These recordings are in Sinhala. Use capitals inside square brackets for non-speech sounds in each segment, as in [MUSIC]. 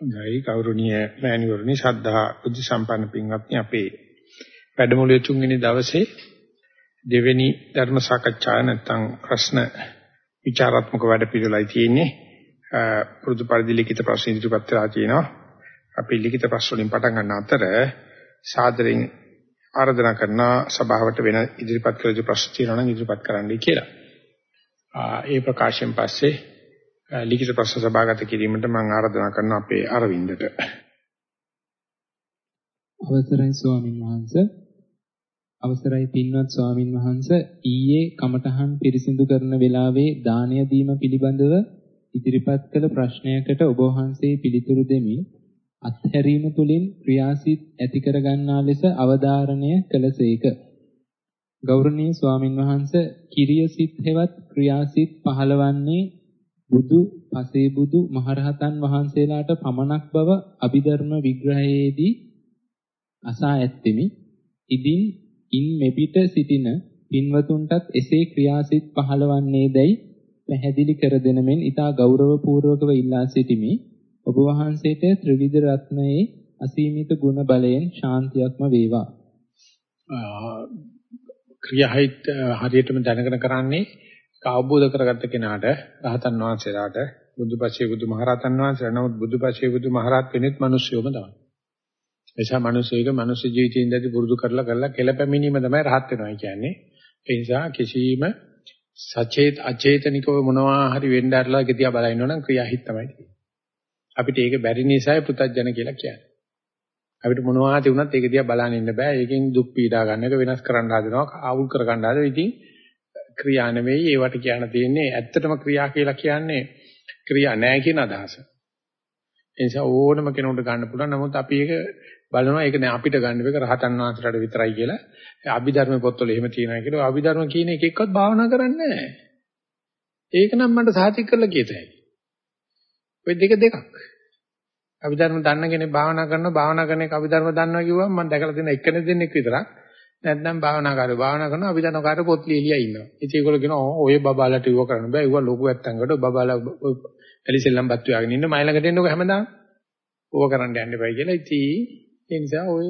හොඳයි. ගෞරවනීය මෑණිවරණි ශ්‍රද්ධා බුද්ධ සම්පන්න පින්වත්නි අපේ වැඩමුළුවේ තුන්වෙනි දවසේ දෙවෙනි ධර්ම සාකච්ඡාව නැත්නම් ප්‍රශ්න විචාරාත්මක වැඩ පිළිවෙලයි තියෙන්නේ. පුරුදු පරිදි ලිඛිත ප්‍රශ්න ඉදිරිපත් කරලා තියෙනවා. අපි ලිඛිත ප්‍රශ්න වලින් පටන් ගන්න අතර සාදරයෙන් ආරාධනා කරන සභාවට වෙන ඉදිරිපත් කළ යුතු ප්‍රශ්න තියෙනවා නම් ඉදිරිපත් කරන්නයි කියලා. ඒ ප්‍රකාශයෙන් පස්සේ ලිඛිත ප්‍රශ්න සභාගත කිරීමට මම ආරාධනා කරන අපේ අරවින්දට. අවසරයි ස්වාමින් වහන්සේ. අවසරයි පින්වත් ස්වාමින් වහන්සේ ඊයේ කමඨහන් පිරිසිදු කරන වෙලාවේ දානය දීම පිළිබඳව ඉදිරිපත් කළ ප්‍රශ්නයකට ඔබ වහන්සේ පිළිතුරු දෙමින් අත්හැරීම තුළින් ක්‍රියාසිත ඇති කර ගන්නා ලෙස අවධාරණය කළසේක. ගෞරවනීය ස්වාමින් වහන්සේ කිරිය සිත් හෙවත් ක්‍රියාසිත පහළවන්නේ බුදු පසේ බුදු මහරහතන් වහන්සේලාට පමණක් බව අභිධර්ම විග්‍රහයේදී අසා ඇත්තෙමි. ඉදින් ඉන් මෙපිට සිටින පින්වතුන්ටත් එසේ ක්‍රියාසිත පහළවන්නේදයි පැහැදිලි කර දෙන මෙන් ඊට ගෞරවපූර්වකව ඉල්ලා සිටිමි. ඔබ වහන්සේට ත්‍රිවිධ රත්නයේ අසීමිත ගුණ බලයෙන් ශාන්තියක්ම වේවා. ක්‍රියාහිත හරියටම දැනගෙන කරන්නේ අවබෝධ කරගත්ත කෙනාට රහතන් වහන්සේලාට බුදුපසේ බුදුමහරහතන් වහන්සේලා නමුත් බුදුපසේ බුදුමහරහත් වෙනෙත් මිනිස්සුයෝම තමයි. එනිසා මිනිස්සෙක මිනිස් ජීවිතේ ඉඳදී පුරුදු කරලා කරලා කෙලපැමිනීම තමයි රහත් වෙනවා කියන්නේ. ඒ නිසා කිසිම සචේත අචේතනිකව මොනවා හරි වෙන්න ඇරලා ගතිය බලලා ඉන්නවනම් ක්‍රියාහිත තමයි තියෙන්නේ. අපිට ඒක බැරි නිසායි පුතත්ජන කියලා කියන්නේ. අපිට මොනවා තියුණත් ඒක දිහා බලන්න ඉන්න බෑ. ඒකෙන් දුක් පීඩා ගන්න එක වෙනස් කරන්න හදනවා, ආවුල් කර ගන්න හදනවා. ඉතින් ක්‍රියා නෙවෙයි ඒවට කියන්න තියෙන්නේ ඇත්තටම ක්‍රියා කියලා කියන්නේ ක්‍රියා නෑ කියන අදහස. ඒ නිසා ඕනම කෙනෙකුට ගන්න පුළුවන්. නමුත් අපි ඒක බලනවා ඒක නෑ අපිට ගන්න එක රහතන් වහන්සේලාට විතරයි කියලා. අභිධර්ම පොත්වල එහෙම තියෙනවා කියලා. අභිධර්ම කියන එක එක්කවත් භාවනා කරන්නේ නෑ. ඒක නම් මට සාතික කරලා කියතයි. ඔය දෙක දෙකක්. අභිධර්ම දන්න කෙනෙක් භාවනා කරනවා භාවනා කරන එක අභිධර්ම දන්නවා කිව්වම මම දැකලා තියෙන එක්කෙනෙක් දෙන්නෙක් විතරක්. නැත්නම් භාවනාකාරයෝ භාවනා කරනවා අභිධර්මකාරයෝ පොත් ලියලියා ඉන්නවා. ඉතින් ඒගොල්ලෝ කියනවා ඔය බබාලට ඉව කරන්න බෑ. ඒවා ලොකු ඇත්තන්කට බබාලා එලිසෙල්ලම් බත් ව්‍යාගෙන ඉන්න මයිලඟට එන්නකො හැමදාම. ඕව කරන්න යන්න එපයි කියලා. ඉතින් ඒ නිසා ඔය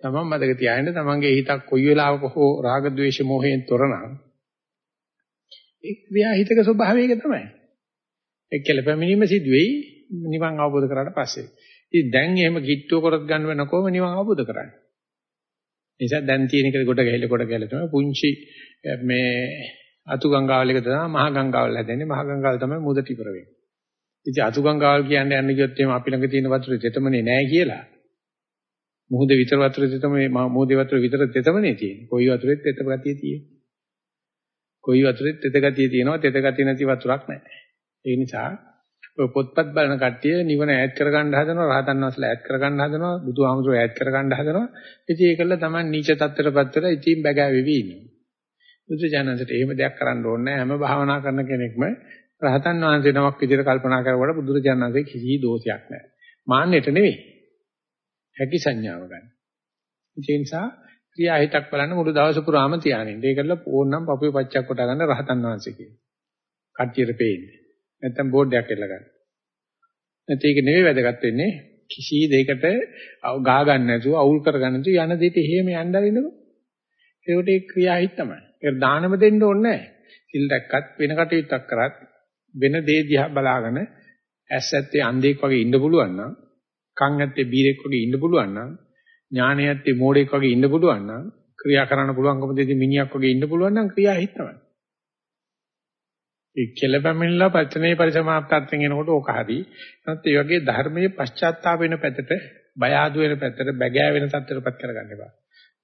තමන් මතක තියාගන්න තමන්ගේ හිතක් කොයි වෙලාවක හෝ රාග ద్వේෂ මොහයෙන් තොරනම් ඒ ක්‍රියා හිතක ස්වභාවය ඒක තමයි. ඒ කෙලපැමිනීම සිදුවේයි නිවන් අවබෝධ කරාට පස්සේ. ඉතින් දැන් එහෙම කිට්ටුව කරත් ගන්න වෙනකොම නිවන් අවබෝධ කරන්නේ. නිසා දැන් තියෙන එක කොට ගහලා කොට ගහලා තමයි පුංචි මේ අතු ගංගාවල් එක තමයි මහා ගංගාවල් හැදෙන්නේ. මහා ගංගාවල් තමයි මුදට ඉවර වෙන්නේ. ඉතින් අතු ගංගාවල් කියන්නේ යන්න ගියොත් එහෙම අපි ළඟ තියෙන වතුරේ තෙතමනේ නැහැ කියලා. මුහුද විතර වතුරේ තෙතමනේ මුහුදේ වතුර විතර තෙතමනේ තියෙන්නේ. කොයි වතුරෙත් තෙත ගතිය තියෙන්නේ. කොයි වතුරෙත් තෙත ගතිය තියෙනවා තෙත ගතිය නැති වතුරක් නැහැ. ඒ නිසා ඔය පොත්පත් බලන කට්ටිය නිවන ඈඩ් කරගන්න හදනවා රහතන් වහන්සේලා ඈඩ් කරගන්න හදනවා බුදුහාමුදුරුවෝ ඈඩ් කරගන්න හදනවා. ඉතින් ඒකල තමයි නීච තත්ත්වයටපත් වෙලා ඉතින් බගෑවෙවි ඉන්නේ බුදුජානකට එහෙම දෙයක් කරන්න ඕනේ හැම භාවනා කරන කෙනෙක්ම රහතන් වහන්සේ නමක් විදිහට කල්පනා කරුවාට බුදුරජාණන්සේ කිසි දෝෂයක් නැහැ. මාන්නෙට නෙවෙයි. හැකි සංඥාව ගන්න. ඒ නිසා ක්‍රියාහිතක් බලන්න මුළු දවස පුරාම තියානින්න. ඒකල ඕනනම් පපුවේ පච්චක් කොට ගන්න රහතන් වහන්සේ කියන කට්ටියට පේන්නේ. නැත්තම් බෝඩ් එකක් එල්ල ගන්න. නැත්නම් ඒක නෙවෙයි වැදගත් වෙන්නේ කිසි දෙයකට ගා ගන්න නැතුව අවුල් කර ගන්න නැතුව යන දෙයට එහෙම යන්න අරින්නකො. ඒකට ඒ ක්‍රියාහිත තමයි. ඒක දානම දෙන්න ඕනේ නැහැ. සිල් දැක්කත් වෙන කටයුත්තක් කරත් වෙන දේ දිහා බලාගෙන ඇස් ඇත්තේ අන්ධෙක් වගේ ඉන්න පුළුවන් නම් කන් ඇත්තේ බීරෙක් වගේ ඉන්න පුළුවන් නම් ඥානය ඇත්තේ මෝඩෙක් වගේ ඉන්න පුළුවන් නම් ක්‍රියා කරන්න පුළුවන්කම දෙදී මිනිහක් වගේ ඉන්න පුළුවන් නම් ක්‍රියාහිත තමයි. ඒ කෙලපැමිණලා පචනේ පරිසමාප්තයෙන් එනකොට ඕක හරි. නැත්නම් ඒ වගේ ධර්මයේ පශ්චාත්තාප වෙන පැත්තට, බය ආදු වෙන පැත්තට, බැගෑ වෙන තත්ත්වයටපත් කරගන්න එපා.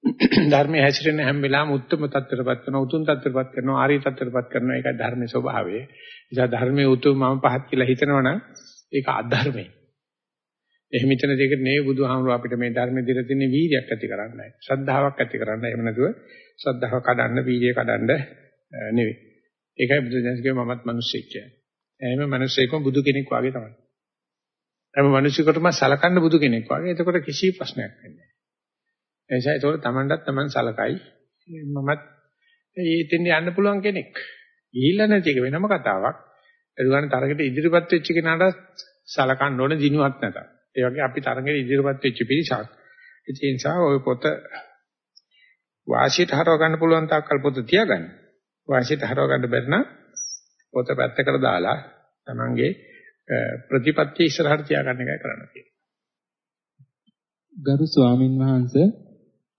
[CLEARS THROAT] ධර්මයේ හැසිරෙන හැම වෙලාවෙම උත්තරම තත්ත්වයටපත් කරනවා, උතුම් තත්ත්වයටපත් කරනවා, ආර්ය තත්ත්වයටපත් කරනවා. ඒකයි ධර්මයේ ස්වභාවය. නිසා ධර්මයේ උතුම් මම පහත් කියලා හිතනවනම් ඒක අධර්මයි. එහෙම හිතන දෙයකට නෙවෙයි බුදුහාමුදුරුවෝ අපිට මේ ධර්මයේ දිර තියෙන වීර්යයක් ඇති කරන්නයි. ශ්‍රද්ධාවක් ඇති කරන්නයි. එහෙම නැතුව ශ්‍රද්ධාව කඩන්න, වීර්යය කඩන්න නෙවෙයි. ඒකයි බුදුදහමේ මමත් මිනිස්සෙක් කියන්නේ. එහෙම මිනිස්සෙක්ම බුදු කෙනෙක් වගේ තමයි. හැම මිනිසෙකුටම සලකන්න බුදු කෙනෙක් වගේ. එතකොට කිසි ප්‍රශ්නයක් වෙන්නේ නැහැ. එනිසා ඒතකොට Tamanටත් Taman සලකයි. මමත් ඊටින් යන්න පුළුවන් කෙනෙක්. ගිහිල්ලා නැති එක වෙනම කතාවක්. ඒ දුගාන තරකට ඉදිරිපත් වෙච්ච කෙනාට සලකන්න ඕනේ දිනුවක් නැත. ඒ වගේ අපි තරඟේ ඉදිරියපත් වෙච්ච පිරිසක්. ඒ නිසා ওই පොත වාසියට හරව ගන්න පුළුවන් තාක්කල් පොත තියාගන්න. වාසියට හරව ගන්න බැරි නම් පොත පැත්තකට දාලා තමන්ගේ ප්‍රතිපත්ති ඉස්සරහට තියාගන්න එකයි කරන්න තියෙන්නේ. ගරු ස්වාමින් වහන්සේ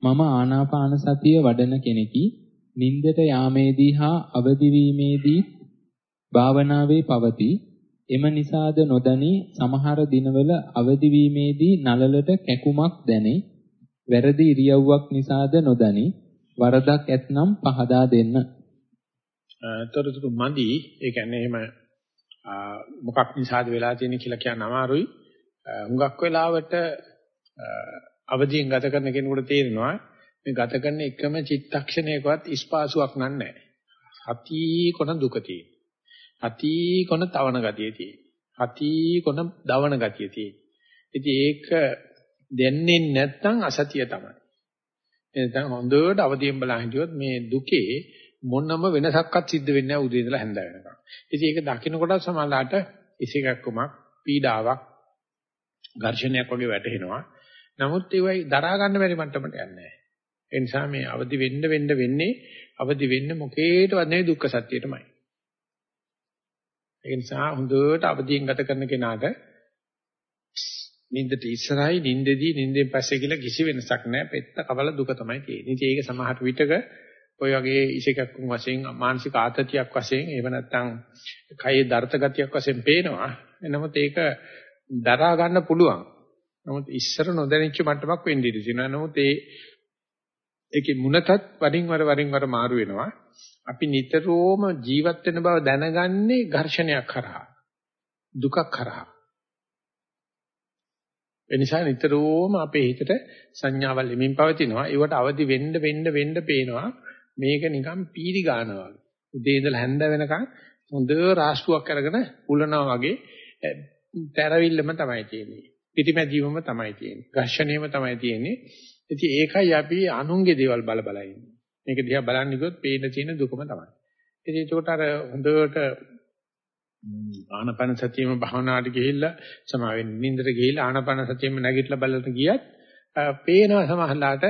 මම ආනාපාන සතිය වඩන කෙනෙකි. නින්දට යාමේදී හා අවදි වීමේදී භාවනාවේ පවතී. එම නිසාද නොදනි සමහර දිනවල අවදි වීමේදී නලලට කැකුමක් දැනේ. වැරදි ඉරියව්වක් නිසාද නොදනි. වරදක් ඇතනම් පහදා දෙන්න. තොරතුරු මදි. ඒ කියන්නේ එහෙම මොකක් නිසාද වෙලා තියෙන්නේ කියලා කියන්න අමාරුයි. හුඟක් වෙලාවට අවදියෙන් ගත කරන කෙනෙකුට තේරෙනවා මේ ගත කරන එකම චිත්තක්ෂණයකවත් ස්පාසුවක් නැහැ. අති කොන දුක තියෙන. අති කොන තවන ගතිය තියෙන. අති කොන දවන ගතිය තියෙන. ඉතින් ඒක දෙන්නේ නැත්නම් අසතිය තමයි. එතන හොඳට අවදියෙන් බලන් හිටියොත් මේ දුකේ මොනම වෙනසක්වත් සිද්ධ වෙන්නේ නැහැ උදේ ඉඳලා හැන්ද වෙනකම්. ඉතින් ඒක දකින්න කොට සමහරලාට ඉසිකක්කමක් පීඩාවක් ඝර්ෂණයක් වගේ වැටෙනවා. නමුත් ඒවයි දරා ගන්න බැරි මට්ටමට යන්නේ නැහැ. ඒ නිසා මේ අවදි වෙන්න වෙන්න වෙන්නේ අවදි වෙන්න මොකේටවත් නෙවෙයි දුක්ඛ සත්‍යයටමයි. ඒ නිසා හොඳට අවදියෙන් ගත කරන කෙනාට නින්දට ඉස්සරහයි නින්දදී නින්දෙන් පස්සේ කියලා කිසි වෙනසක් නැහැ. පෙත්ත කවල දුක තමයි තියෙන්නේ. ඉතින් ඒක සමහර විටක ඔය වගේ ඉසේකක්කුන් වශයෙන් මානසික ආතතියක් වශයෙන් එහෙම නැත්නම් කයේ දර්ථ ගතියක් වශයෙන් පේනවා. එනමුත් ඒක දරා ගන්න පුළුවන්. නමුත් ඉස්සර නොදැනිච්ච මට්ටමක් වෙන්න ඉඩ තියෙනවා. නමුත් ඒ ඒකේ මුනතත් වරින් වර වරින් වර මාරු වෙනවා. අපි නිතරම ජීවත් වෙන බව දැනගන්නේ ඝර්ෂණයක් කරහා. දුකක් කරහා. ඒ නිසා නිතරම අපේ හිතට සංඥාවල් එමින් පවතිනවා. ඒවට අවදි වෙන්න වෙන්න වෙන්න පේනවා. මේක නිකන් පීරි ගන්නවා වගේ. උදේ ඉඳලා හැන්ද වෙනකන් හොඳ රාස්තුවක් අරගෙන උලනවා වගේ තරවිල්ලම තමයි තියෙන්නේ. පිටිමැදීමම තමයි තියෙන්නේ. ඝර්ෂණයම තමයි තියෙන්නේ. ඉතින් ඒකයි අපි අනුන්ගේ දේවල් බල බල ඉන්නේ. මේක දිහා බලන්න ගියොත් පේන තියෙන දුකම තමයි. ඉතින් ඒකට අර හොඳට ආනපන සතියෙම භාවනාවට ගිහිල්ලා සමාවෙන් නින්දට ගිහිල්ලා ආනපන සතියෙම නැගිටලා බලන්න ගියත් පේනවා සමහරලාට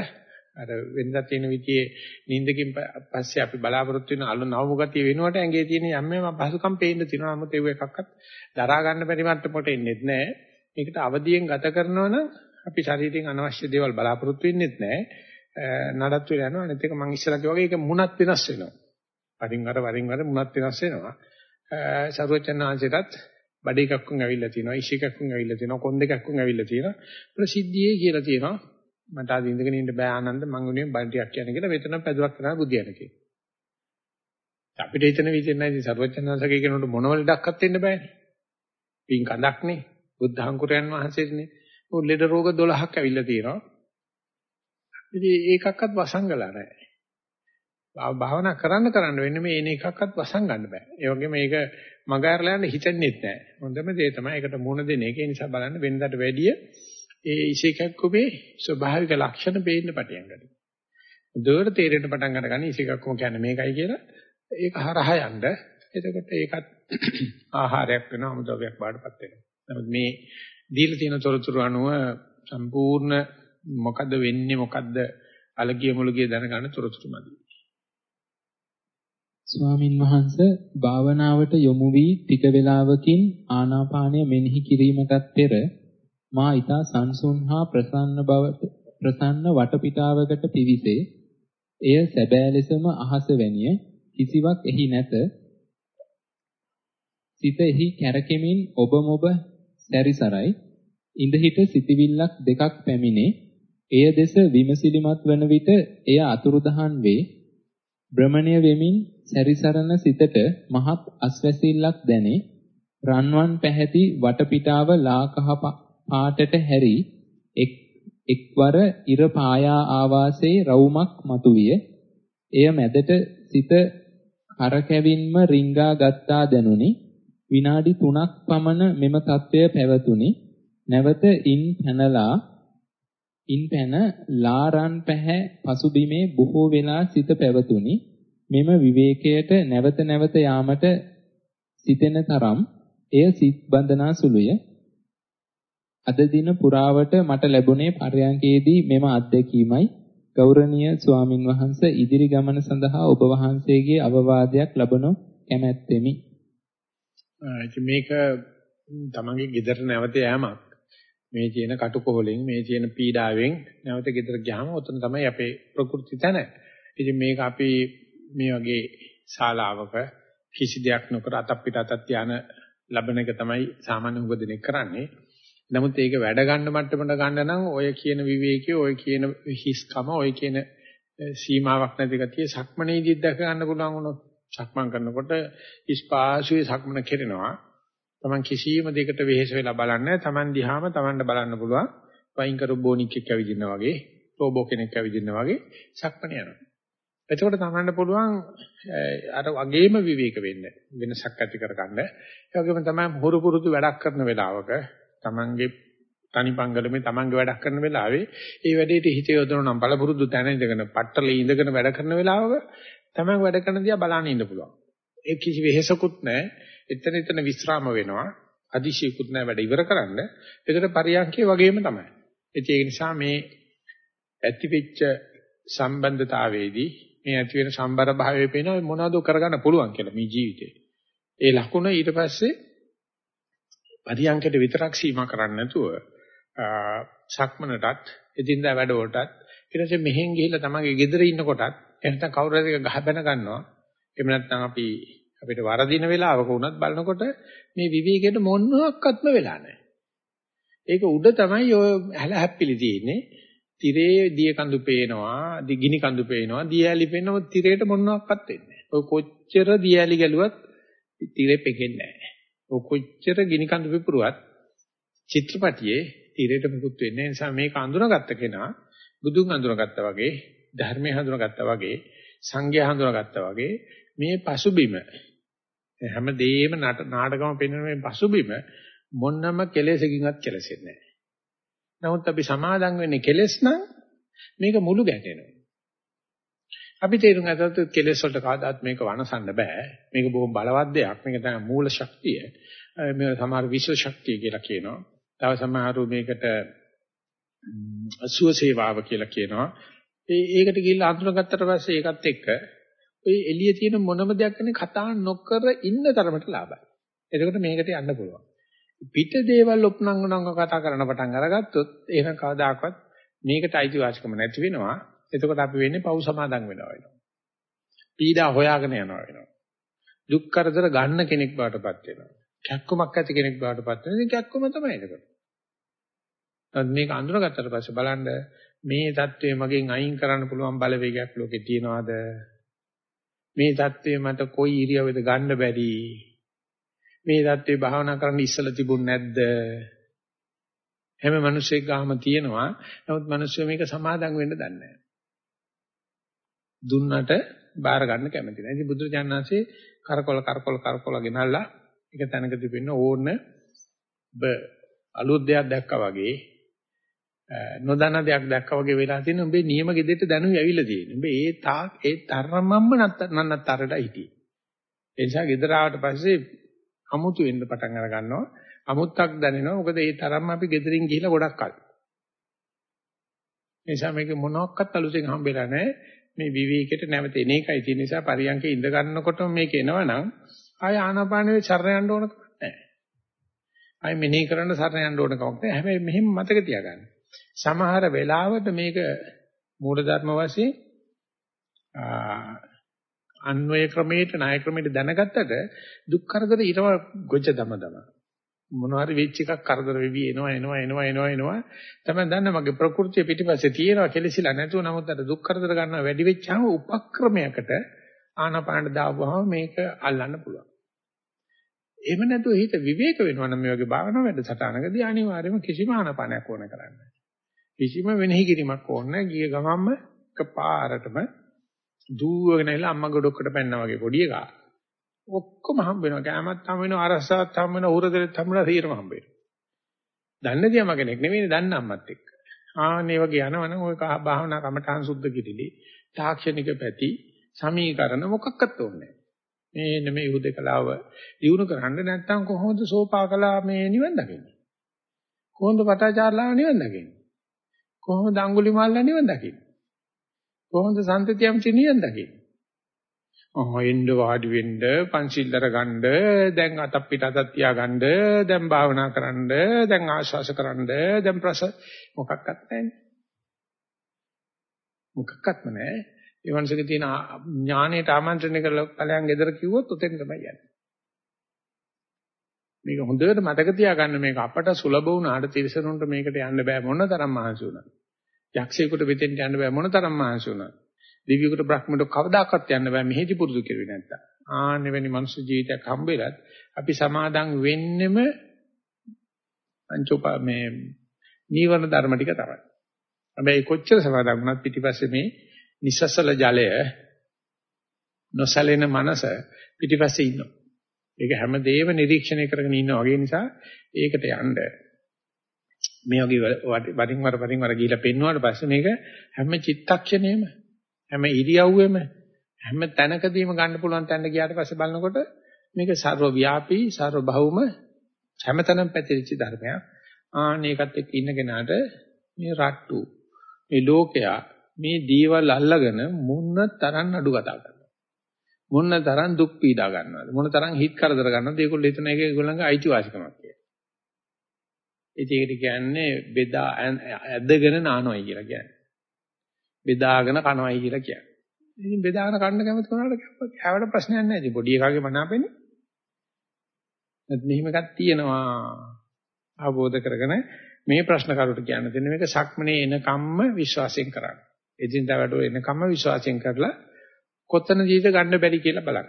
අර වෙනදා තියෙන විදිහේ නිින්දකින් පස්සේ අපි බලාපොරොත්තු වෙන අලු නවමු ගතිය වෙනුවට ඇඟේ තියෙන යම් යම් පහසුකම් පේන්න තියෙනවා. නමුත් ඒව එකක්වත් දරා ගන්න බැරි මට්ටමට එන්නේ නැහැ. මේකට අවදියෙන් ගත කරනවා නම් අපි ශරීරයෙන් අනවශ්‍ය දේවල් බලාපොරොත්තු වෙන්නේ නැහැ. නඩත්තු වෙලා යනවා. අනිත් එක මම ඉස්සරහ කිව්වා වගේ ඒක මුණත් වෙනස් වෙනවා. වරින් වර වරින් වර මුණත් වෙනස් වෙනවා. සර්වචනාංශයටත් බඩ එකක්කුන් ඇවිල්ලා තියෙනවා. ඉෂ් එකක්කුන් ඇවිල්ලා තියෙනවා. කොන් දෙකක්කුන් ඇවිල්ලා තියෙනවා. ප්‍රසිද්ධියේ කියලා තියෙනවා. මට අද ඉඳගෙන ඉන්න බෑ ආනන්ද මං උනේ බණ්ඩියක් කියන කියලා මෙතන පැදුරක් කරන බුදියන කියන. අපිට හිතන විදිහට නැති සර්වඥාන්සගේ කෙනෙකුට මොනවල ඩක්කත් වෙන්න බෑනේ. පින් කඳක්නේ බුද්ධ හංකුරයන් වහන්සේනේ. උන් ලෙඩ රෝග 12ක් ඇවිල්ලා තියෙනවා. ඉතින් ඒකක්වත් වසංගලා නැහැ. භාවනා කරන්න කරන්න වෙන්නේ මේ එන එකක්වත් වසංගන්න බෑ. ඒ වගේම මේක මග ඇරලා යන්න හිතෙන්නෙත් නැහැ. හොඳම දේ තමයි ඒකට මුණ දෙන එක. ඒ නිසා බලන්න වෙනදාට වැඩිය ඒ ඉසේකක්කමේ ස්වභාවික ලක්ෂණ පේන්න පටන් ගන්නවා. දුර තේරෙන්න පටන් ගන්න ඉසේකක්කම කියන්නේ මේකයි කියලා ඒක හරහා යන්න. එතකොට ඒකත් [CLEARS THROAT] ආහාරයක් වෙනවා අමුද්‍රව්‍යයක් බාටපත් වෙනවා. නමුත් මේ දීලා තියෙන තොරතුරු අනුව සම්පූර්ණ මොකද්ද වෙන්නේ මොකද්ද අලගිය මුලගිය දැනගන්න තොරතුරු මදි. ස්වාමින් වහන්සේ භාවනාවට යොමු වී ටික වේලාවකින් ආනාපානය මෙනෙහි කිරීමටත් පෙර මා ඊතා සංසුන් හා ප්‍රසන්න බවට ප්‍රසන්න වටපිටාවකට පිවිසේ එය සැබෑ ලෙසම අහස වැනිය කිසිවක් එහි නැත. සිත එහි කැරකෙමින් ඔබ මොබ සැරිසරයි. ඉඳහිට සිටිවිල්ලක් දෙකක් පැමිණේ. එය දෙස විමසිලිමත් වන විට එය අතුරුදහන් වේ. භ්‍රමණය වෙමින් සැරිසරන සිතට මහත් අස්වැසිල්ලක් දැනේ. රන්වන් පැහැති වටපිටාව ලා කහ පාටට හැරි එක් එක්වර ඉර පායා ආවාසේ රවුමක් මතුවිය. එය මැදට සිත කරකැවින්ම රිංගා ගත්තා දැනුනි. විනාඩි 3ක් පමණ මෙම తත්වය පැවතුනි. නැවත ඉන් පැනලා ඉන් පැන ලාරන් පැහැ පසුබිමේ බොහෝ වෙලා සිත පැවතුනි. මෙම විවේකයට නැවත නැවත යාමට සිතෙන තරම් එය සිත් බඳනා සුළුය. අද දින පුරාවට මට ලැබුණේ පරයන්කේදී මෙම අත්දැකීමයි ගෞරවනීය ස්වාමින් වහන්සේ ඉදිරි ගමන සඳහා ඔබ වහන්සේගේ අවවාදයක් ලබනු කැමැත්තෙමි. මේක තමන්ගේ ගෙදර නැවත යෑමක්. මේ තියෙන කටුකොහලෙන් මේ තියෙන පීඩාවෙන් නැවත ගෙදර ගියාම ඔතන තමයි අපේ ප්‍රകൃති තැන. ඉතින් මේක අපි මේ වගේ ශාලාවක කිසි දෙයක් නොකර අතක් පිට අතක් ධාන ලබන එක තමයි සාමාන්‍ය උගදෙනෙක් කරන්නේ. නමුත් ඒක වැඩ ගන්න මට්ටමට ගන්න නම් ඔය කියන විවේකයේ ඔය කියන හිස්කම ඔය කියන සීමාවක් නැති ගතිය සක්මනේදී දැක ගන්න පුළුවන් වුණොත් සක්මන් කරනකොට ඉස්පාසුවේ සක්මන කෙරෙනවා. Taman කිසියම් දෙයකට වෙහෙස වෙලා බලන්නේ Taman දිහාම Tamanට බලන්න පුළුවන්. වයින් කරු බොනික් එක්ක ඇවිදිනා වගේ, රෝබෝ කෙනෙක් ඇවිදිනා වගේ සක්මන යනවා. එතකොට තමන්න පුළුවන් අර වගේම විවේක වෙන්න වෙනසක් ඇති කරගන්න. ඒ වගේම තමයි හුරු පුරුදු වැඩක් කරන වෙලාවක තමන්ගේ තනිපංගලමේ තමන්ගේ වැඩක් කරන වෙලාවේ ඒ වැඩේට හිත යොදන නම් බලපුරුදු තැන ඉඳගෙන පට්ටලේ ඉඳගෙන වැඩ කරන වෙලාවක තමන් වැඩ කරන දිහා බලන්න ඉන්න පුළුවන්. ඒ කිසි වෙහෙසකුත් නැහැ. එතන එතන විස්්‍රාම වෙනවා. අදිශියකුත් නැහැ වැඩ ඉවර කරන්න. ඒකට පරියන්කේ වගේම තමයි. ඒ නිසා මේ ඇතිවෙච්ච සම්බන්ධතාවයේදී මේ ඇති වෙන සම්බර භාවයේ පේන මොනවද කරගන්න පුළුවන් කියලා මේ ජීවිතේ. ඒ ලකුණ ඊට පස්සේ පරියන්කට විතරක් සීමා කරන්නේ නැතුව සක්මනටත් එදින්දා වැඩවලටත් ඊට පස්සේ මෙහෙන් ගිහිල්ලා තමන්ගේ ගෙදර ඉන්නකොටත් එහෙනම් කවුරු හරි ගහ බැන ගන්නවා. එහෙම නැත්නම් අපි අපිට වරදින වෙලාවක වුණත් බලනකොට මේ විවේකයට මොනවාක්වත්ම වෙලා නැහැ. ඒක උඩ තමයි ඔය හැල හැප්පිලි තියෙන්නේ. තිරේ දිය කඳු පේනවා, දිගිනි කඳු පේනවා, දියැලි පේනවා, තිරේට මොනවාක්වත් වෙන්නේ නැහැ. ඔය කොච්චර දියැලි ගැලුවත් තිරේ පෙකෙන්නේ නැහැ. ඔය කොච්චර ගිනි කඳු පිපුරුවත් චිත්‍රපටියේ තිරේට මුකුත් වෙන්නේ නැහැ. නිසා මේක අඳුනගත්ත කෙනා බුදුන් අඳුනගත්තා වගේ, ධර්මය හඳුනගත්තා වගේ, සංඝය හඳුනගත්තා වගේ මේ පසුබිම හැමදේම නාටකම පෙන්වන මේ පසුබිම මොන්නම කෙලෙසකින්වත් කෙලසෙන්නේ නැහැ. නමුත් අපි සමාදම් වෙන්නේ කෙලස් නම් මේක මුළු ගැටෙනවා. අපි තේරුම් ගත්තොත් කෙලස් වලට කවදාත් මේක වනසන්න බෑ. මේක බොහොම බලවත් දෙයක්. මේක තමයි මූල ශක්තිය. මේ සමහර විශ්ව ශක්තිය කියලා කියනවා. තව සමහරු මේකට අසුව සේවාව කියලා කියනවා. ඒ ඒකට ගිහිල්ලා අඳුනගත්තට පස්සේ ඒකත් එක්ක ඔය එළියේ තියෙන මොනම දෙයක් ගැන කතා නොකර ඉන්න තරමට ලාභයි. එතකොට මේකට යන්න පුළුවන්. පිට දේවල් ඔප්නංගනංග කතා කරන පටන් අරගත්තොත් එහෙනම් කවදාකවත් මේකට අයිතිවාසිකම නැති වෙනවා. එතකොට අපි වෙන්නේ පව් සමාදන් වෙනවා වෙනවා. පීඩා හොයාගෙන යනවා වෙනවා. දුක් කරදර ගන්න කෙනෙක් බාටපත් වෙනවා. කැක්කමක් ඇති කෙනෙක් බාටපත් වෙනවා. ඉතින් කැක්කම තමයි එතකොට. නමුත් මේක අඳුරගත්තට පස්සේ බලන්න මේ தત્ත්වය මගෙන් අයින් කරන්න පුළුවන් බලවේගයක් ලෝකේ තියනවාද? මේ தત્ත්වය මට කොයි ඉරියව්වද ගන්න බැරි? මේ தત્ත්වේ භාවනා කරන්න ඉස්සලා තිබුණ නැද්ද? හැම මිනිසෙක් ගාම තියෙනවා. නමුත් මිනිස්සු මේක සමාදම් වෙන්න දන්නේ නැහැ. දුන්නට බාර ගන්න කැමති නැහැ. ඉතින් බුදුරජාණන්සේ කරකොල කරකොල කරකොල ගෙනල්ලා එක තැනකදී වෙන්න ඕන ඔබ අලුත් දෙයක් දැක්කා වගේ නොදන්න දෙයක් දැක්කා වගේ වෙලා තියෙන උඹේ නියම ගෙදෙට්ට දැනුයි ඇවිල්ලා තියෙන්නේ. උඹ ඒ තා ඒ තරමම්ම නන්නතරට හිටියේ. ඒ නිසා ගෙදර ආවට පස්සේ අමුතු වෙන්න පටන් අර ගන්නවා. අමුත්තක් දැනෙනවා. මොකද ඒ තරම්ම අපි ගෙදරින් ගිහිලා ගොඩක් කල්. නිසා මේක මොනක්වත් අලුතෙන් හම්බෙලා නැහැ. මේ විවේකයට නැවත එන එකයි තියෙන නිසා පරියන්කේ ඉඳ ගන්නකොටම මේක එනවනම් ආය ආනාපානෙ සරණ යන්න ඕන කමක් නැහැ. ආය මෙනෙහි කරන්න සරණ යන්න ඕන කමක් නැහැ. හැබැයි මෙහෙම මතක තියාගන්න. සමහර වෙලාවට මේක මූලධර්ම වශයෙන් අන්වය ක්‍රමයට ණය ක්‍රමයට දැනගත්තට දුක් කරදර ඊටම ගොජ දම දම මොනවා හරි වෙච්ච එකක් කරදර වෙවි එනවා එනවා එනවා එනවා එනවා. තමයි දන්න මගේ ප්‍රകൃතිය පිටිපස්සේ තියෙනවා කෙලසිලා නැතුව නමුත් අර දුක් කරදර ගන්නවා වැඩි වෙච්චාම උපක්‍රමයකට ආනාපානට දාපුවාම මේක අල්ලන්න පුළුවන්. එහෙම නැතුව හිත විවේක වෙනවා නම් මේ වගේ භාවනා වැඩසටහනකදී අනිවාර්යයෙන්ම කිසිම ආනාපානයක් ඕන කරන්නේ කිසිම වෙනෙහි කිරීමක් ඕනේ නැහැ. ගිය ගමන්ම එකපාරටම දූවගෙන ඇවිල්ලා අම්මා ගොඩක්කට පැන්නා වගේ පොඩි එකා. ඔක්කොම හම්බ වෙනවා. කෑමත් හම්බ වෙනවා, අරසාවත් හම්බ වෙනවා, උරදෙලත් හම්බ වෙනවා, සීරම හම්බ වෙනවා. දන්නේ තියම කෙනෙක් නෙවෙයි දන්න අම්මත් එක්ක. ආන්නේ වගේ යනවනම් ওই භාවනා කමඨාන් සුද්ධ කිරිලි, තාක්ෂණික පැති, සමීකරණ මොකක්වත් ඕනේ නැහැ. මේ නෙමෙයි හුදකලාව දිනු කරන්න නැත්නම් කොහොමද සෝපාකලා මේ නිවන් දකින්නේ? කොහොමද පටාචාරලා නිවන් දකින්නේ? කොහොමද අඟුලිමාල්ලා නිවන් දකින්නේ? කොහොමද සම්තතියම්චි නිවන් දකින්නේ? ඔහෙන්ද වාඩි වෙන්න පංචිල්ලර ගන්න දැන් අතක් පිට අතක් තියාගන්න දැන් භාවනා කරන්න දැන් ආශ්වාස කරන්න දැන් ප්‍රස මොකක්වත් නැහැ. මොකක්වත්ම නැහැ. ඒ වන්සගේ තියෙන ඥාණයට ආමන්ත්‍රණය කරලා ඵලයන් ගෙදර කිව්වොත් උතෙන් තමයි යන්නේ. මේක හොඳට මතක තියාගන්න මේක අපට සුලභ වුණාට තිරසනුන්ට මේකට යන්න බෑ මොන තරම් මහන්සි වුණත්. යක්ෂයෙකුට මෙතෙන්ට යන්න බෑ මොන තරම් මහන්සි වුණත්. දිව්‍යකට බ්‍රහ්මයට කවදාකවත් යන්න බෑ මෙහෙදි පුරුදු කෙරුවේ නැත්තම්. ආන්නේ වෙනි මනුස්ස ජීවිතයක් හම්බෙලත් අපි සමාදන් වෙන්නෙම පංචෝප මේ නීවරණ ධර්ම ටික තමයි. හැබැයි කොච්චර සමාදන් වුණත් පිටිපස්සේ මේ නිසසල ජලය නොසලෙන මනස පිටිපස්සේ ඉන්නවා. ඒක හැමදේම නිරීක්ෂණය කරගෙන ඉන්නා වගේ නිසා ඒකට යන්න මේ වගේ වරින් වර වරින් වර ගිහිලා පෙන්වුවාට පස්සේ මේක හැම චිත්තක්ෂණයෙම හැම ඉරියව්වෙම හැම තැනකදීම ගන්න පුළුවන් තැනට ගියාට පස්සේ බලනකොට මේක ਸਰව ව්‍යාපී ਸਰව භෞම හැමතැනම පැතිරිච්ච ධර්මයක්. ආන ඒකත් එක්ක ඉන්න කෙනාට මේ රට්ටු මේ ලෝකයා මේ දීවල් අල්ලගෙන මොන තරම් නඩු කතා කරනවා. මොන තරම් දුක් පීඩා ගන්නවද? මොන තරම් හිත් කරදර ගන්නවද? ඒගොල්ලෝ හිතන එක ඒගොල්ලන්ගේ අයිතිවාසිකමක් කියලා. ඒකට කියන්නේ බෙදා ඇදගෙන නානොයි කියලා කියන්නේ. බෙදාගෙන කනවයි කියලා කියන්නේ. ඉතින් බෙදාගෙන කන්න කැමති කෙනාට කෑවට ප්‍රශ්නයක් නැහැ. ඉතින් පොඩි එකාගේ මනාපෙන්නේ. නැත්නම් මෙහිම එකක් තියෙනවා. අවබෝධ කරගෙන මේ ප්‍රශ්න කරුට කියන්න දෙන්නේ මේක සක්මනේ එනකම්ම විශ්වාසයෙන් කරන්න. එදින්දා වැඩෝ එනකම්ම විශ්වාසයෙන් කරලා කොතන ජීවිත ගන්න බැරි කියලා බලන්න.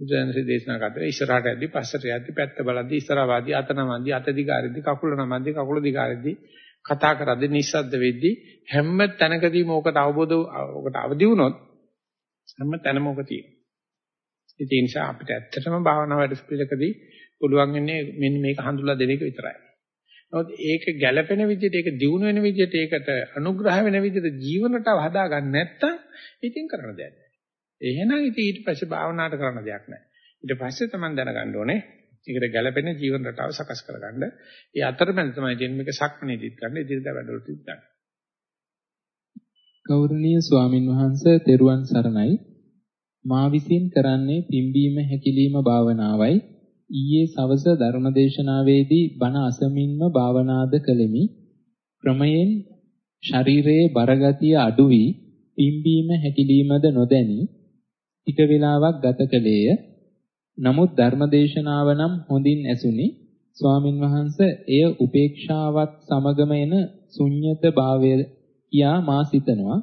බුදුන්සේ දේශනා කරලා ඉස්සරහට යද්දි පස්සට යද්දි පැත්ත බලද්දි ඉස්සරහ වාදී අත නමද්දි අත දිගාරිද්දි කකුල නමද්දි කකුල දිගාරිද්දි කතා කරද්දී නිස්සද්ද වෙද්දී හැම තැනකදීම ඕකට අවබෝධ ඕකට අවදි වුණොත් හැම තැනම ඕක තියෙනවා. ඒ නිසා අපිට ඇත්තටම භාවනා වැඩසටහනකදී පුළුවන් වෙන්නේ මෙන්න මේක හඳුල්ලා දෙන එක විතරයි. නමුත් ඒක ගැළපෙන විදිහට ඒක දියුණු වෙන විදිහට ඒකට අනුග්‍රහ වෙන විදිහට ජීවනට හදා ගන්න නැත්තම් ඉතින් කරන්න දෙයක් නැහැ. එහෙනම් ඉතින් ඊට පස්සේ භාවනාවට කරන්න දෙයක් නැහැ. ඊට පස්සේ තමයි දැනගන්න ඕනේ ඒකට ගැළපෙන ජීවන රටාව සකස් කරගන්න. ඒ අතරමැද තමයි දෙන්න මේක සක්මනේදීත් ගන්න, ඉදිරියට වැඩවලටත් ගන්න. ගෞරවනීය ස්වාමින් වහන්සේ තෙරුවන් සරණයි. මා විසින් කරන්නේ පිම්බීම හැකිලිම භාවනාවයි. ඊයේ සවස ධර්මදේශනාවේදී බණ අසමින්ම භාවනාද කළෙමි. ක්‍රමයෙන් ශරීරයේ බරගතිය අඩු වී පිම්බීම හැකිලීමද නොදැනි ටික වේලාවක් ගත කළේය. නමුත් ධර්මදේශනාව නම් හොඳින් ඇසුනි. ස්වාමින් වහන්සේ එය උපේක්ෂාවත් සමගම එන ශුන්්‍යත භාවය කියා මා සිතනවා.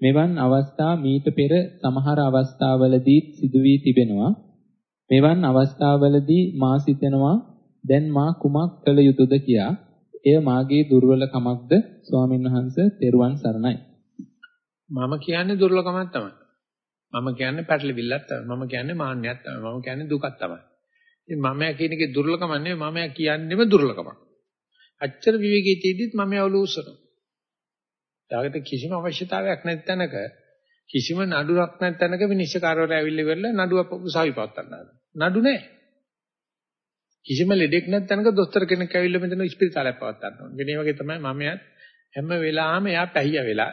මෙවන් අවස්ථා මීට පෙර සමහර අවස්ථාවලදී සිදු වී තිබෙනවා. මෙවන් අවස්ථාවලදී මා සිතනවා දැන් මා කුමක් කළ යුතුද කියා. එය මාගේ දුර්වලකමක්ද ස්වාමින් වහන්සේ තෙරුවන් සරණයි. මම කියන්නේ දුර්වලකමක් තමයි. මම කියන්නේ පැටලවිල්ලක් තමයි. මම කියන්නේ මාන්නයක් තමයි. මම කියන්නේ දුකක් තමයි. ඉතින් මමයා කියන එකේ දුර්ලභකම නෙවෙයි මමයා කියන්නේම දුර්ලභකමක්. අච්චර විවේකී තියදිත් මමයා ඔලුව උස්සනවා. ඊට කිසිම අවශ්‍යතාවයක් නැති තැනක කිසිම නඩුවක් නැති තැනක විනිශ්චයකාරවරු ඇවිල්ලා ඉවරලා නඩුව උසාවි පවත්වන්න නඩු නැහැ. කිසිම ලෙඩෙක් නැති තැනක දොස්තර කෙනෙක් ඇවිල්ලා මෙතන ස්පිරිතාලයක් පවත්වන්න ඕනේ. මේ වගේ තමයි මමයා හැම වෙලාවෙම එයා පැහිය වෙලා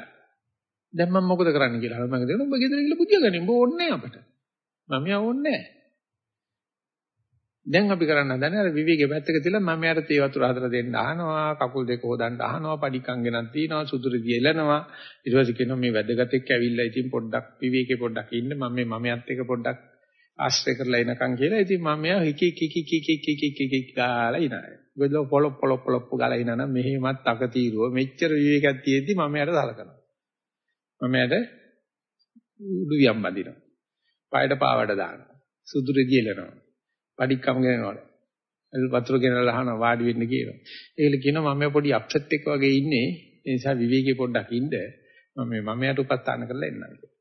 දැන් මම මොකද කරන්න කියලා මම කියනවා ඔබ ගෙදර ගිහලා පුදිය ගනින් බෝ ඕනේ නැහැ අපට. මම යා ඕනේ නැහැ. දැන් අපි කරන්න හදන්නේ අර විවිගේ පැත්තක තියලා මම යාට තේ වතුර හදලා දෙන්න අහනවා කකුල් දෙක හොදන්න අහනවා පඩිකම් ගෙනත් තියනවා සුදුරු දියලනවා ඊට පස්සේ කියනවා මේ වැදගත් එක්ක ඇවිල්ලා ඉතින් පොඩ්ඩක් විවිගේ පොඩ්ඩක් ඉන්න මම මේ මම යත් එක පොඩ්ඩක් ආශ්‍රය කරලා එනකන් කියලා ඉතින් මම යා හිකි කිකි කිකි කිකි කිකි ගාලා ඉනයි. ගොඩ පොල පොල පොල ගාලා ඉනන මෙහෙමත් අකතීරුව මෙච්චර විවේකයක් තියෙද්දි මම යාට සලකනවා. මම යට උඩුවියම් බඳිනවා. පායට පාවඩ දානවා. සුදු රෙදි එලනවා. පඩික්කම් ගෙනනවල. වතුර ගෙනලා අහනවා වාඩි වෙන්න කියනවා. ඒකල කියනවා මම පොඩි අප්සෙට් එක වගේ ඉන්නේ. ඒ නිසා විවේකී පොඩ්ඩක් ඉන්න. මම මේ මම යට උපස්ථාන කරලා එන්නම් කියලා.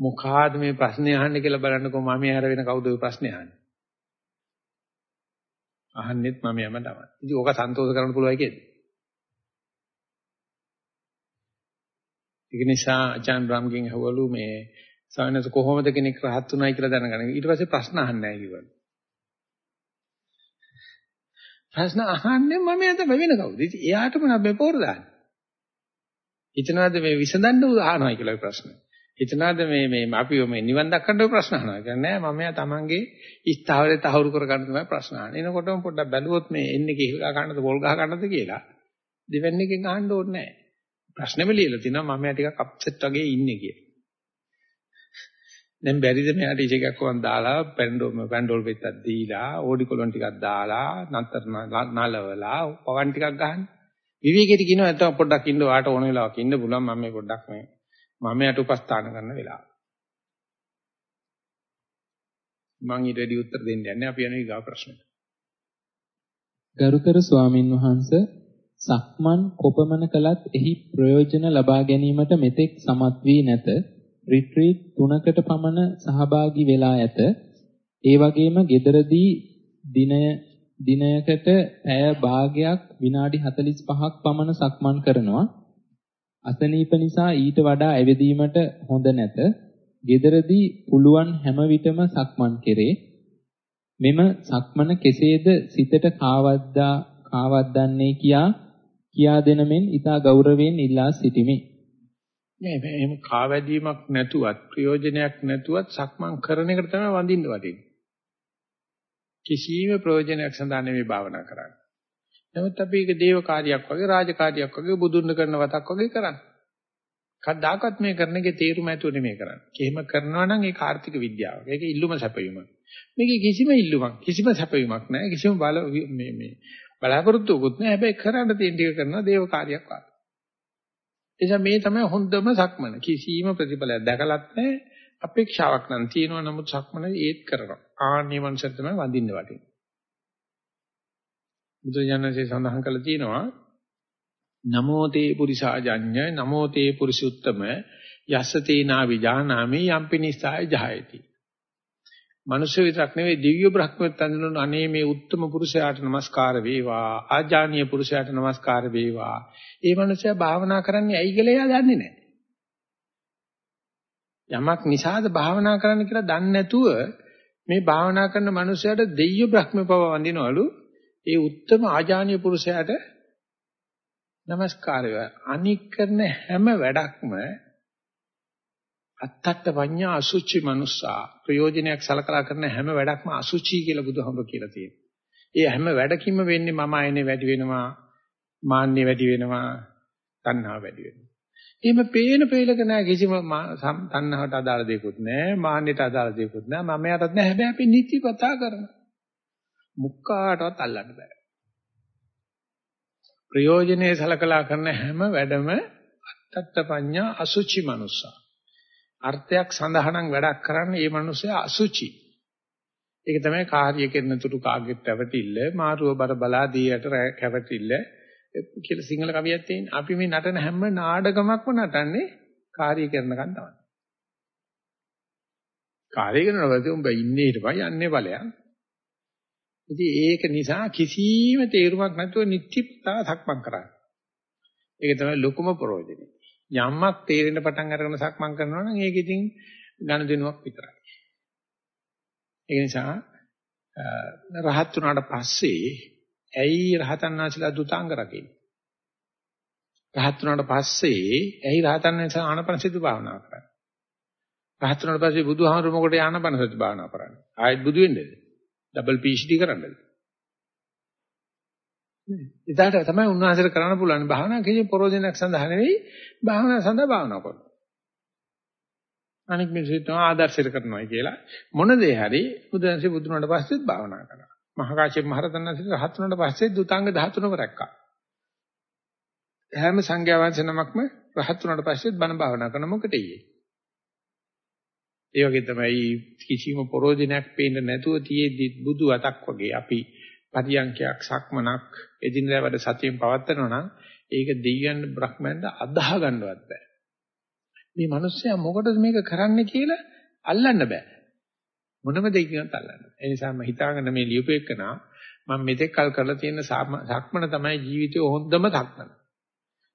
මොකාද මේ ප්‍රශ්නේ අහන්නේ කියලා බලන්නකෝ මම යාර වෙන කවුද ඔය ප්‍රශ්නේ අහන්නේ? අහන්නෙත් මම යම තමයි. ඉතින් ඕක සන්තෝෂ කරන්න පුළුවන් කේද? ඒක නිසා අචාන් බ්‍රාම්ගෙන් අහවලු මේ සානස කොහොමද කෙනෙක් රහත් උනායි කියලා දැනගන්න. ඊට පස්සේ ප්‍රශ්න අහන්නේ නැහැ කිව්වලු. ප්‍රශ්න අහන්නේ මම යා තමයි වෙන කවුද? ඉතින් එයාටම නම් පොර දාන්නේ. හිතනවාද මේ විසඳන්න අහනවා කියලා ප්‍රශ්න. හිතනවාද මේ මේ අපි මේ නිවන් දක්කන්න ප්‍රශ්න අහනවා. කියන්නේ නෑ මම යා තමන්ගේ ස්ථාවරේ තහවුරු කර ගන්න තමයි ප්‍රශ්න අහන්නේ. එනකොටම පොඩ්ඩක් බැලුවොත් මේ එන්නේ කිහිල් ගහ ගන්නද පොල් ගහ ගන්නද කියලා දෙවන්නේකින් අහන්න ඕනේ නෑ. ප්‍රශ්නෙම ලියලා තිනවා මම යා ටිකක් අප්සෙට් වගේ ඉන්නේ කියලා. දැන් බැරිද මෙයාට ඉජ එකක් වන් දාලා පැන්ඩෝල් පැන්ඩෝල් පෙත්තක් දීලා ඕඩි කොලොන් ටිකක් දාලා නතර නලවලා පවන් ටිකක් ගහන්න. විවේකෙට කියනවා නැත්නම් පොඩ්ඩක් ඉන්න වාට ඕන වෙලාවක ඉන්න පුළුවන් මම මේ පොඩ්ඩක් මේ මම යට උපස්ථාන කරන වෙලාව. මම ඊට වැඩි උත්තර දෙන්න යන්නේ අපි යන ඊගා ප්‍රශ්නෙට. ගරුතර ස්වාමින් වහන්සේ සක්මන් කොපමණ කළත් එහි ප්‍රයෝජන ලබා ගැනීමට මෙතෙක් සමත් වී නැත. රිට්‍රීට් තුනකට පමණ සහභාගී වෙලා ඇත. ඒ වගේම gederදී දිනය දිනයකට පැය භාගයක් විනාඩි 45ක් පමණ සක්මන් කරනවා. අසනීප නිසා ඊට වඩා ඇවිදීමට හොඳ නැත. gederදී පුළුවන් හැම විටම සක්මන් කෙරේ. මෙම සක්මන කෙසේද සිතට කාවද්දා කාවද්දන්නේ කියා කියා දෙන මෙන් ඊට ගෞරවයෙන් ඉල්ලා සිටිමි. නෑ එහෙම කාවැදීමක් නැතුවත් ප්‍රයෝජනයක් නැතුවත් සක්මන් කරන එකට තමයි වඳින්න වටින්නේ. කිසියම් ප්‍රයෝජනයක් සඳහා නෙමෙයි භාවනා කරන්නේ. නමුත් අපි ඒක දේව කාර්යයක් වගේ රාජකාරියක් වගේ බුදුන් කරන වතක් වගේ කරන්නේ. කවදාකවත් මේ කරන එකේ තේරුම ඇතුව නෙමෙයි කරන්නේ. එහෙම කරනවා නම් ඒක ආර්ථික විද්‍යාවක්. ඒක ඉල්ලුම සැපයීමක්. මේකේ කිසිම ඉල්ලුමක් කිසිම සැපයීමක් නැහැ. කිසිම බල මේ මේ බලාපොරොත්තුකුත් නැහැ. හැබැයි කරන්න තියෙන ටික කරනවා දේව කාර්යයක් වගේ. එනිසා මේ තමයි හොඳම සක්මන. කිසිම ප්‍රතිඵලයක් දැකලත් නැහැ. අපේක්ෂාවක් නම් තියෙනවා නමුත් සක්මන ඒත් කරනවා. ආන්නේ මනසට තමයි වඳින්න වටින්නේ. බුදුජානකසේ සඳහන් කළා තියෙනවා නමෝ තේ පුරිසාජඤ්ඤ නමෝ තේ පුරිසුත්තම යස්සතේ නා විජානාමි යම්පි නිසාය ජහයති. මනුෂ්‍ය විතරක් නෙවෙයි දිව්‍ය බ්‍රහ්මත් අඳුනන අනේ මේ උත්තම පුරුෂයාට নমස්කාර වේවා ආජානීය පුරුෂයාට নমස්කාර වේවා. ඒ මනුෂ්‍යයා භාවනා කරන්නේ ඇයි කියලා එයා දන්නේ නැහැ. යමක් නිසාද භාවනා කරන්න කියලා දන්නේ නැතුව මේ භාවනා කරන මනුෂ්‍යයාට දිව්‍ය බ්‍රහ්ම පව වඳිනවලු ඒ උත්තම ආජානීය පුරුෂයාට নমස්කාර වේවා. අනික් කරන හැම වැඩක්ම අත්තත්ත පඤ්ඤා අසුචි මනුස්සා ප්‍රයෝජනයක් සලකලා කරන හැම වැඩක්ම අසුචි කියලා බුදුහාමුදුර කියලා තියෙනවා. ඒ හැම වැඩකින්ම වෙන්නේ මම ආයනේ වැඩි වෙනවා, මාන්නේ වැඩි වෙනවා, තණ්හාව වැඩි වෙනවා. එහෙම පේන පේලක නෑ කිසිම තණ්හාවට අදාළ දෙයක්වත් නෑ, මාන්නයට අදාළ දෙයක්වත් නෑ, මම යටත් නෑ. හැබැයි අපි නිති කතා කරනවා. මුක්කාටවත් අල්ලන්න බෑ. ප්‍රයෝජනේ සලකලා කරන හැම වැඩම අත්තත්ත පඤ්ඤා අසුචි මනුස්සා අර්ථයක් සඳහනම් වැඩක් කරන්නේ මේ මිනිස්සයා අසුචි. ඒක තමයි කාර්ය කරන තුරු කාගෙත් පැවතිල්ල මාරුව බර බලා දීයට කැවතිල්ල කියලා සිංහල කවියක් තියෙන. අපි මේ නටන හැම නාඩගමක්ම නටන්නේ කාර්ය කරනකන් තමයි. කාර්ය කරනකොට උඹ ඉන්නේ ඊටපයි යන්නේ ඵලයන්. ඉතින් ඒක නිසා කිසිම තේරුමක් නැතුව නිත්‍යපතා සක්මන් කරන්නේ. ඒක තමයි ලොකුම ප්‍රයෝජනේ. යම්මක් තේරෙන්න පටන් අරගෙන සක්මන් කරනවා නම් ඒක ඉතින් ඝන දිනුවක් විතරයි. ඒ නිසා රහත් වුණාට පස්සේ ඇයි රහතන් වහන්සේලා දුතාංග රකින්නේ? රහත් වුණාට පස්සේ ඇයි රහතන් වහන්සේලා ආනපනසති භාවනා කරන්නේ? රහත් වුණාට පස්සේ බුදුහාමුදුර මොකට ආනපනසති භාවනා කරන්නේ? ආයෙත් බුදු වෙන්නේද? ඩබල් PhD කරන්නද? එදාට තමයි උන්වහන්සේට කරන්න පුළුවන් භාවනා කිසි ප්‍රෝජනයක් සඳහා නෙවෙයි භාවනා සඳහා භාවනා කරනවා. අනික මිනිස්සුන්ට ආදර්ශයට කරනවා කියලා මොන දේ හරි බුදුන්සේ බුදුනට පස්සෙත් භාවනා කරා. මහකාශ්‍යප මහ රහතන් වහන්සේ රහත් වුණාට පස්සේ දුතාංග 13ම රැක්කා. හැම සංඝයා වහන්සේ නමක්ම රහත් වුණාට පස්සෙත් බණ භාවනා කරන මොකටද ඒ වගේ තමයි කිසිම ප්‍රෝජනයක් පේන්න නැතුව තියේදී බුදු අතක් වගේ අපි පරියන්කයක් සක්මනක් එදිනදා වැඩ සතියෙන් පවත්නවා නම් ඒක දෙවියන් බ්‍රහ්මයන්ට අදාහ ගන්නවත් බෑ. මේ මිනිස්සයා මොකටද මේක කරන්නේ කියලා අල්ලන්න බෑ. මොනම දෙයකින්වත් අල්ලන්න බෑ. ඒ නිසා මම හිතාගෙන මේ ලියුපෙකනා මම මෙතෙක් කල් කරලා තියෙන සක්මන තමයි ජීවිතේ හොඳම සක්මන.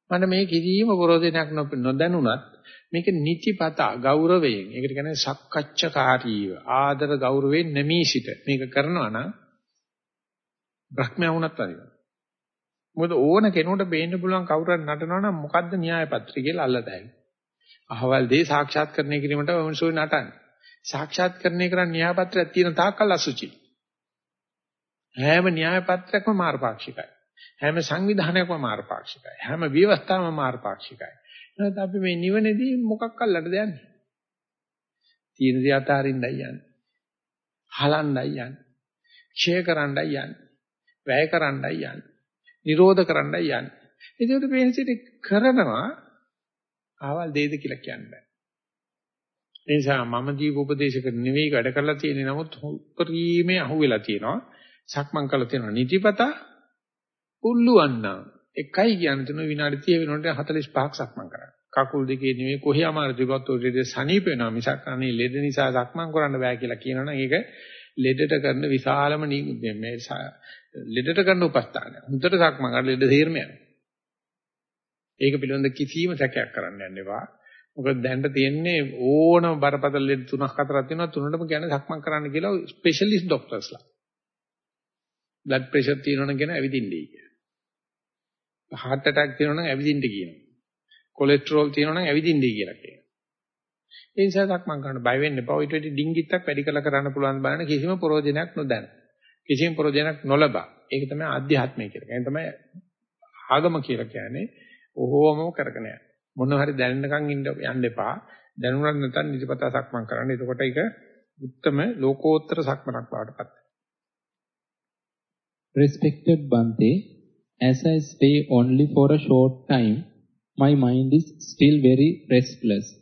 මට මේ කිසිම ප්‍රෝධනයක් නොදැනුණත් මේක නිතිපතා ගෞරවයෙන් ඒකට කියන්නේ සක්කච්ඡකාරීව ආදර ගෞරවයෙන් නැමී සිට මේක කරනවා නම් බ්‍රහ්මයා වුණත් වදිනවා. මොකද ඕන කෙනෙකුට බේන්න පුළුවන් කවුරුහරි නටනවා නම් මොකද්ද න්‍යාය පත්‍රය කියලා අල්ලතයි. අහවල් දේ සාක්ෂාත් කරණය කිරීමට වමසෝයි නටන්නේ. සාක්ෂාත් කරණය කරන්න න්‍යාය පත්‍රයක් තියෙන තාක්කල් අසුචි. හැම න්‍යාය පත්‍රයක්ම මාර්ගපාක්ෂිකයි. හැම සංවිධානයක්ම මාර්ගපාක්ෂිකයි. හැම ව්‍යවස්ථාවම මාර්ගපාක්ෂිකයි. එහෙනම් අපි මේ නිවනේදී මොකක් අල්ලන්නද යන්නේ? තියෙන දේ අතාරින්නයි යන්නේ. හලන්නයි යන්නේ. ක්ෂය කරන්නයි යන්නේ. වැය කරන්නයි යන්නේ. නිරෝධ කරන්නයි යන්නේ. ඒකට පේනසිට කරනවා ආවල් දෙයිද කියලා කියන්න බෑ. ඒ නිසා මම දීප උපදේශක නෙවෙයි වැඩ කරලා තියෙන්නේ නමුත් උපරිමේ අහුවෙලා තියෙනවා. සක්මන් කරලා තියෙනවා නිතිපතා උල්ලුවන්නා එකයි කියන තුන විනාඩි 30 වෙනකොට 45ක් සක්මන් කරා. කකුල් දෙකේ නෙවෙයි කොහේ අමාරු තිබ්බත් ඔය ලෙඩ සනීප වෙනවා මිසක් අනේ ලෙඩ නිසා සක්මන් කරන්න බෑ කියලා කියනවනම් ඒක ලෙඩට කරන විශාලම මේ ලෙඩට කරන උපස්ථානය. හොඳට සක්මන් කරලා ලෙඩ තීරම යනවා. ඒක පිළිබඳ කිසිම සැකයක් කරන්න යන්න එපා. මොකද දැනට තියෙන්නේ ඕනම බරපතල ලෙඩ තුනක් හතරක් තියෙනවා තුනටම කියන්නේ සක්මන් කරන්න කියලා ස්පෙෂලිස්ට් ડોක්ටර්ස්ලා. බ්ලඩ් ප්‍රෙෂර් තියෙනවනම් කියන ඇවිදින්නයි කියන. heart attack තියෙනවනම් ඇවිදින්න කියනවා. කොලෙස්ටරෝල් තියෙනවනම් ඇවිදින්නයි කියලා කියනවා. ඒ නිසා සක්මන් කරන්න බය වෙන්න එපා. ඊට වැඩි ඩිංගිත්තක් වැඩි කළ කරන්න පුළුවන් බලන්න කිසිම ප්‍රයෝජනයක් නොදැන. කිසිම ප්‍රයෝජනයක් නොලබා. ඒක තමයි ආධ්‍යාත්මය කියලා. ඒ තමයි ආගම කියලා කියන්නේ. ඔහොමම කරගෙන යන්න. මොන හරි දැනෙන්නකම් ඉන්න යන්න එපා. දැනුණත් නැත්නම් නිදිපතා සක්මන් කරන්න. එතකොට ඒක උත්තරම ලෝකෝත්තර සක්මනක් බවට පත් Respected Bante, as I stay only for a short time, my mind is still very restless.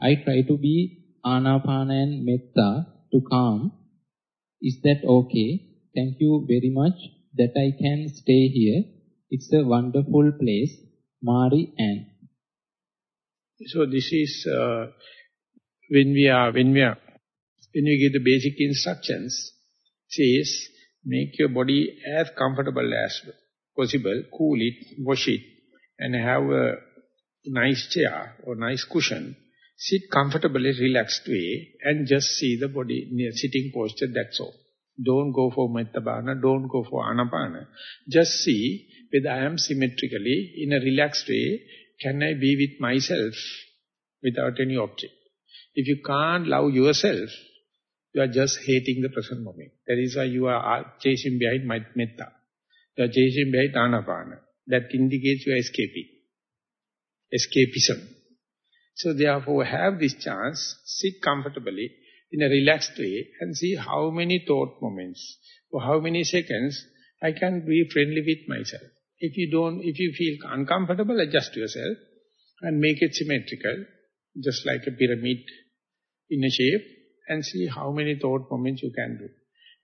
I try to be anapana and metta to calm. Is that okay? Thank you very much that I can stay here. It's a wonderful place. Mari and. So this is uh, when we are when we are when we give the basic instructions. Says make your body as comfortable as possible. Cool it, wash it, and have a nice chair or nice cushion. Sit comfortably, relaxed way, and just see the body sitting posture. That's all. Don't go for Mettabhana, don't go for Anapana. Just see whether I am symmetrically, in a relaxed way, can I be with myself without any object. If you can't love yourself, you are just hating the present moment. That is why you are chasing behind metta. You are chasing behind Anapana. That indicates you are escaping. Escapism. So therefore have this chance, sit comfortably, in a relaxed way and see how many thought moments or how many seconds I can be friendly with myself. If you don't, if you feel uncomfortable, adjust yourself and make it symmetrical, just like a pyramid in a shape and see how many thought moments you can do.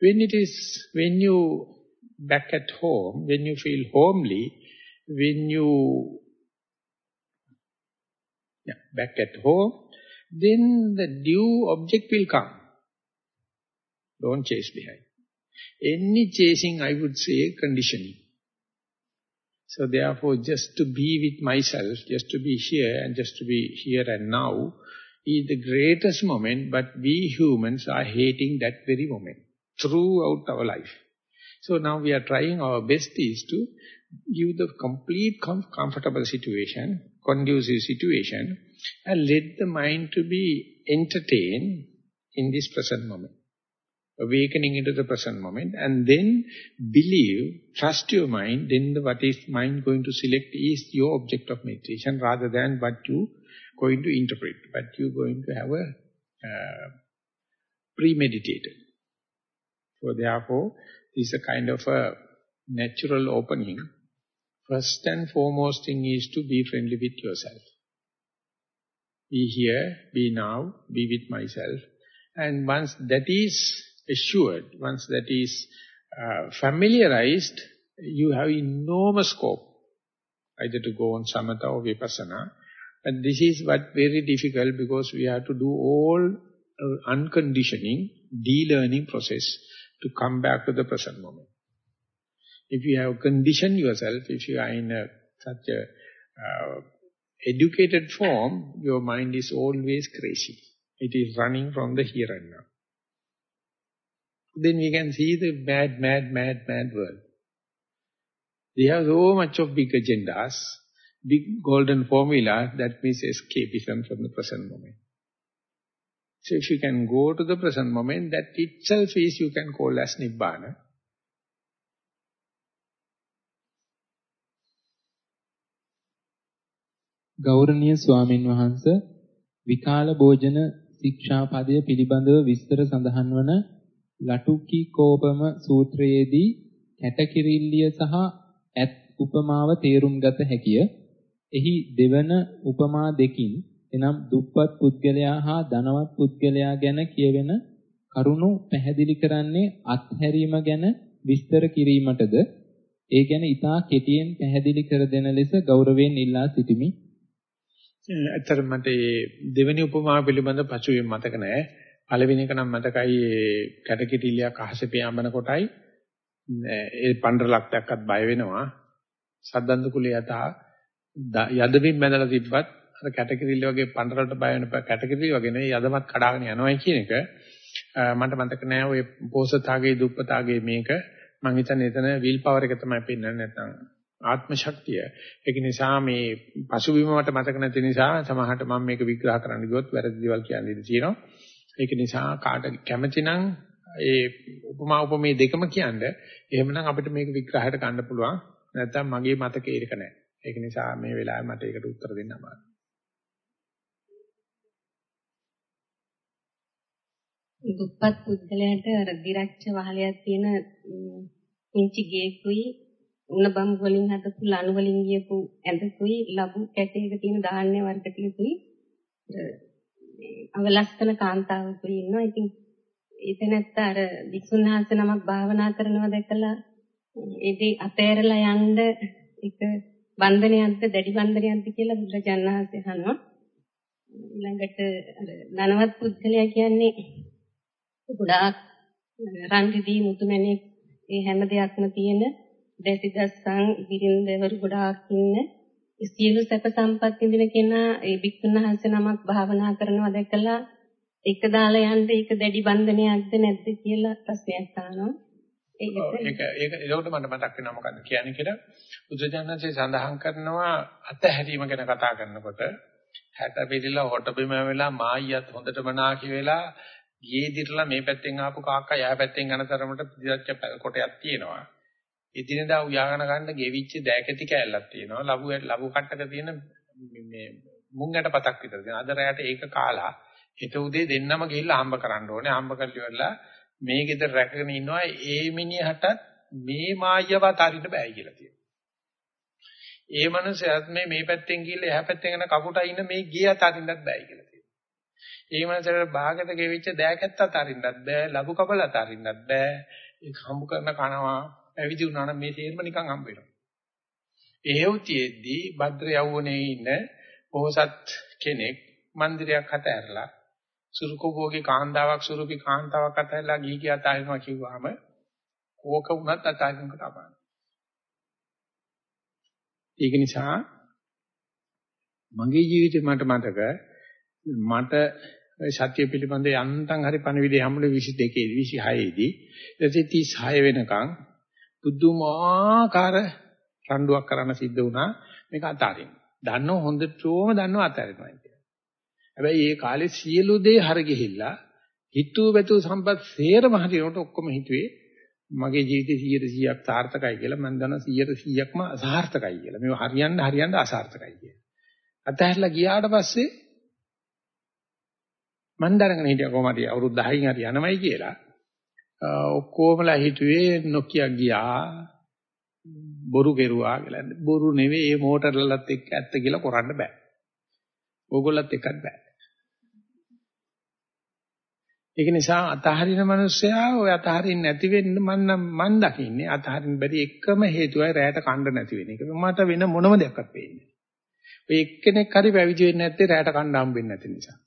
When it is, when you back at home, when you feel homely, when you yeah, back at home, then the due object will come. Don't chase behind. Any chasing, I would say, conditioning. So therefore, just to be with myself, just to be here and just to be here and now, is the greatest moment, but we humans are hating that very moment throughout our life. So now we are trying our best is to give the complete com comfortable situation, conducive situation, and let the mind to be entertained in this present moment. Awakening into the present moment and then believe, trust your mind, then the, what is mind going to select is your object of meditation rather than what you going to interpret, but you going to have a uh, premeditated. So therefore, this is a kind of a natural opening. First and foremost thing is to be friendly with yourself. Be here, be now, be with myself. And once that is assured, once that is uh, familiarized, you have enormous scope either to go on samatha or vipassana. And this is what very difficult because we have to do all uh, unconditioning, de-learning process to come back to the present moment. If you have conditioned yourself, if you are in a, such a uh, educated form, your mind is always crazy. It is running from the here and now. Then we can see the mad, mad, mad, mad world. They have so much of big agendas, big golden formula that means escapism from the present moment. So if you can go to the present moment, that itself is you can call as Nibbana. ගෞරවනීය ස්වාමින් වහන්ස විකාල භෝජන ශික්ෂාපදය පිළිබඳව විස්තර සඳහන් වන ලටුකිකෝපම සූත්‍රයේදී කැටකිරිල්ලිය සහ ඇත් උපමාව තේරුම් ගත හැකිය. එහි දෙවන උපමා දෙකින් එනම් දුප්පත් පුද්ගලයා හා ධනවත් පුද්ගලයා ගැන කියවෙන කරුණු පැහැදිලි කරන්නේ අත්හැරීම ගැන විස්තර කිරීමටද ඒ ගැන ඊටා කෙටියෙන් පැහැදිලි කර දෙන ලෙස ගෞරවයෙන් ඉල්ලා සිටිමි. ඇත්තටම මට මේ දෙවෙනි උපමාව පිළිබඳ පසුවෙන් මතක නැහැ. පළවෙනි එක නම් මතකයි ඒ කැටකිටිලියක් අහසේ පියාඹන කොටයි ඒ පණ්ඩරලක් දැක්කත් බය වෙනවා. සද්දන්ත කුලේ යතා යදමින් බැඳලා තිබ්බත් අර කැටකිරිල්ල වගේ පණ්ඩරලට බය වෙන කැටකිරිල්ල වගේ නෙවෙයි යදමත් කඩාගෙන යනවා කියන එක මට මතක නෑ ඔය පෝසතාගේ දුප්පතාගේ මේක මම හිතන්නේ එතන විල් පවර් එක තමයි පෙන්වන්නේ නැත්නම් ආත්ම ශක්තිය. ඒක නිසා මේ පසුබිම මට මතක නැති නිසා සමහරට මම මේක විග්‍රහ කරන්න ගියොත් වැරදි දේවල් කියන්න ඉඩ තියෙනවා. ඒක නිසා කාට කැමති නම් ඒ උපමා උපමේ දෙකම කියන්නේ එහෙමනම් අපිට මේක විග්‍රහයට ගන්න පුළුවන්. නැත්නම් මගේ මතකේ ඒක නැහැ. ඒක නිසා මේ වෙලාවේ මට ඒකට උත්තර දෙන්න අමාරුයි. දුප්පත් පුද්ගලයාට අර දිරච්ච වහලයක් තියෙන පුංචි ගේකුයි උණ බම් වලින් හදපු ලණු වලින් ගියපු ඇඳකුයි ලබු කැටයක තියෙන ධාන්‍ය වර්ග ටිකකුයි අවලස්සන කාන්තාවකුයි ඉන්නවා. ඉතින් එතනත්ත අර වික්ෂුන්හාස නමක් භාවනා කරනවා දැකලා ඒදී අතෑරලා යන්න එක බන්ධනයක්ද දැඩි බන්ධනයක්ද කියලා බුදුරජාණන් වහන්සේ අහනවා. ඊළඟට අර ධනවත් පුද්ගලයා කියන්නේ ගොඩාක් රන් රිදී මුතුමැණික් ඒ හැම දෙයක්ම තියෙන දැසිදස්සන් ඉදිරින්දවරු ගොඩාක් ඉන්න සියලු සැප සම්පත් විඳින කෙනා ඒ භික්ෂුන් වහන්සේ නමක් භාවනා කරනවා දැකලා ඒක දාලා යන්න ඒක දැඩි බන්ධනයක්ද නැද්ද කියලා ප්‍රශ්නයක් අහනවා. ඒක ඒක ඒකට මට මතක් වෙනවා මොකද්ද කියන්නේ කියලා බුදුජානකසේ සඳහන් කරනවා අතහැරීම ගැන කතා කරනකොට හැට පිළිලා හොට බිම වෙලා මායියත් හොඳටම නාකි වෙලා ගියේ දිරලා මේ පැත්තෙන් ආපු කාක්කා යා පැත්තෙන් යන තරමට පිටිච්ච කොටයක් තියෙනවා. එදිනදා උයාගෙන ගන්න ගෙවිච්ච දෑකැටි කෑල්ලක් තියෙනවා. ලබු ලබු කට්ටක තියෙන මේ මුංගට පතක් විතර තියෙනවා. අද රැයට ඒක කාලා හිත උදේ දෙන්නම ගිහිල්ලා හම්බ කරන්න ඕනේ. හම්බ කරලිවලා මේ ගෙදර රැකගෙන ඉන්නවා ඒ මිනිහටත් මේ මායව අතාරින්න බෑ කියලා තියෙනවා. ඒ මනුස්සයාත් මේ මේ පැත්තෙන් ගිහිල්ලා එහා පැත්තෙන් යන කපුටා ඉන්න මේ ගේ අතාරින්නත් බෑ කියලා තියෙනවා. ඒ මනුස්සයාට භාගයට ගෙවිච්ච දෑකැත්ත අතාරින්නත් බෑ, ලබු කබල අතාරින්නත් බෑ. ඒක හම්බ කරන කනවා පැවිදි වුණා නම් මේ තේරම නිකන් හම්බ වෙනවා. එහෙව්තියෙද්දී භද්‍ර යවුනේ ඉන්න පොහසත් කෙනෙක් මන්දිරයක් හත ඇරලා සුරුකෝභෝගේ කාන්තාවක් සුරුපි කාන්තාවක් අතහැරලා ගිහි කිය අතාරිනවා කිව්වහම ඕක වුණත් අතාරින්නට අපාන. ඒක නිසා මගේ ජීවිතේ මට මතක මට සත්‍ය පිළිබඳ යන්තම් හරි පණවිඩය හැමුනේ 22 26 දී ඊට 36 වෙනකන් පුදුමාකාර රණ්ඩුවක් කරන්න සිද්ධ වුණා මේක අතාරින්න. දන්නව හොඳටම දන්නව අතාරිනවා කියලා. හැබැයි ඒ කාලේ සියලු දේ හර ගිහිල්ලා හිතුව වැතු සම්පත් සේරම හරියට ඔක්කොම හිතුවේ මගේ ජීවිතේ 100%ක් සාර්ථකයි කියලා මම දන්නවා 100%ක්ම අසාර්ථකයි කියලා. මේව හරියන්න හරියන්න අසාර්ථකයි කියලා. අතහැරලා ගියාට පස්සේ මම දැනගෙන හිටියා කොහමද අවුරුදු 10කින් හරි යනවයි කියලා. ඔක්කොමලා හිතුවේ නොකිය ගියා බොරු කෙරුවා කියලා. බොරු නෙවෙයි මේ මෝටරලලත් එක්ක ඇත්ත කියලා කරන්න බෑ. ඕගොල්ලත් එක්කත් බෑ. ඒක නිසා අතහරින මිනිස්සයා ඔය අතහරින්න නැති වෙන්න මම නම් මන් දකින්නේ අතහරින්න බැරි එකම හේතුවයි රැයට කණ්ඩ නැති වෙන එක. මට වෙන මොනම දෙයක්වත් පේන්නේ නැහැ. ඔය එක්කෙනෙක් හරි පැවිදි වෙන්නේ නැත්තේ රැයට කණ්ඩ හම්බෙන්නේ නැති නිසා.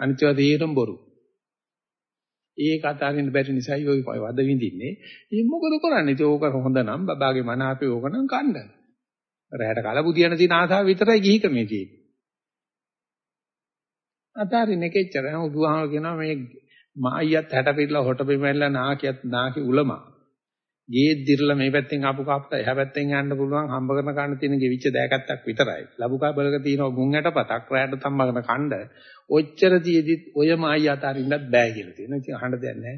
අනිත්‍යව තේරෙම් බොරු. ඒක අතාරින්න බැරි නිසායි ඔය වද විඳින්නේ. ඉතින් මොකද කරන්නේ? ඉතින් ඕක හොඳ නම් බබාගේ මන අපේ ඕක නම් කණ්ඩ. රැයට කලබුදියන තියෙන ආසාව විතරයි ගිහිකමේ තියෙන්නේ. අතාරින්න කෙච්චර. බුදුහාම කියනවා මේ මායියත් හැට පිටලා හොට බිමැල්ලා නාකියත් නාකි උලම. ගේ දිරලා මේ පැත්තෙන් ආපු කාපට එහා පැත්තෙන් යන්න පුළුවන් හම්බ කරන කන්න තියෙන ගෙවිච්ච දෑකත්තක් විතරයි. ලැබුකා බලක තියෙන මුං ඇටපතක් රැයට තම්බගෙන කණ්ඩ ඔච්චර තියේදිත් ඔය මායි අතාරින්නත් බෑ කියලා තියෙනවා. ඉතින් අහන්න දෙයක් නැහැ.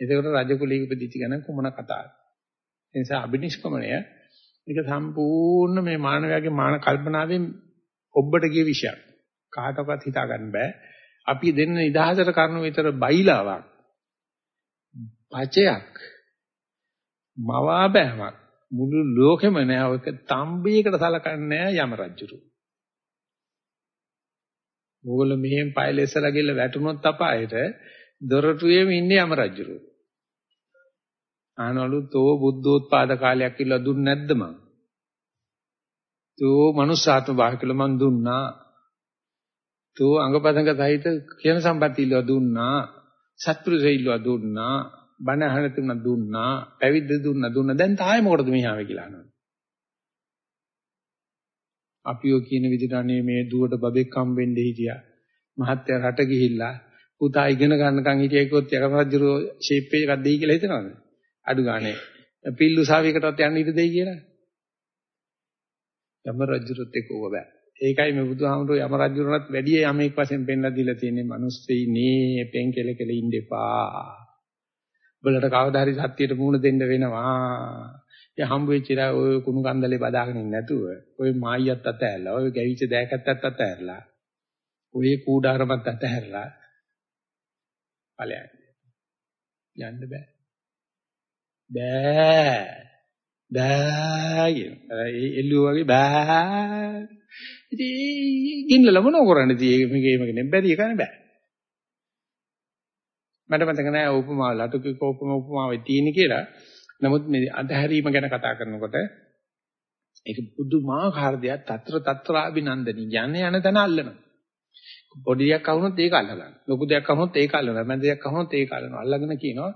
එතකොට රජ කුලීක උපදිච්ච ගැන කුමන කතාවක්. ඒ නිසා අබිනිෂ්ක්‍මණය මේක සම්පූර්ණ මේ මානවයාගේ මාන කල්පනාවෙන් ඔබට ගිය විෂයක්. කාටවත් හිතා ගන්න බෑ. අපි දෙන්න නිදහසට කරන විතර බයිලාවක්. පචයක්. මවාබෑමක්. මුළු ලෝකෙම නෑ ඔක තම්බියකට සලකන්නේ නෑ යම රජුරු. ඕගොල්ලෝ මෙහෙන් පයලෙස්සලා ගිහලා වැටුනොත් අපායට දොරටුවේම ඉන්නේ යම රජුරු. අහනවලු තෝ බුද්ධෝත්පාද කාලයක් කියලා දුන්නේ නැද්ද මං? තෝ මනුස්සාත්ම භාවිකල මං දුන්නා. තෝ අංගපදංග සහිත කියන සම්පatti ඉල්ලුවා දුන්නා. සත්පුරුෂය ඉල්ලුවා දුන්නා. බණ අහන තුන දුන්නා. පැවිද්ද දුන්නා දුන්නා. දැන් තායි මොකටද මෙහාවේ කියලා අහනවා. අපියෝ කියන විදිහට අනේ මේ දුවට බබෙක් හම්බෙන්නේ හිටියා. මහත්තයා රට ගිහිල්ලා පුතා ඉගෙන ගන්නකම් හිටියා කිව්වොත් යකම රජුරෝ ෂේප් එකක් දෙයි කියලා හිතනවද? අඩු ගානේ පිල්ලු සාවියකටවත් යන්න ඉඩ දෙයි කියලා. යම රජුරුත් එක්ක ඕව බෑ. ඒකයි මේ බුදුහාමුදුරුවෝ යම රජුරුණත් වැඩි යමෙක් වශයෙන් පෙන්ලා දීලා තියෙන්නේ මිනිස්සෙයි නේ පෙන් කෙල කෙල ඉන්න එපා. බලට කවදා හරි සත්‍යයට මුහුණ දෙන්න වෙනවා. ඒ හම්බ වෙච්ච ඉලා ඔය කුණු කන්දලේ බදාගෙන ඉන්නේ නැතුව ඔය මායියත් අතහැරලා ඔය ගැවිච්ච දෑකත්තත් අතහැරලා ඔය කූඩාරමත් අතහැරලා ඵලයන් යන්න බෑ. බෑ. බෑ කියන. ඒ එල්ලුව වගේ බෑ. ඉතින් ගින්නල මොනව කරන්නේ ඉතින් මේක මේක නෙම් බැරි එකනේ බෑ. මට මතක නෑ උපමා ලතුකික උපම උපමාවේ තියෙන කියලා. නමුත් මේ අධහැරීම ගැන කතා කරනකොට ඒක පුදුමාකාර දෙයක් తත්‍ර తත්‍රාభిනන්දනි යන්නේ යන තැන අල්ලනවා. පොඩි දෙයක් අහුනොත් ඒක අල්ලගන්න. ලොකු දෙයක් අහුනොත් ඒක අල්ලනවා. මැද දෙයක් අහුනොත් ඒක අල්ලනවා. අල්ලගෙන කියනවා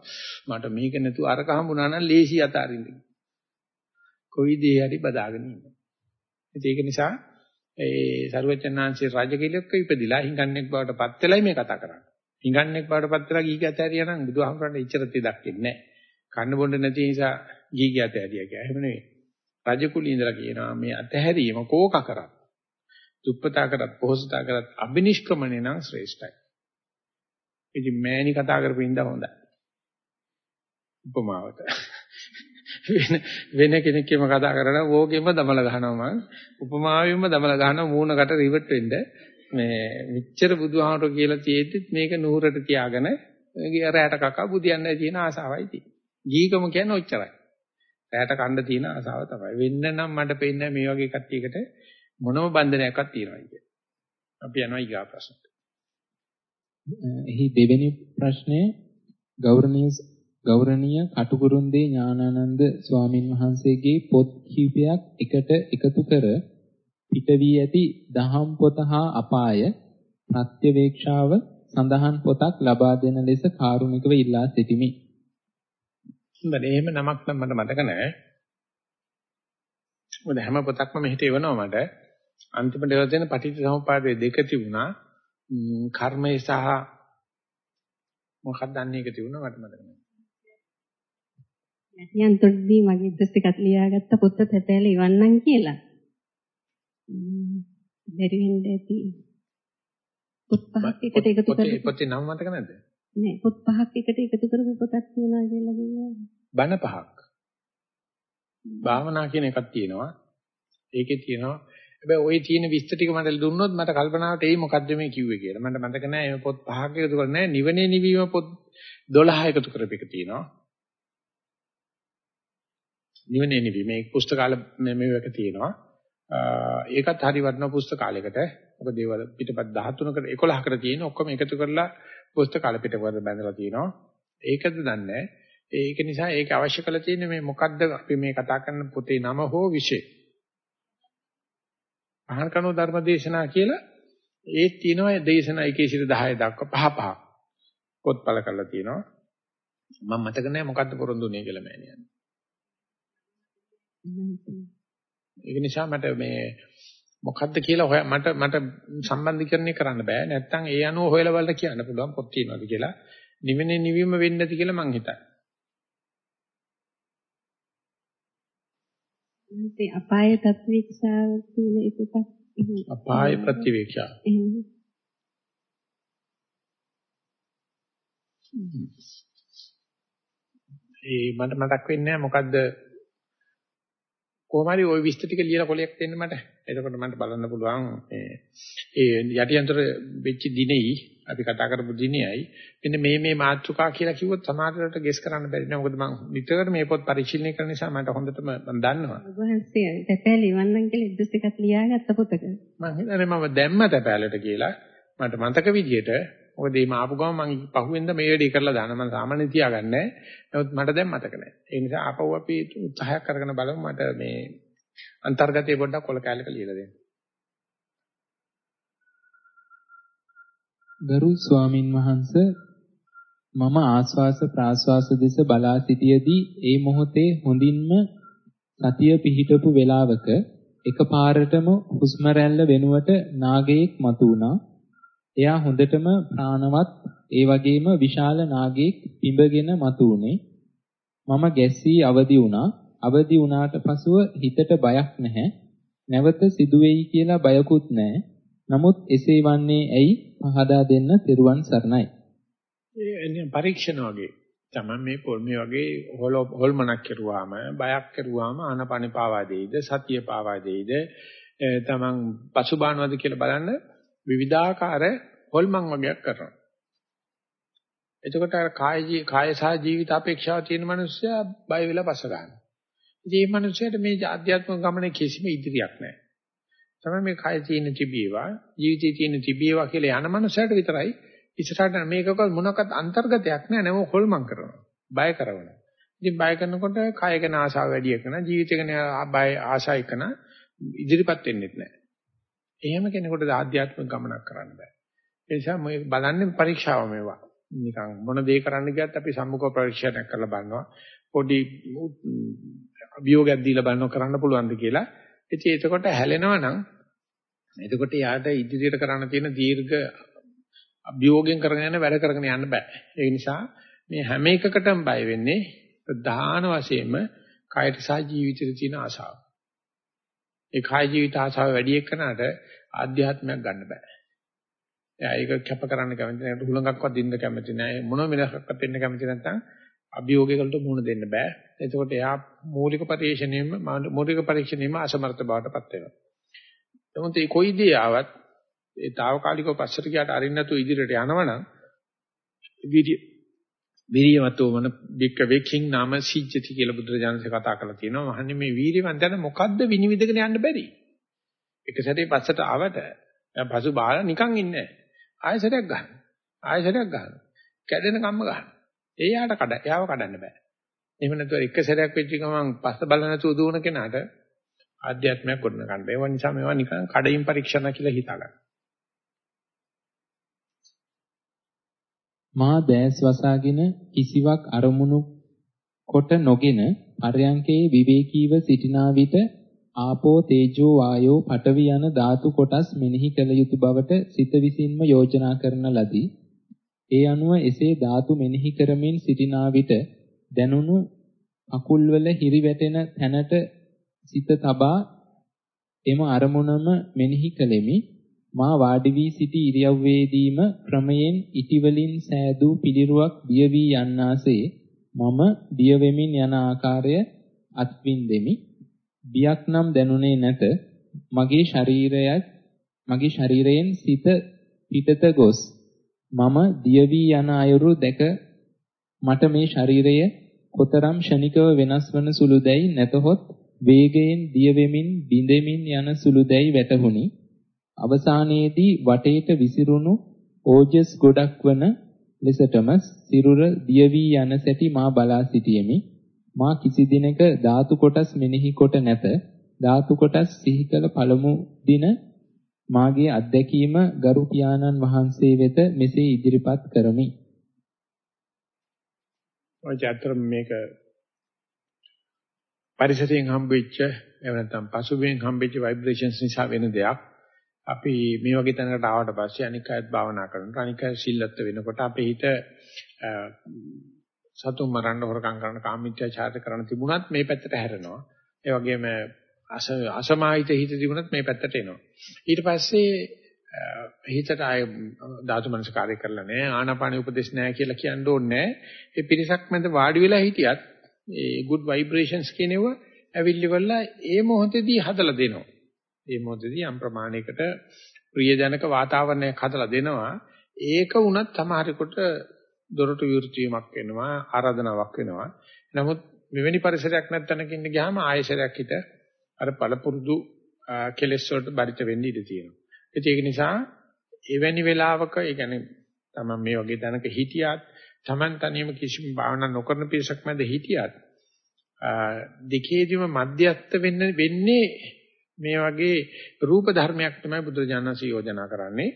මට මේක නැතුව අරක හම්බුනා නම් ලේසි අතාරින්න. කොයි දේ හරි බදාගෙන ඉන්න. ඒක නිසා ඒ සරුවචනාංශයේ රාජකීයක ඉපදිලා හිඟන්නේක් බවට පත් වෙලයි මේ කතා කරන්නේ. හිඟන්නෙක් බවට පත් වෙලා ගීගත ඇරියා නම් බුදුහාමරණ ඉච්ඡර තෙදක්න්නේ නැහැ. කන්න බොන්න නැති නිසා ගීගත ඇරියා කියලා. එහෙම නෙවෙයි. රජකුලී ඉඳලා කියනවා මේ අතහැරීම කෝක කරත් දුප්පතා කරත් පොහොසතා කරත් අබිනිෂ්ක්‍මණය නම් ශ්‍රේෂ්ඨයි. ඉතින් මෑණි කතා කරපු ඉඳා හොඳයි. උපමාවට. වෙන වෙන කෙනෙක්ගෙම කතා කරලා ඕකෙම දමල ගහනවා මං. උපමාවෙම දමල ගහනවා මූණකට රිවට් වෙන්න. මේ මෙච්චර බුදුහාමර කියලා තියෙද්දිත් මේක නුහුරට තියාගෙන රැයට කකා බුදියන්නයි තියෙන ආසාවයි තියෙන්නේ. ගීකම කියන්නේ ඔච්චරයි. රැයට කන්න තියෙන ආසාව තමයි. වෙන්න නම් මට පේන්නේ මේ වගේ කට්ටියකට මොනම බන්ධනයක්වත් තියනවා කියන්නේ. අපි යනවා ඊගා ප්‍රශ්නට. එහි දෙවෙනි ප්‍රශ්නය ගෞරවනීය ගෞරවනීය කටුකුරුන්දේ ඥානානන්ද ස්වාමින් වහන්සේගේ පොත් කිහිපයක් එකට එකතු කර පිට වී ඇති දහම් පොත හා අපාය ප්‍රත්‍යවේක්ෂාව සඳහන් පොතක් ලබා දෙන ලෙස කාරුණිකව ඉල්ලා සිටිමි. හොඳයි එහෙම නමක් නම් මට මතක නැහැ. මොකද හැම පොතක්ම මෙහෙට එවනවා මට. අන්තිමට ඒවා දෙන පටිච්චසමුපාදයේ දෙක තිබුණා. කර්මය සහ මොකක්ද අන්නේ එක තිබුණා මට මතක නැහැ. නැතිනම් තොඩ්දී මගේ එකත් ලියාගත්ත පොත තැතැල ඉවන්නම් කියලා. බැරි වෙන්න ඇති. පොත් පහක් එකට එකතු කරලා පොතේ නම මතක නැද්ද? නෑ පොත් පහක් එකට එකතු කරපු පොතක් තියෙනවා කියලා කිව්වා. බණ පහක්. භාවනා කියන එකක් තියෙනවා. ඒකේ තියෙනවා හැබැයි ওই තියෙන විස්තර ටික මට දුන්නොත් මට කල්පනාවට එයි මොකද්ද මේ කිව්වේ කියලා. මට මතක නෑ මේ පොත් පහක් එකතු කරලා නෑ නිවනේ නිවීම පොත් 12 එකතු කරපු එක තියෙනවා. නිවනේ නිවීම මේ පුස්තකාල මේ මේක තියෙනවා. ඒකත් හරි වටිනා පුස්තකාලයකට. මොකද ඒවල පිටපත් 13කට 11කට තියෙන ඔක්කොම එකතු කරලා පුස්තකාල පිටපත බැඳලා තියෙනවා. ඒකද දන්නේ ඒක නිසා ඒක අවශ්‍ය කරලා තියෙන්නේ මේ මොකද්ද අපි මේ කතා කරන පොතේ නම හෝ විෂය. අහන කනෝ ධර්ම දේශනා කියලා ඒ තියෙනවා දේශනා 1 සිට 10 දක්වා පහ පහ පොත්පල කරලා තියෙනවා. මම මතක නැහැ මොකද්ද පොරොන්දුනේ කියලා මෑණියන්. ඒක නිසා මට මේ මොකද්ද කියලා හොය මට මට සම්බන්ධීකරණය කරන්න බෑ. නැත්තම් ඒ අනුව හොයලා බලලා කියන්න පුළුවන් පොත් තියනවාද කියලා. නිවෙන්නේ නිවීම වෙන්නේ නැති කියලා මං හිතයි. මේ අපාය ප්‍රතිවික්ෂාව කියන එකක් අපාය ප්‍රතිවික්ෂා ඒ මට මතක් වෙන්නේ මොකද්ද කොහොම හරි ওই විස්තර ටික ලියලා කොලයක් දෙන්න මට. එතකොට මට බලන්න පුළුවන් මේ ඒ යටියන්තර වෙච්ච දිනෙයි අපි කතා කරපු දිනෙයි මෙන්න මේ මේ මාතෘකා කියලා කිව්වොත් සමහරවිට ගෙස් කරන්න බැරි නෑ. මොකද මම නිතර මේ පොත් පරිශීලනය කරන නිසා මට හොඳටම මම දන්නවා. ඔබ වහන්සේ තැපෑලි වන්නම් කියලා ඉද්දස් එකක් ලියාගත්ත පොතක. මම හිතන්නේ මම දැම්ම තැපෑලට කියලා මට මතක විදියට මොකද මේ ආපු ගම මම පහුවෙන්ද මේ වැඩේ කරලා දාන මම සාමාන්‍යයෙන් තියාගන්නේ නමුත් මට දැන් මතක නැහැ. ඒ නිසා ආපහු අපි උත්සාහයක් කරගෙන බලමු. මට මේ අන්තර්ගතයේ පොඩ්ඩක් කොල කැලක ලියලා දෙන්න. ගරු ස්වාමින් වහන්සේ මම ආස්වාස ප්‍රාස්වාස දෙස බලා සිටියේදී ඒ මොහොතේ හොඳින්ම සතිය පිහිටපු වේලාවක එකපාරටම හුස්ම රැල්ල වෙනුවට නාගයෙක් මතු වුණා. එයා හොඳටම ප්‍රාණවත් ඒ වගේම විශාල නාගයෙක් පිඹගෙන මතු වුණේ. මම ගැස්සී අවදි වුණා. අවදි වුණාට පසුව හිතට බයක් නැහැ. නැවත සිදුවේයි කියලා බයකුත් නැහැ. නමුත් එසේ වන්නේ ඇයි පහදා දෙන්න තෙරුවන් සරණයි. ඒ පරීක්ෂණ වගේ. තමයි මේ පොල්මේ වගේ හොල්මනක් කරුවාම බයක් කරුවාම ආනපන පාවා දෙයිද සතිය පාවා දෙයිද තමන් පසුබානවද කියලා බලන්න විවිධාකාර හොල්මන් වගේක් කරනවා. එතකොට අර කාය කාය සහ ජීවිත අපේක්ෂාව තියෙන මිනිස්සයා බය වෙලා පස්ස ගන්නවා. ඉතින් මේ මිනිස්සයාට මේ ආධ්‍යාත්මික ගමනේ කිසිම ඉදිරියක් නැහැ. තමයි මේ කාය තියෙන තිබේවා ජීවිතයේ තියෙන තිබේවා කියලා යන මිනිස්සයාට විතරයි ඉස්සරහට මේකක මොනක්වත් අන්තර්ගතයක් නැහැ නම හොල්මන් කරනවා. බය කරනවා. ඉතින් බය කරනකොට කාය ගැන ආශාව වැඩි එකන ජීවිතය ගැන බය ආශා එකන ඉදිරිපත් වෙන්නේ නැහැ. එහෙම කෙනෙකුට ආධ්‍යාත්මික ගමනක් කරන්න බෑ. ඒ නිසා මේ බලන්නේ පරීක්ෂාව මේවා. නිකන් මොන දේ කරන්න ගියත් අපි සම්මුඛ පරීක්ෂණයක් කරලා බලනවා. පොඩි අභියෝගයක් දීලා බලනවා කරන්න පුළුවන්ද කියලා. ඉතින් එතකොට හැලෙනවා නම් එතකොට යාට ඉදිරියට කරන්න තියෙන දීර්ඝ අභියෝගයෙන් කරගෙන යන වැඩ කරගෙන යන්න බෑ. ඒ නිසා මේ හැම එකකටම බය වෙන්නේ ප්‍රධාන වශයෙන්ම කායට සහ ජීවිතයට තියෙන ආශාව. ඒ කාය ජීවිත ආශාව වැඩි එක්කනට ආධ්‍යාත්මයක් ගන්න බෑ. එයා ඒක කැප කරන්න කැමති නැහැ. හුලඟක්වත් දින්න කැමති නැහැ. මොනම වෙනසක්වත් වෙන්න කැමති නැත්නම් අභියෝගයකට මුහුණ දෙන්න බෑ. එතකොට එයා මූලික පරිශ්‍රණයෙම මූලික පරීක්ෂණයෙම අසමර්ථ බවටපත් වෙනවා. එතකොට මේ කොයි දේ ආවත් ඒ తాවකාලිකව පස්සට ගියාට අරින්න නැතුව ඉදිරියට යනවනම් විරිය විරියවතෝ මන බික්ක වේකින් නාම සිජ්ජති කියලා බුදුරජාණන්සේ කතා කරලා තියෙනවා. මහන්නේ මේ වීර්යවන්තයන් මොකද්ද විනිවිදගෙන යන්න බැරි? එක සැරේ පස්සට ආවට දැන් පසු බාලා නිකන් ඉන්නේ නැහැ. ආයෙසරයක් ගන්න. ආයෙසරයක් ගන්න. කැඩෙන කම්ම ගන්න. ඒ යාට කඩ. එයාව කඩන්න බෑ. එහෙම නැතුව එක සැරයක් වෙච්ච ගමන් පස්ස බල නැතුව දුවන කෙනාට ආධ්‍යාත්මයක් ගොඩන ගන්න. ඒ නිසා මේවා නිකන් කඩින් පරීක්ෂණ කියලා හිතාගන්න. මා දැස් වසාගෙන කිසිවක් අරමුණු කොට නොගෙන පරයන්කේ විවේකීව සිටිනා විට ආපෝ තේජෝ වායෝ පඨවි යන ධාතු කොටස් මෙනෙහි කළ යුතු බවට සිත විසින්ම යෝජනා කරන ලදී. ඒ අනුව එසේ ධාතු මෙනෙහි කරමින් සිටිනා විට දැනුණු අකුල්වල හිරි වැටෙන තැනට සිත තබා එම අරමුණම මෙනෙහි කළෙමි. මා වාඩි වී සිටි ඉරියව්වේදීම ක්‍රමයෙන් ඉටි වලින් සෑදූ පිළිරුවක් දිය වී යන්නාසේ මම දිය වෙමින් යන ආකාරය අත්විඳෙමි. බියක් නම් දැනුනේ නැත. මගේ ශරීරයත් මගේ ශරීරයෙන් සිත පිටත ගොස් මම දිය වී යන අයුරු දැක මට මේ ශරීරය කොතරම් ෂණිකව වෙනස් වන සුළුදැයි නැතහොත් වේගයෙන් දිය වෙමින් බිඳෙමින් යන සුළුදැයි වැටහුණි. අවසානයේදී වටේට විසිරුණු ඕජස් ගොඩක් වන ලෙසටම සිරුර දිය වී යන සැටි මා බලා සිටියෙමි. මා කිසි දිනක ධාතු කොටස් මෙනෙහි කොට නැත. ධාතු කොටස් සිහි කළ පළමු දින මාගේ අත්දැකීම ගරු පියාණන් වහන්සේ වෙත මෙසේ ඉදිරිපත් කරමි. ඔය චත්‍ර මේක පරිසරයෙන් හම්බෙච්ච එහෙම නැත්නම් පසුබිම් හම්බෙච්ච ভাইබ්‍රේෂන්ස් නිසා වෙන දෙයක්. අපි මේ වගේ තැනකට ආවට පස්සේ අනික් අයත් භාවනා කරනකොට අනික් අය සිල්ලත් වෙනකොට අපේ හිත සතුන් මරන්න හොරකම් කරන කාමීත්‍යාචාරය කරන තිබුණත් මේ පැත්තට හැරෙනවා. ඒ වගේම අසමාහිත හිත තිබුණත් මේ පැත්තට එනවා. ඊට පස්සේ හිතට ආය ධාතු මනසකාරය කරලා නැහැ ආනාපාන උපදේශ නැහැ කියලා කියන්න ඕනේ ඒ පිරිසක් මැද වාඩි වෙලා හිටියත් ඒ good vibrations කියනව ඇවිල්ලිවලා ඒ මොහොතේදී හදලා දෙනවා. ඒ මොහොතේදී යම් ප්‍රමාණයකට ප්‍රියජනක වාතාවරණයක් හදලා දෙනවා. ඒක වුණත් සමහරෙකුට දොරටු විවෘත වීමක් වෙනවා ආරාධනාවක් වෙනවා. නමුත් මෙවැනි පරිසරයක් නැත්නම් ඉන්න ගියාම ආයෙසරයක් හිට අර පළපුරුදු කෙලෙස් වලට බරිත වෙන්න ඉඩ තියෙනවා. ඒක නිසා එවැනි වෙලාවක ඒ කියන්නේ තමන් මේ වගේ තැනක හිටියත් තමන් තනියම කිසිම භාවනා නොකරන පිරිසක් මැද හිටියත් දෙකේදීම මධ්‍යස්ත වෙන්න වෙන්නේ මේ වගේ රූප ධර්මයක් තමයි බුදුරජාණන්සේ යෝජනා කරන්නේ.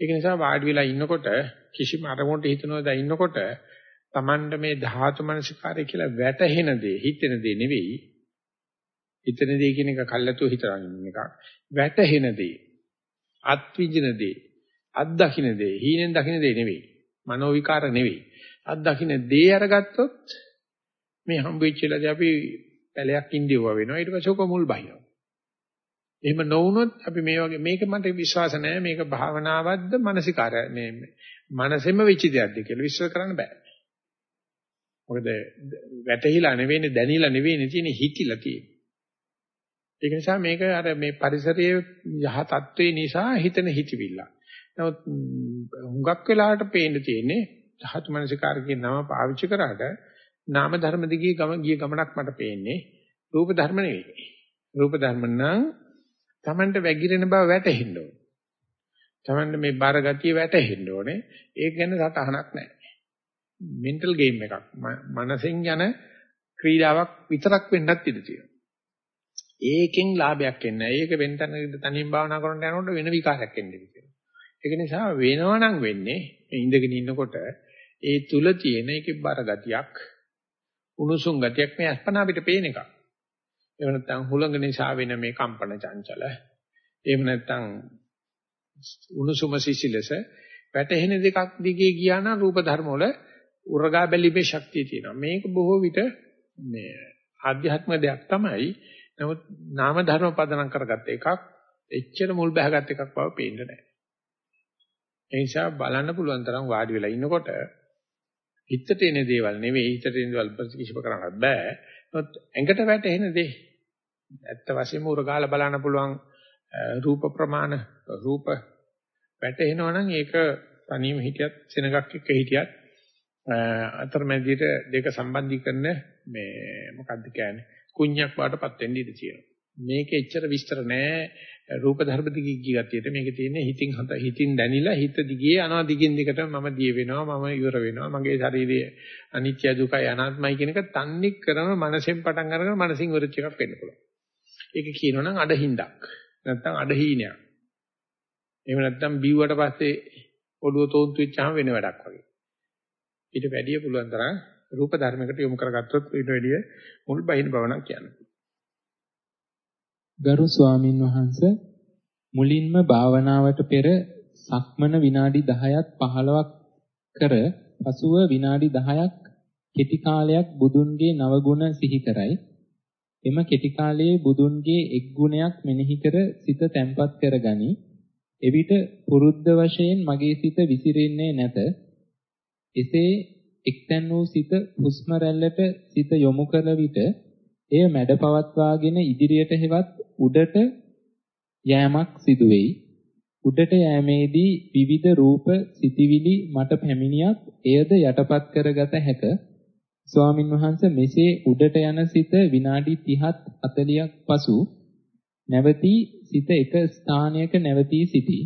ඒක නිසා වාඩි වෙලා ඉන්නකොට කිසිම අරමුණට හිතනවද ඉන්නකොට Tamanට මේ ධාතු මනසිකාරය කියලා වැටහෙන දේ හිතෙන දේ නෙවෙයි. හිතෙන දේ කියන එක කල්ැතුව හිතන එකක්. වැටහෙන දේ. අත්විඳින දේ. අත්දකින්න දේ. හීනෙන් දකින්න දේ නෙවෙයි. මනෝ විකාර නෙවෙයි. අත්දකින්න දේ අරගත්තොත් මේ හම්බෙච්චලදී අපි පැලයක් ඉන්දියුවා වෙනවා. ඊට පස්සේ ඔක මුල් බහිනවා. එහෙම නොවුනොත් අපි මේ වගේ මේක මට විශ්වාස නැහැ මේක භාවනාවක්ද මානසිකාරය මේ මනසෙම වෙච්ච දෙයක්ද කියලා විශ්වාස කරන්න බෑ. මොකද වැටහිලා නෙවෙයිනේ දැනිලා නෙවෙයිනේ තියෙන්නේ හිතිලා තියෙන්නේ. ඒක නිසා මේක අර මේ පරිසරයේ යහ තත්ත්වේ නිසා හිතන හිතවිල්ල. නමුත් හුඟක් වෙලාවට පේන්න තියෙන්නේ ධාතු මනසිකාරකේ නම පාවිච්චි කරාට නාම ධර්ම දිගේ ගම ගිය ගමනක් මට පේන්නේ රූප ධර්ම නෙවෙයි. රූප ධර්ම නම් Tamanට වැగిරෙන බව වැටහෙන්න ඕනේ. Tamanට මේ බර ගතිය වැටහෙන්න ඕනේ. ඒක ගැන සටහනක් නැහැ. මෙන්ටල් ගේම් එකක්. මනසෙන් යන ක්‍රීඩාවක් විතරක් වෙන්නත් ඉඩ තියෙනවා. ඒකෙන් ලාභයක් එන්නේ නැහැ. ඒක වෙන තැනකට තනියෙන් භාවනා කරනට යනකොට වෙන විකාරයක් එන්නේ කියලා. ඒක නිසා වෙනවනම් වෙන්නේ මේ ඉඳගෙන ඉන්නකොට ඒ තුල තියෙන ඒකේ බර ගතියක් උණුසුම් ගතියක් මේ අස්පනා අපිට පේන එකක්. එහෙම නැත්නම් හුළඟ නිසා වෙන මේ කම්පන චංචල. එහෙම නැත්නම් උණුසුම සිසිලස වැටහෙන දෙකක් දිගේ ගියා නම් රූප ධර්ම වල උරගා බැලීමේ ශක්තිය තියෙනවා. මේක බොහෝ විට මේ ආධ්‍යාත්ම දෙයක් තමයි. නමුත් නාම ධර්ම පදනම් කරගත්ත එකක් එච්චර මුල් බැහැගත් එකක් බව පේන්නේ නැහැ. ඒ නිසා බලන්න පුළුවන් තරම් වාඩි වෙලා ඉන්නකොට හිතට එන දේවල් නෙවෙයි හිතට එන දේවල් ප්‍රතික්ෂේප කරන්නත් බෑ. නමුත් ඇඟට වැටෙන දේ ඇත්ත වශයෙන්ම උරගාලා බලන්න පුළුවන් රූප ප්‍රමාණ රූප වැටෙනවා නම් ඒක තනියම හිටියත් සෙනගක් එක්ක හිටියත් අතරමැදියට දෙක සම්බන්ධීකරන මේ මොකක්ද කියන්නේ කුණ්‍යක් වාටපත් වෙන්න ඉඩ තියෙනවා. මේක එච්චර විස්තර නෑ රූප ධර්ම දිගේ ගිය ගතියට මේක තියෙන්නේ හිතින් හත හිතින් දැනිලා හිත දිගේ යනවා දිගින් දිගට මම දිය වෙනවා මම ඉවර වෙනවා මගේ ශරීරයේ අනිත්‍ය දුකයි අනාත්මයි කියන එක තන්නේ කරන මනසෙන් පටන් අරගෙන මනසින් වරච් එකක් වෙන්න පුළුවන්. ඒක කියනවනම් අඩහින්දක් නැත්නම් අඩහීනයක්. එහෙම නැත්නම් බීව්වට පස්සේ ඔළුව තෝන්තු වෙච්චාම වෙන වැඩක් වගේ. ඊට වැඩිය පුළුවන් තරම් රූප ධර්මයකට යොමු කරගත්තොත් ඊට වැඩිය මුල් බහින භවණක් කියන්න. ගරු ස්වාමින් වහන්සේ මුලින්ම භාවනාවට පෙර සක්මන විනාඩි 10ක් 15ක් කර පසුව විනාඩි 10ක් කෙටි කාලයක් බුදුන්ගේ නවගුණ සිහි කරයි. එම කෙටි කාලයේ බුදුන්ගේ එක් ගුණයක් මෙනෙහි කර සිත තැම්පත් කරගනි. එවිට පුරුද්ද වශයෙන් මගේ සිත විසිරෙන්නේ නැත. එසේ එක්තැන් වූ සිත හුස්ම රැල්ලට සිත යොමු කළ විට එය මැඩ පවත්වාගෙන ඉදිරියට හෙවත් උඩට යෑමක් සිදු වෙයි. උඩට යෑමේදී විවිධ රූප සිතිවිලි මට පැමිණියත් එයද යටපත් කරගත හැක. ස්වාමින් වහන්සේ මෙසේ උඩට යන සිත විනාඩි 30ත් 40ක් පසු නැවතී සිත එක ස්ථානයක නැවතී සිටී.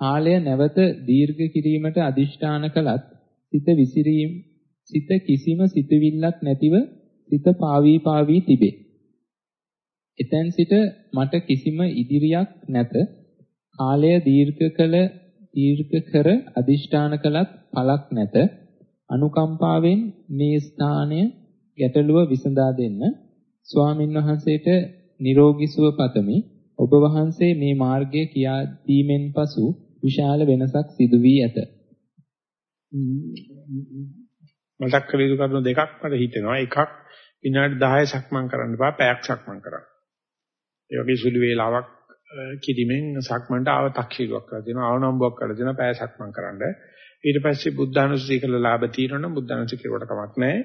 කාලය නැවත දීර්ඝ කිරීමට අදිෂ්ඨාන කළත් සිත විසිරීම සිත කිසිම සිතුවිල්ලක් නැතිව සිත පාවී පාවී තිබේ. එතෙන් සිට මට කිසිම ඉදිරියක් නැත. කාලය දීර්ඝ කළ දීර්ඝ කර අදිෂ්ඨාන කළත් පළක් නැත. අනුකම්පාවෙන් මේ ස්ථානය ගැටලුව විසඳා දෙන්න ස්වාමින් වහන්සේට නිරෝගී සුව පතමි. ඔබ වහන්සේ මේ මාර්ගය කියා දීමෙන් පසු විශාල වෙනසක් සිදු වී ඇත. මතක් කළ යුතු කරුණු දෙකක් මට හිතෙනවා. එකක් විනාඩි 10 සක්මන් කරන්න බෑ පැයක් සක්මන් කරන්න. ඒ වගේ සුළු වේලාවක් කිදිමෙන් සක්මන්ට ආව තක්ෂීරුවක් කරලා දෙනවා ආවනම්බුවක් කරලා දෙනවා පැය සක්මන් කරන්න ඊට පස්සේ බුද්ධානුස්සතිය කියලා ලාභ తీරනනම් බුද්ධානුස්සතිය කෙරුවට කමක් නැහැ.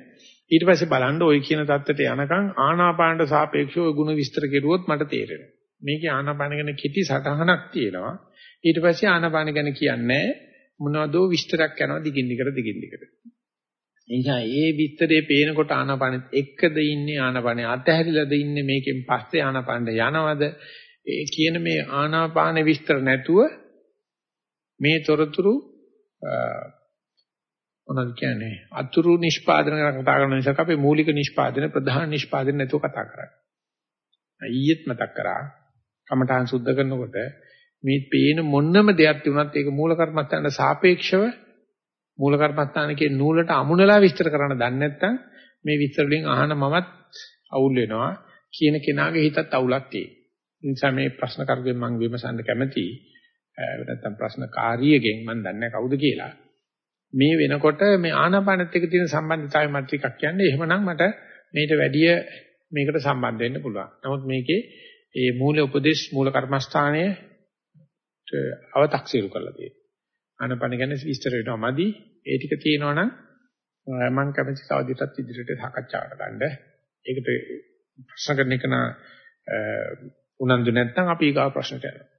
ඊට පස්සේ බලන්න ওই කියන தත්තට යනකම් ආනාපානට සාපේක්ෂව ওই ಗುಣ විස්තර කෙරුවොත් මට තේරෙනවා. මේකේ ආනාපාන ගැන කිටි සටහනක් තියෙනවා. ඊට පස්සේ ආනාපාන ගැන කියන්නේ මොනවදෝ විස්තරයක් යනවා දිගින් දිගට දිගින් දිගට. එනිසා ඒ විස්තරේ පේනකොට ආනාපානෙත් එක්කද ඉන්නේ ආනාපානෙ අතහැරිලාද ඉන්නේ මේකෙන් පස්සේ ආනාපානට යනවද? ඒ කියන මේ ආනාපාන විස්තර නැතුව මේ තොරතුරු මොනවද කියන්නේ අතුරු නිෂ්පාදන කරන කතා කරන නිසා අපි මූලික නිෂ්පාදන ප්‍රධාන නිෂ්පාදන නැතුව කතා කරන්නේ. ඊයේත් මතක් කරා කමඨාන් සුද්ධ කරනකොට මේ පේන මොන්නම දෙයක් තිබුණත් ඒක මූල කර්මස්ථානට සාපේක්ෂව මූල කර්මස්ථානකේ නූලට අමුණලා විස්තර කරන්න දන්නේ නැත්නම් මේ විස්තර වලින් අහන මමත් අවුල් වෙනවා කියන කෙනාගේ හිතත් අවුලක් තියෙනවා. ඒ නිසා මේ ප්‍රශ්න කරුගෙන් මම විමසන්න කැමතියි. නැත්නම් ප්‍රශ්න කාර්යයෙන් මම දන්නේ කවුද කියලා. මේ වෙනකොට මේ ආනාපානෙත් එක්ක තියෙන සම්බන්ධතාවය මත ටිකක් කියන්නේ එහෙමනම් මට මේට වැඩිය මේකට සම්බන්ධ වෙන්න පුළුවන්. නමුත් මේකේ ඒ මූල උපදේශ මූල කර්මස්ථානයේ අව탁සිරු කරලා තියෙනවා. ආනාපාන ගැන විස්තර වෙනවා මදි. ඒ ටික තියෙනවනම් මම කැමති තවදිටත් ඉදිරියට සාකච්ඡාවට ගන්න. ඒකට ප්‍රශ්න කරන එක නා උනන්දු නැත්නම් අපි ඊගා ප්‍රශ්නට යනවා.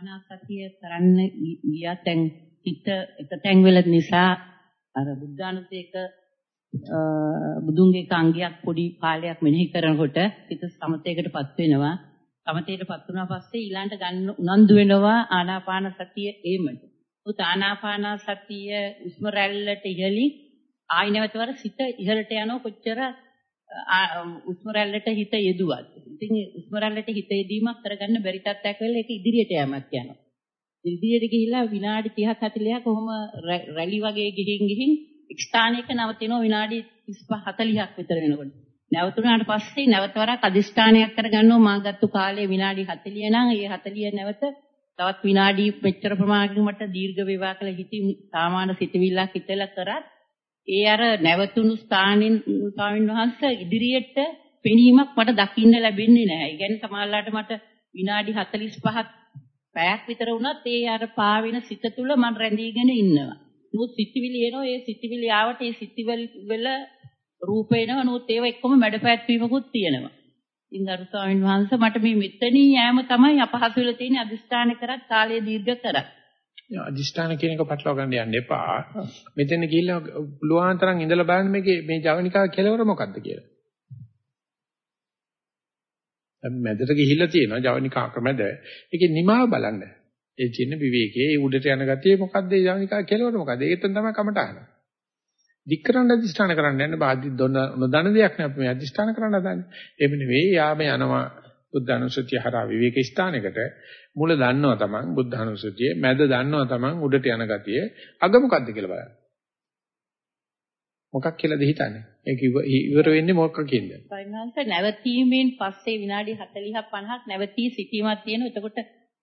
ආනාපානසතිය කරන්න ගියා දැන් හිත එකතෙන් වෙල නිසා අර බුද්ධානුසේක බුදුන්ගේ කාංගයක් පොඩි කාලයක් මෙනෙහි කරනකොට හිත සමතේකටපත් වෙනවා. සමතේටපත් වුණා පස්සේ ඊළඟට ගන්න උනන්දු වෙනවා ආනාපාන සතිය ඒමද උත් ආනාපාන සතිය උස්ම රැල්ලට ඉහළින් ආයි නැවතවර සිත ඉහළට යනවා කොච්චර උස්ම රැල්ලට හිත යෙදුවත්. ඉතින් උස්ම රැල්ලට හිත යෙදීමක් කරගන්න බැරි තත්ත්වයක් වෙලා ඒක ඉදිරියට යamak යනවා. ඉදිරියට ගිහිල්ලා විනාඩි 30ක් 40ක් කොහොම රැලි වගේ ගිහින් ගිහින් එක් ස්ථානයක නවතිනවා විනාඩි 35 40ක් විතර වෙනකොට. නැවතුණාට පස්සේ නැවතවරක් අදිෂ්ඨානයක් කරගන්නවා මා ගත්තු කාලේ විනාඩි 40 නම් ඒ 40 නැවත තවත් විනාඩි මෙච්චර ප්‍රමාණයකට මට දීර්ඝ වේවා කියලා හිතින් සාමාන්‍ය සිතවිල්ලක් හිතලා කරත් ඒ අර නැවතුණු ස්ථානින් ස්වාමීන් වහන්සේ ඉදිරියට පෙනීමක් මට දකින්න ලැබෙන්නේ නැහැ. ඒ කියන්නේ සමහරවිට මට විනාඩි 45ක් පැයක් විතර වුණත් ඒ අර පාවෙන සිත තුළ මම රැඳීගෙන ඉන්නවා. නමුත් සිතිවිලි එනවා ඒ සිතිවිලි ආවට ඒ සිතිවිලි වල රූප එනවා. නමුත් ඒව එක්කම මැඩපැත්වීමකුත් තියෙනවා. ඉතින් අර ස්වාමීන් වහන්සේ මට මේ මෙතනින් යෑම තමයි අපහසු වෙලා තියෙන්නේ අදිස්ථාන කරත් කාලය දීර්ඝ කරත්. අදිෂ්ඨාන කියන එක පටලවා ගන්න යන්න එපා. මෙතන ගිහිල්ලා පුළුවන් තරම් ඉඳලා බලන්න මේකේ මේ ජවනිකාව කෙලවර මොකද්ද කියලා. දැන් මැදට ගිහිල්ලා තියෙනවා ජවනිකාක මැද. ඒකේ නිමාව බලන්න. ඒ තියෙන විවේකයේ ඒ උඩට යන ගතිය මොකද්ද ඒ ජවනිකාව කෙලවර මොකද්ද? ඒකෙන් තමයි කමටහන. දික්කරන්න අදිෂ්ඨාන කරන්න යන්න බාධි නොදන්න දෙයක් නෑ අපි මේ අදිෂ්ඨාන කරන්න හදන්නේ. එහෙම නෙවෙයි යාම යනවා බුද්ධානුස්සතිය හරහා විවේක ස්ථානයකට මුල දන්නවා තමන් බුද්ධානුස්සතිය මැද දන්නවා තමන් උඩට යන ගතිය අග මොකද්ද කියලා බලන්න. මොකක් කියලාද හිතන්නේ? ඒක ඉවර වෙන්නේ මොකකින්ද? පරිණාමස නැවතීමෙන් පස්සේ විනාඩි 40ක් 50ක් නැවතී සිටීමක් තියෙනවා. එතකොට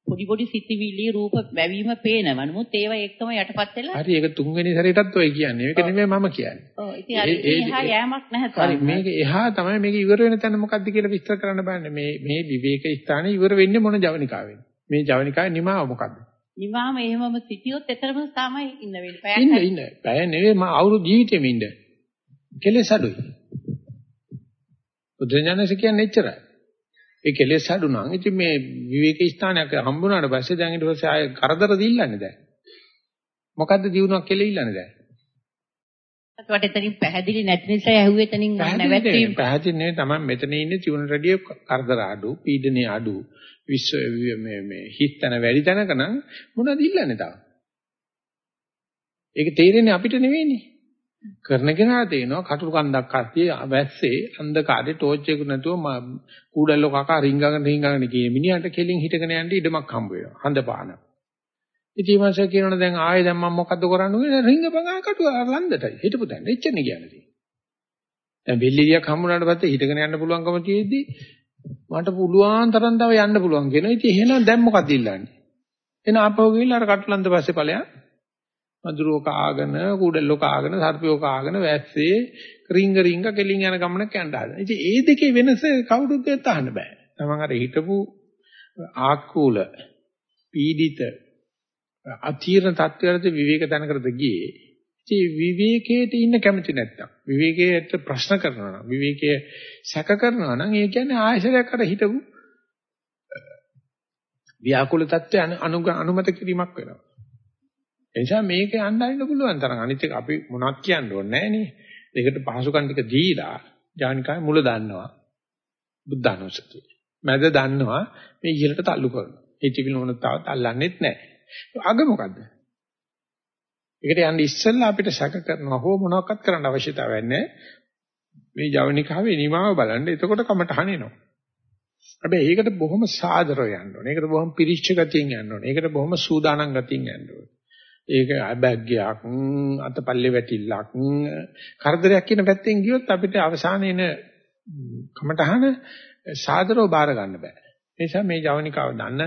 පොඩි පොඩි සිතිවිලි රූප වැවීම පේනවා. නමුත් ඒවා එක්කම යටපත් වෙලා හරි ඒක තුන්වෙනි සැරේටත් ඔය කියන්නේ. ඒක නෙමෙයි මම කියන්නේ. ඔව් ඉතින් අර එහා යෑමක් නැහැ හරි මේක එහා තමයි මේක ඉවර වෙන තැන මොකද්ද කියලා විස්තර කරන්න බෑනේ. මේ මේ විවේක ස්ථානේ ඉවර වෙන්නේ මොන ජවනිකාවෙන්? මේ ජවනිකාවේ නිමාව මොකද්ද? නිමාම එහෙමම සිටියොත් එතරම් තමයි ඉන්න වෙන්නේ. පැයක් ඉන්න ඉන්න. පැය නෙවෙයි මම අවුරුදු ජීවිතෙම ඉන්න. කෙලෙස් අඩුයි. බුදුඥානස කියන්නේ එච්චරයි. ඒ කෙලෙස් අඩු නම් ඉතින් මේ විවේක ස්ථානයක් හම්බුනාට පස්සේ දැන් ඊට පස්සේ ආය කරදර දිල්ලන්නේ දැන්. මොකද්ද දිනුවක් කියලා ඉල්ලන්නේ දැන්? වට එතනින් පැහැදිලි නැති නිසා ඇහුවේ එතනින් නැවැත්වීම. පැහැදිලි නෙවෙයි තමයි මෙතන ඉන්නේ ජීවන රැඩිය කරදර අඩු, පීඩනය අඩු, විශ්ව මේ මේ හිතන වැඩි තැනක නම් මොනවද ඉල්ලන්නේ තාම? ඒක තේරෙන්නේ අපිට නෙවෙයිනේ. කරන කෙනා තේනවා කටු කන්දක් අස්සේ වැස්සේ අන්ධකාරේ ටෝච් එක නැතුව කූඩල්ලෝ කකා රිංගගෙන රිංගගෙන ගියේ මිනිහට කෙලින් හිටගෙන යන්න ඉඩමක් හම්බ වෙනවා හඳ පාන. ඉතින් මාස කියනවනේ දැන් ආයේ දැන් මම මොකද්ද කරන්නේ රිංගපන් ආ කටු ලන්දටයි හිටපු දැන් එච්චරනේ කියන්නේ. දැන් වෙල්ලිලියක් හම්බුනාට පස්සේ හිටගෙන යන්න පුළුවන්කම තියෙද්දි මට පුළුවන් තරම් තව යන්න පුළුවන් කියනවා. ඉතින් එහෙනම් දැන් මොකක්ද ඉල්ලන්නේ? එන ආපහු ගිහිල්ලා අර කටුලන්ද පස්සේ ඵලයන් මදුරුව කාගෙන, කුඩල්ලෝ කාගෙන, සර්පයෝ කාගෙන වැස්සේ රිංග රිංග කෙලින් යන ගමනක් යන්න හදනවා. ඉතින් ඒ දෙකේ වෙනස කවුරුත් අහන්න බෑ. තමන් අර හිටපු ආකූල පීඩිත අතීර්ණ තත්ත්වයට විවේක තැනකටද ගියේ. ඉතින් විවේකයට ඉන්න කැමති නැත්තම් විවේකයට ප්‍රශ්න කරනවා නම් විවේකයේ සැක කරනවා නම් ඒ කියන්නේ ආයශරයක් අර හිටපු ව්‍යාකූල தත්ත්වය අනුමත කිරීමක් වෙනවා. එනිසා මේක යන්න අරින්න පුළුවන් තරම් අනිත් එක අපි මොනවත් කියන්න ඕනේ නැහැ නේ. ඒකට පහසුකම් ටික දීලා ජානිකාවේ මුල දන්නවා. බුද්ධානුස්සතිය. මැද දන්නවා මේ ඉහළට තල්ලු කරනවා. ඒ ටිකල මොන තාවත් අල්ලන්නෙත් නැහැ. අග මොකද්ද? ඒකට යන්න ඉස්සෙල්ලා අපිට සැක කරනවා හෝ මොනවක්වත් කරන්න අවශ්‍යතාවයක් නැහැ. මේ ජවනිකාවේ නිමාව බලන්න එතකොට කමට හනිනවා. හැබැයි ඒකට බොහොම සාදරව යන්න ඕනේ. ඒකට බොහොම පිරිච්ච ගතියෙන් යන්න ඕනේ. ඒකට බොහොම සූදානම් ගතියෙන් යන්න ඕනේ. ඒක අබැග්ගයක් අතපල්ලේ වැටිල්ලක් කරදරයක් කියන පැත්තෙන් ගියොත් අපිට අවසානයේ එන කමටහන සාදරව බාර ගන්න බෑ. ඒ නිසා මේ ජවනිකාව දන්න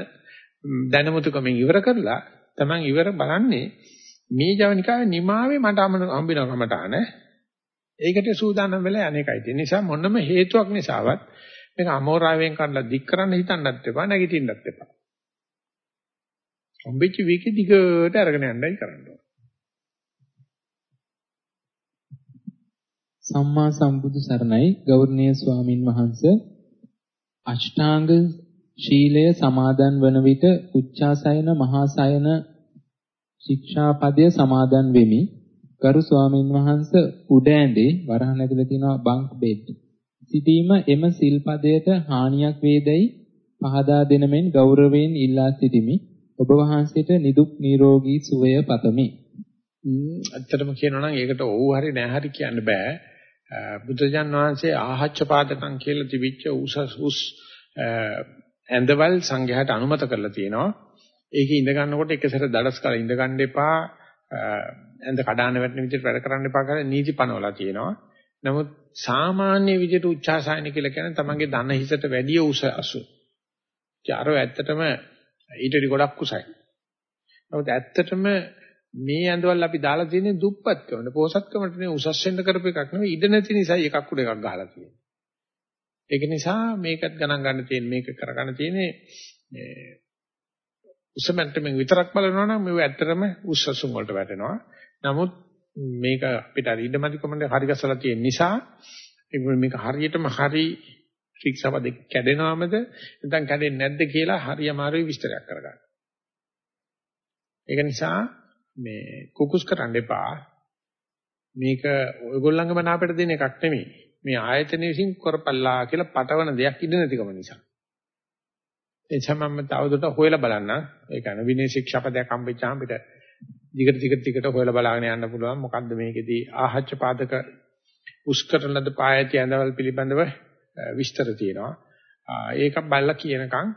දැනුමුතුකමින් ඉවර කරලා Taman ඉවර බලන්නේ මේ ජවනිකාවේ නිමාවේ මට හම්බෙන කමටහන ඒකට සූදානම් වෙලා අනේකයි තියෙන නිසා මොනම හේතුවක් නිසාවත් මේක අමෝරාවෙන් කඩලා දික් කරන්න හිතන්නත් එපා නැගිටින්නත් එපා. හම්බෙච්ච වීකේ දිගට අරගෙන යන්නයි කරන්න ඕනේ. සම්මා සම්බුදු සරණයි ගෞරවනීය ස්වාමින් වහන්සේ අෂ්ටාංග ශීලය සමාදන් වන විට උච්චාසයන මහාසයන ශික්ෂාපදය සමාදන් වෙමි. ගරු ස්වාමින් වහන්සේ උඩ ඇඳේ වරහන් ඇතුළේ තියෙන බංක් බෙඩ්. සිටීම එම සිල්පදයට හානියක් වේදයි පහදා දෙන මෙන් ගෞරවයෙන් ඉල්ලා සිටිමි. ඔබ වහන්සේට නිදුක් නිරෝගී සුවය පතමි. ඇත්තටම කියනවා නම් ඒකට ඔව් හරි නෑ හරි කියන්න බෑ. බුදුජන් වහන්සේ ආහච්ච පාදකම් කියලා තිබිච්ච උස උස් ඇඳවල් සංඝයාට අනුමත කරලා තියෙනවා. ඒකේ ඉඳ ගන්නකොට එකසර දඩස් කාලේ ඉඳ ගන්න එපා. ඇඳ කඩාන වැටෙන විදිහට වැඩ කරන්න එපා කියලා නීති පනවලා තියෙනවා. නමුත් සාමාන්‍ය විදිහට උච්චාසයන කියලා කියන්නේ තමන්ගේ ධන හිසට වැඩිය උස අසු. ඊට ඇත්තටම ඊටරි ගොඩක් කුසයි. නමුත් ඇත්තටම මේ ඇඳවල් අපි දාලා තියෙන්නේ දුප්පත්කමට, පෝසත්කමට නේ උසස් වෙන්න කරපු එකක් නෙවෙයි ඉඩ නැති නිසා එකක් උඩ එකක් ගහලා තියෙන්නේ. ඒක නිසා මේකත් ගණන් ගන්න තියෙන මේක කරගන්න තියෙන්නේ උසමන්ටමින් විතරක් බලනවා නම් මේව ඇත්තටම උස්සසුම් වලට වැටෙනවා. නමුත් මේක අපිට ඉඩමදි කොමඩ හරි ගසලා තියෙන නිසා මේක හරියටම හරි ශික්ෂාපද කැඩෙනවමද නැත්නම් කැඩෙන්නේ නැද්ද කියලා හරි අමාරුයි විස්තරයක් කරගන්න. ඒක නිසා මේ කුකුස් කරන්න එපා. මේක ඔයගොල්ලන්ගම නාපෙට දෙන එකක් නෙමෙයි. මේ ආයතන විසින් කරපල්ලා කියලා පටවන දෙයක් ඉඳ නැතිකම නිසා. ඒ සමම්ම තවදුරට හොයලා බලන්න. ඒ කියන්නේ විනය ශික්ෂාපදයක් හම්බෙච්චාම පිට දිගට දිගට දිගට හොයලා බලාගෙන යන්න පුළුවන්. මොකද්ද මේකෙදී ආහච්ච පාදක උස්කරනද පායති ඇඳවල් පිළිබඳව විස්තර තියෙනවා. ඒක බලලා කියනකම්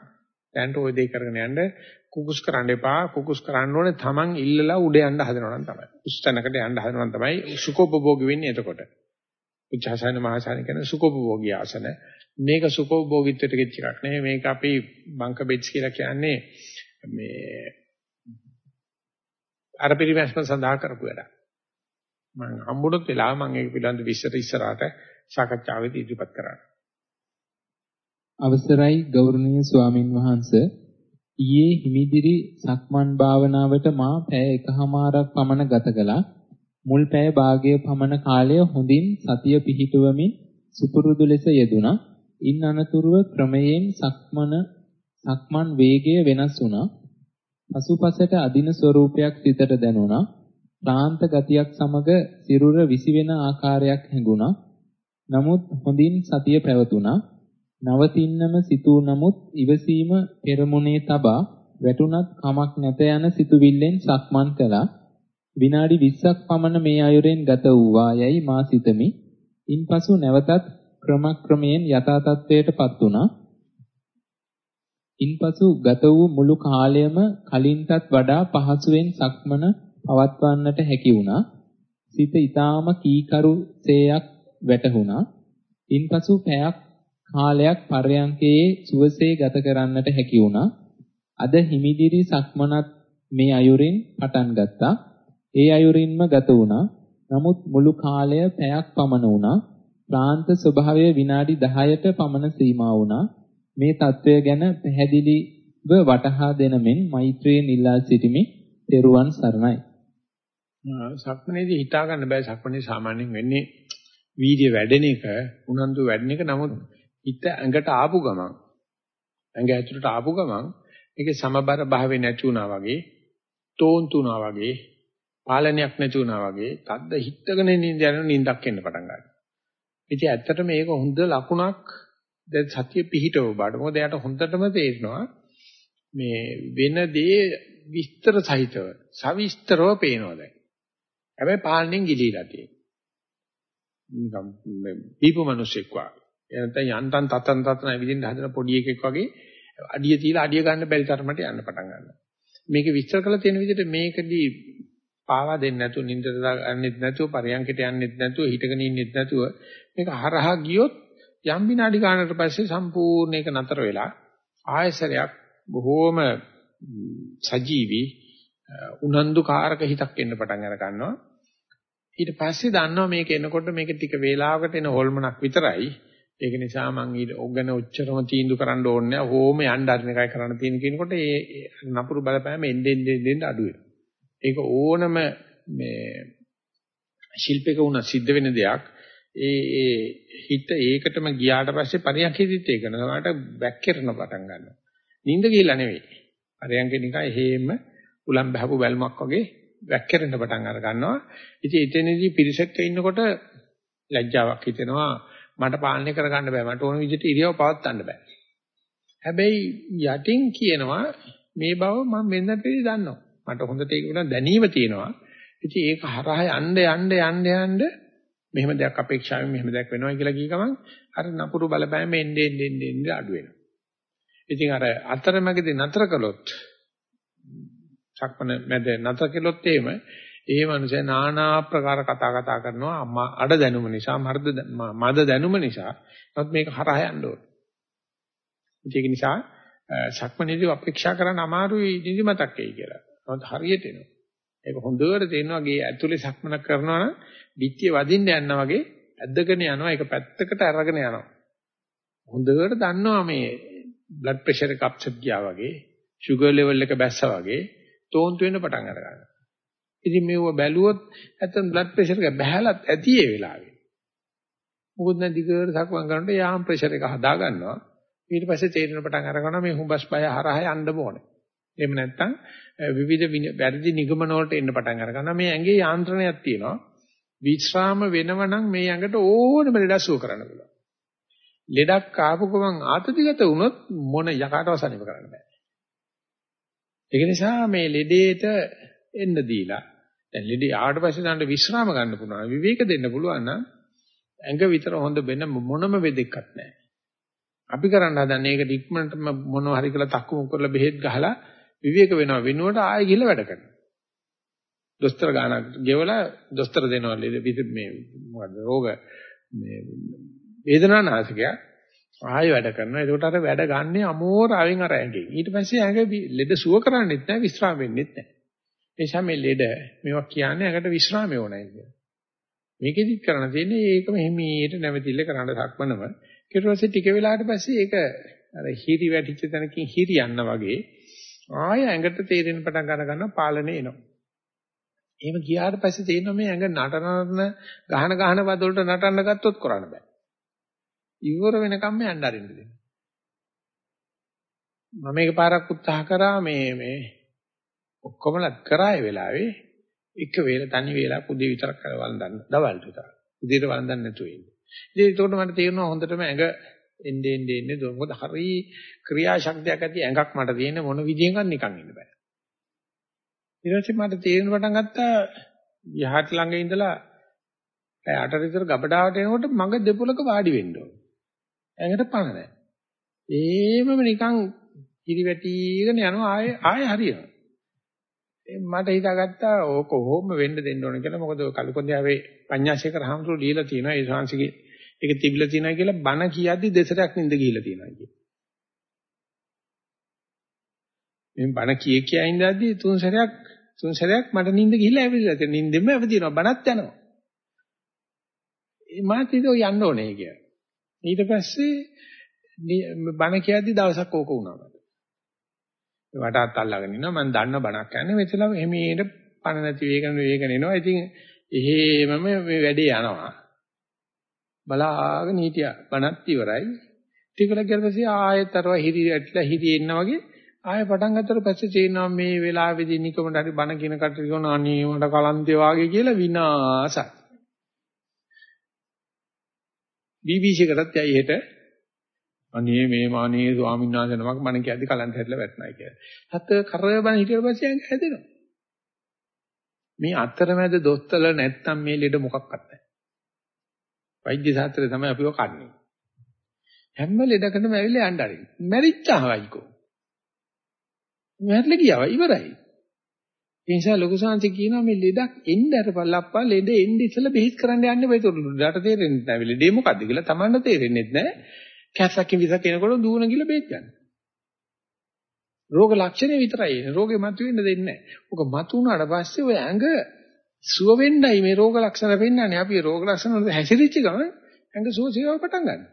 දැන්ට ওই දේ කරගෙන යන්න කුකුස් කරන්න එපා. කුකුස් කරන්න ඕනේ Taman ඉල්ලලා උඩ යන්න හදනවා නම් තමයි. උස්තනකට යන්න හදනවා නම් තමයි සුඛෝපභෝගී වෙන්නේ එතකොට. උච්චාසන මහාසන කියන සුඛෝපභෝගී ආසන. මේක සුඛෝපභෝගීත්වයට ගෙච්ච එකක් නෙවෙයි. මේක අපි බංක බෙඩ්ස් කියලා කියන්නේ මේ අර පරිවැස්ම සඳහා කරපු වැඩක්. මම හම්බුනොත් වෙලාව මම ඒක පිළිබඳ විස්තර ඉස්සරහට සාකච්ඡාවේදී ඉදිරිපත් කරන්න. අවසරයි ගෞරවනීය ස්වාමින් වහන්සේ ඊයේ හිමිදිරි සක්මන් භාවනාවට මා පැය එකහමාරක් පමණ ගත කළා. මුල් පැය භාගය පමණ කාලය හොඳින් සතිය පිහිටුවමින් සුපුරුදු ලෙස යෙදුණා. ඉන් අනතුරුව ක්‍රමයෙන් සක්මන සක්මන් වේගය වෙනස් වුණා. පසුපසට අදින ස්වરૂපයක් සිතට දැනුණා. ක්ලාන්ත ගතියක් සමග සිරුර විසිවෙන ආකාරයක් හැඟුණා. නමුත් හොඳින් සතිය පැවතුණා. නවතින්නම සිතූ නමුත් ඉවසීම පෙරමුණේ තබා වැටුණත් කමක් නැත යන සිතුවිල්ලෙන් සක්මන් කළා. විනාඩි 20ක් පමණ මේ අයුරෙන් ගත වූවා යයි මා සිතමි. ඉන්පසු නැවතත් ක්‍රමක්‍රමයෙන් යථා තත්ත්වයටපත් වුණා. ඉන්පසු ගත වූ මුළු කාලයම කලින්ටත් වඩා පහසුවෙන් සක්මන පවත්වන්නට හැකි වුණා. සිත ඊටාම කීකරු සේයක් වැටහුණා. ඉන්පසු පැයක් කාලයක් පර්යංකයේ සුවසේ ගත කරන්නට හැකි වුණා. අද හිමිදිරි සක්මනත් මේ අයුරින් පටන් ගත්තා. ඒ අයුරින්ම ගත වුණා. නමුත් මුළු කාලය පැයක් පමණ වුණා. ක්ලාන්ත ස්වභාවය විනාඩි 10ට පමණ සීමා වුණා. මේ తත්වය ගැන පැහැදිලිව වටහා දෙන මෙන් මෛත්‍රියෙන් ඉල්ලා සිටිමි. ත්වන් සරණයි. සක්මනේදී හිතා ගන්න බෑ සක්මනේ සාමාන්‍යයෙන් වෙන්නේ වීර්ය වැඩෙන එක උනන්දු වැඩෙන එක නමුත් හිත ඇඟට ආපු ගමන් ඇඟ ඇතුළට ආපු ගමන් ඒකේ සමබර භාවය නැති වුණා වගේ තෝන්තු වුණා වගේ පාලනයක් නැති වුණා වගේ තද්ද හිටගෙන නින්ද යන නින්දක් එන්න පටන් ගන්නවා. ඉතින් ඇත්තටම මේක හොඳ ලකුණක් දැන් සතිය පිහිටව බාට. මොකද එයාට හොඳටම තේරෙනවා මේ වෙන දේ විස්තර සහිතව සවිස්තරව පේනවා දැන්. හැබැයි පාලනයෙන් ගිලීලා තියෙනවා. නිකම් දීපු මිනිස්සෙක් වගේ. එනතන යන්තම් තතන් තතන ඇවිදින්න හදන පොඩි එකෙක් වගේ අඩිය තියලා අඩිය ගන්න බැරි තරමට යන්න පටන් ගන්නවා. මේක විස්තර කරලා තියෙන විදිහට මේකදී පාවා දෙන්නේ නැතුව නින්දට ගන්නෙත් නැතුව පරයන්කට යන්නෙත් නැතුව හිටගෙන ඉන්නෙත් නැතුව මේක හරහා ගියොත් යම් විනාඩි ගානකට පස්සේ සම්පූර්ණ ඒක නතර වෙලා ආයසරයක් බොහෝම සජීවි උනන්දුකාරක හිතක් එන්න පටන් අර ගන්නවා ඊට පස්සේ දන්නවා මේක එනකොට මේක ටික වේලාවකට එන හොල්මනක් විතරයි ඒක නිසා මම ඊට ඔගන ඔච්චරම තීන්දුව කරන්න ඕනේ නැහැ. ඕම යන්න අරින එකයි කරන්න තියෙන කියනකොට ඒ නපුරු බලපෑම එන්නේ එන්නේ අඩු වෙනවා. ඒක ඕනම මේ ශිල්පයක වුණ සිද්ධ වෙන දෙයක්. ඒ ඒ හිත ඒකටම ගියාට පස්සේ පරියන්කෙදිත් ඒක නමකට වැක්කිරන පටන් ගන්නවා. නිින්ද ගිහිල්ලා නෙවෙයි. පරියන්කේ නිකන් එහෙම උලම් බහපු බැල්මක් වගේ වැක්කිරෙන්න පටන් අර ගන්නවා. ඉතින් එතනදී පිරිසක් ඉන්නකොට ලැජ්ජාවක් හිතෙනවා. මට පාලනය කරගන්න බෑ. මට ඕන විදිහට ඉරියව පවත්වන්න බෑ. හැබැයි යටින් කියනවා මේ බව මම වෙනදට දන්නවා. මට හොඳට ඒක වෙන දැනීම තියෙනවා. ඉතින් ඒක හරහා යන්න යන්න යන්න යන්න මෙහෙම දෙයක් අපේක්ෂාවෙන් මෙහෙම දෙයක් වෙනවා කියලා කිය ගමන් අර නපුරු බලපෑම එන්නේ එන්නේ එන්නේ අඩු වෙනවා. ඉතින් අර අතරමැදි නතර කළොත් සක්මන මැද නතර කළොත් එහෙම ඒ මනුස්සයා নানা ආකාර කතා කතා කරනවා අම්මා අඩ දැනුම නිසා මර්ධ මද දැනුම නිසා නමුත් මේක හරහා යන්න ඕනේ. ඒක නිසා සක්මනේදී අපේක්ෂා කරන්න අමාරුයි නිදිමතක් එයි කියලා. නමුත් හරියට එනවා. ඒක හොඳට තේරෙනවා ගේ ඇතුලේ සක්මන කරනවා නම් පිටිය වදින්න යනවා වගේ ඇද්දගෙන යනවා ඒක පැත්තකට අරගෙන යනවා. හොඳට දන්නවා මේ බ්ලඩ් ප්‍රෙෂර් එක අප්සෙට් ගියා වගේ, ෂුගර් ලෙවල් එක බැස්සා වගේ තෝන්තු වෙන්න පටන් අරගන්නවා. ඉතින් මේව බැලුවොත් නැත්තම් බ්ලඩ් ප්‍රෙෂර් එක බහැලත් ඇති ඒ වෙලාවේ. මොකද නැ දිගට සක්මන් කරනකොට යාම් ප්‍රෙෂර් එක හදා ගන්නවා. ඊට පස්සේ තේරෙන පටන් අරගන්නවා මේ හුඹස් පය හරහා යන්න ඕනේ. එහෙම නැත්නම් විවිධ වැරදි නිගමන වලට එන්න පටන් අරගන්නවා. මේ ඇඟේ යාන්ත්‍රණයක් තියෙනවා. විශ්‍රාම වෙනවනම් මේ ඇඟට ඕනම ලෙඩක් සුව කරන්න පුළුවන්. ලෙඩක් ආපු ගමන් ආතතිගත වුණොත් මොන යකාටවත් සනීප කරන්න බෑ. ඒක නිසා මේ ලෙඩේට එන්න දීලා දැන් ලෙඩේ ආවට පස්සේ දැන් විශ්‍රාම ගන්න පුළුවන්. විවේක දෙන්න පුළුවන් නම් ඇඟ විතර හොඳ වෙන මොනම වෙදෙක්වත් නැහැ. අපි කරන්න හදන්නේ ඒක ඉක්මනටම මොනවා හරි කියලා තක්කු කරලා බෙහෙත් ගහලා විවේක වෙනවා වෙනුවට ආයෙ ගිහලා වැඩ කරනවා. දොස්තර ගානක් ගෙවලා දොස්තර දෙනවා මේ මොකද්ද රෝග මේ වේදනානාශකය ආයෙ වැඩ කරනවා. ඒකට අර වැඩ ගන්නේ අමෝරාවෙන් අර ඇඟෙන්. ඊට පස්සේ ඇඟ ලෙඩ සුව කරන්නේත් නැහැ විශ්‍රාම වෙන්නෙත් නැහැ. ඒ නිසා මේ ලෙඩ මේවා කියන්නේ ඇඟට විශ්‍රාමය ඕනයි කියලා. මේකෙදිත් කරන්න තියෙන්නේ ඒකම හිමීට නැවතිල්ල කරන්න සක්මනම. ඊට පස්සේ ටික වෙලාවට පස්සේ ඒක අර හිරි වැටිච්ච තැනකින් හිරි යන්න වගේ ආය ඇඟට තේරෙන පටන් ගන්න ගන්න පාලනේ එනවා. එහෙම ගියාට පස්සේ තේරෙනවා මේ ඇඟ නටනන ගහන ගහන වද වලට නටන්න ගත්තොත් කරන්න බෑ. ඉවර වෙනකම්ම යන්න අරින්න දෙන්න. මම මේක පාරක් උත්සාහ කරා මේ මේ ඔක්කොමලත් කරා ඒ වෙලාවේ එක වේල තනි වේලා පුදේ විතරක් වළඳන්න දවල්ට විතර. උදේට වළඳන්න නැතුව ඉන්න. ඉතින් ඒකට මට තේරෙනවා හොඳටම ඇඟ එන්නේ එන්නේ එන්නේ මොකද හරි ක්‍රියාශක්තියක් ඇති ඇඟක් මට තියෙන මොන විදියෙන්වත් නිකන් ඉන්න බෑ. ඊට පස්සේ මට තේරෙන පටන් ගත්තා යහට ළඟ ඉඳලා ඇය අට විතර ගබඩාවට එනකොට මඟ දෙපොලක වාඩි වෙන්න ඕන. ඇඟට පණ නැහැ. ඒමම නිකන් කිරිවැටිගෙන යනවා ආයෙ ආයෙ හරියනවා. මට හිතාගත්තා ඕක කොහොම වෙන්න දෙන්න ඕන කියලා මොකද කලකොන්දියාවේ පඤ්ඤාශේකර හාමුදුරුවෝ ලියලා තියෙනවා ඒ ශාන්සිගේ ඒක තිබිලා තියෙනවා කියලා බණ කියද්දි දෙසරයක් නිඳ ගිහිලා තියෙනවා කිය. මේ බණ කිය කිය ඉඳද්දි තුන් සැරයක් තුන් සැරයක් මට නිින්ද ගිහිල්ලා ඇවිල්ලා තියෙනවා. නිින්දෙම ඇවිදිනවා. බණත් යනවා. ඒ මාත් හිතුව යන්න ඕනේ කියලා. ඊට පස්සේ බණ කියද්දි දවසක් ඕක වුණා මට. වටාත් අල්ලගෙන ඉන්නවා මම දන්න බණක් කියන්නේ මෙතන එමේට පණ නැති වේගන වේගන එනවා. ඉතින් එහෙමම මේ වැඩේ යනවා. බලාගෙන හිටියා. බණත් ඉවරයි. ටිකලක් ගිය පස්සේ ආයෙත් අරවා හිරි ඇట్లా හිරි එන්න වගේ ආයෙ පටන් ගත්තට පස්සේ තේරෙනවා මේ වෙලාවේදී නිකමට හරි බණ කියන කටට කියන අනේ මට කලන්තේ වාගේ කියලා විනාසයි. BBC එකටත් යයි හෙට අනේ මේ මානේ ස්වාමීන් වහන්සේ නමක් මම කියද්දි කලන්ත හැදලා වැටෙනයි කියලා. හත කරබන් හිටියට පස්සේ ඇඟ හැදෙනවා. මේ අතරමැද දොස්තර නැත්තම් මේ ලෙඩ මොකක්වත් නැහැ. වෛද්‍ය ශාස්ත්‍රය තමයි අපිව කන්නේ. හැම ලෙඩකටම ඇවිල්ලා යන්න ආරින්. මැරිච්චාවයිකෝ. මැරලා ගියා ඉවරයි. ඒ නිසා ලොකු සාංශ කියනවා මේ ලෙඩක් එන්න අරපල්ලප්පා ලෙඩ එන්න ඉස්සලා බෙහෙත් කරන්න යන්න බෑ ඒක උඩට තේරෙන්නේ නැහැ. ලෙඩේ මොකද්ද කියලා Tamanne තේරෙන්නේ නැහැ. කැස්සකින් විසක් එනකොට දුවන ගිල බෙහෙත් ගන්න. රෝග ලක්ෂණ විතරයි එන්නේ. රෝගේ මතුවෙන්න දෙන්නේ නැහැ. ඔක මතු වුණාට පස්සේ ඔය ඇඟ සුව වෙන්නයි මේ රෝග ලක්ෂණ පෙන්වන්නේ. අපි රෝග ලක්ෂණ වල හැසිරිච්ච ගමන් ඇඟ සුව සේවාව පටන් ගන්නවා.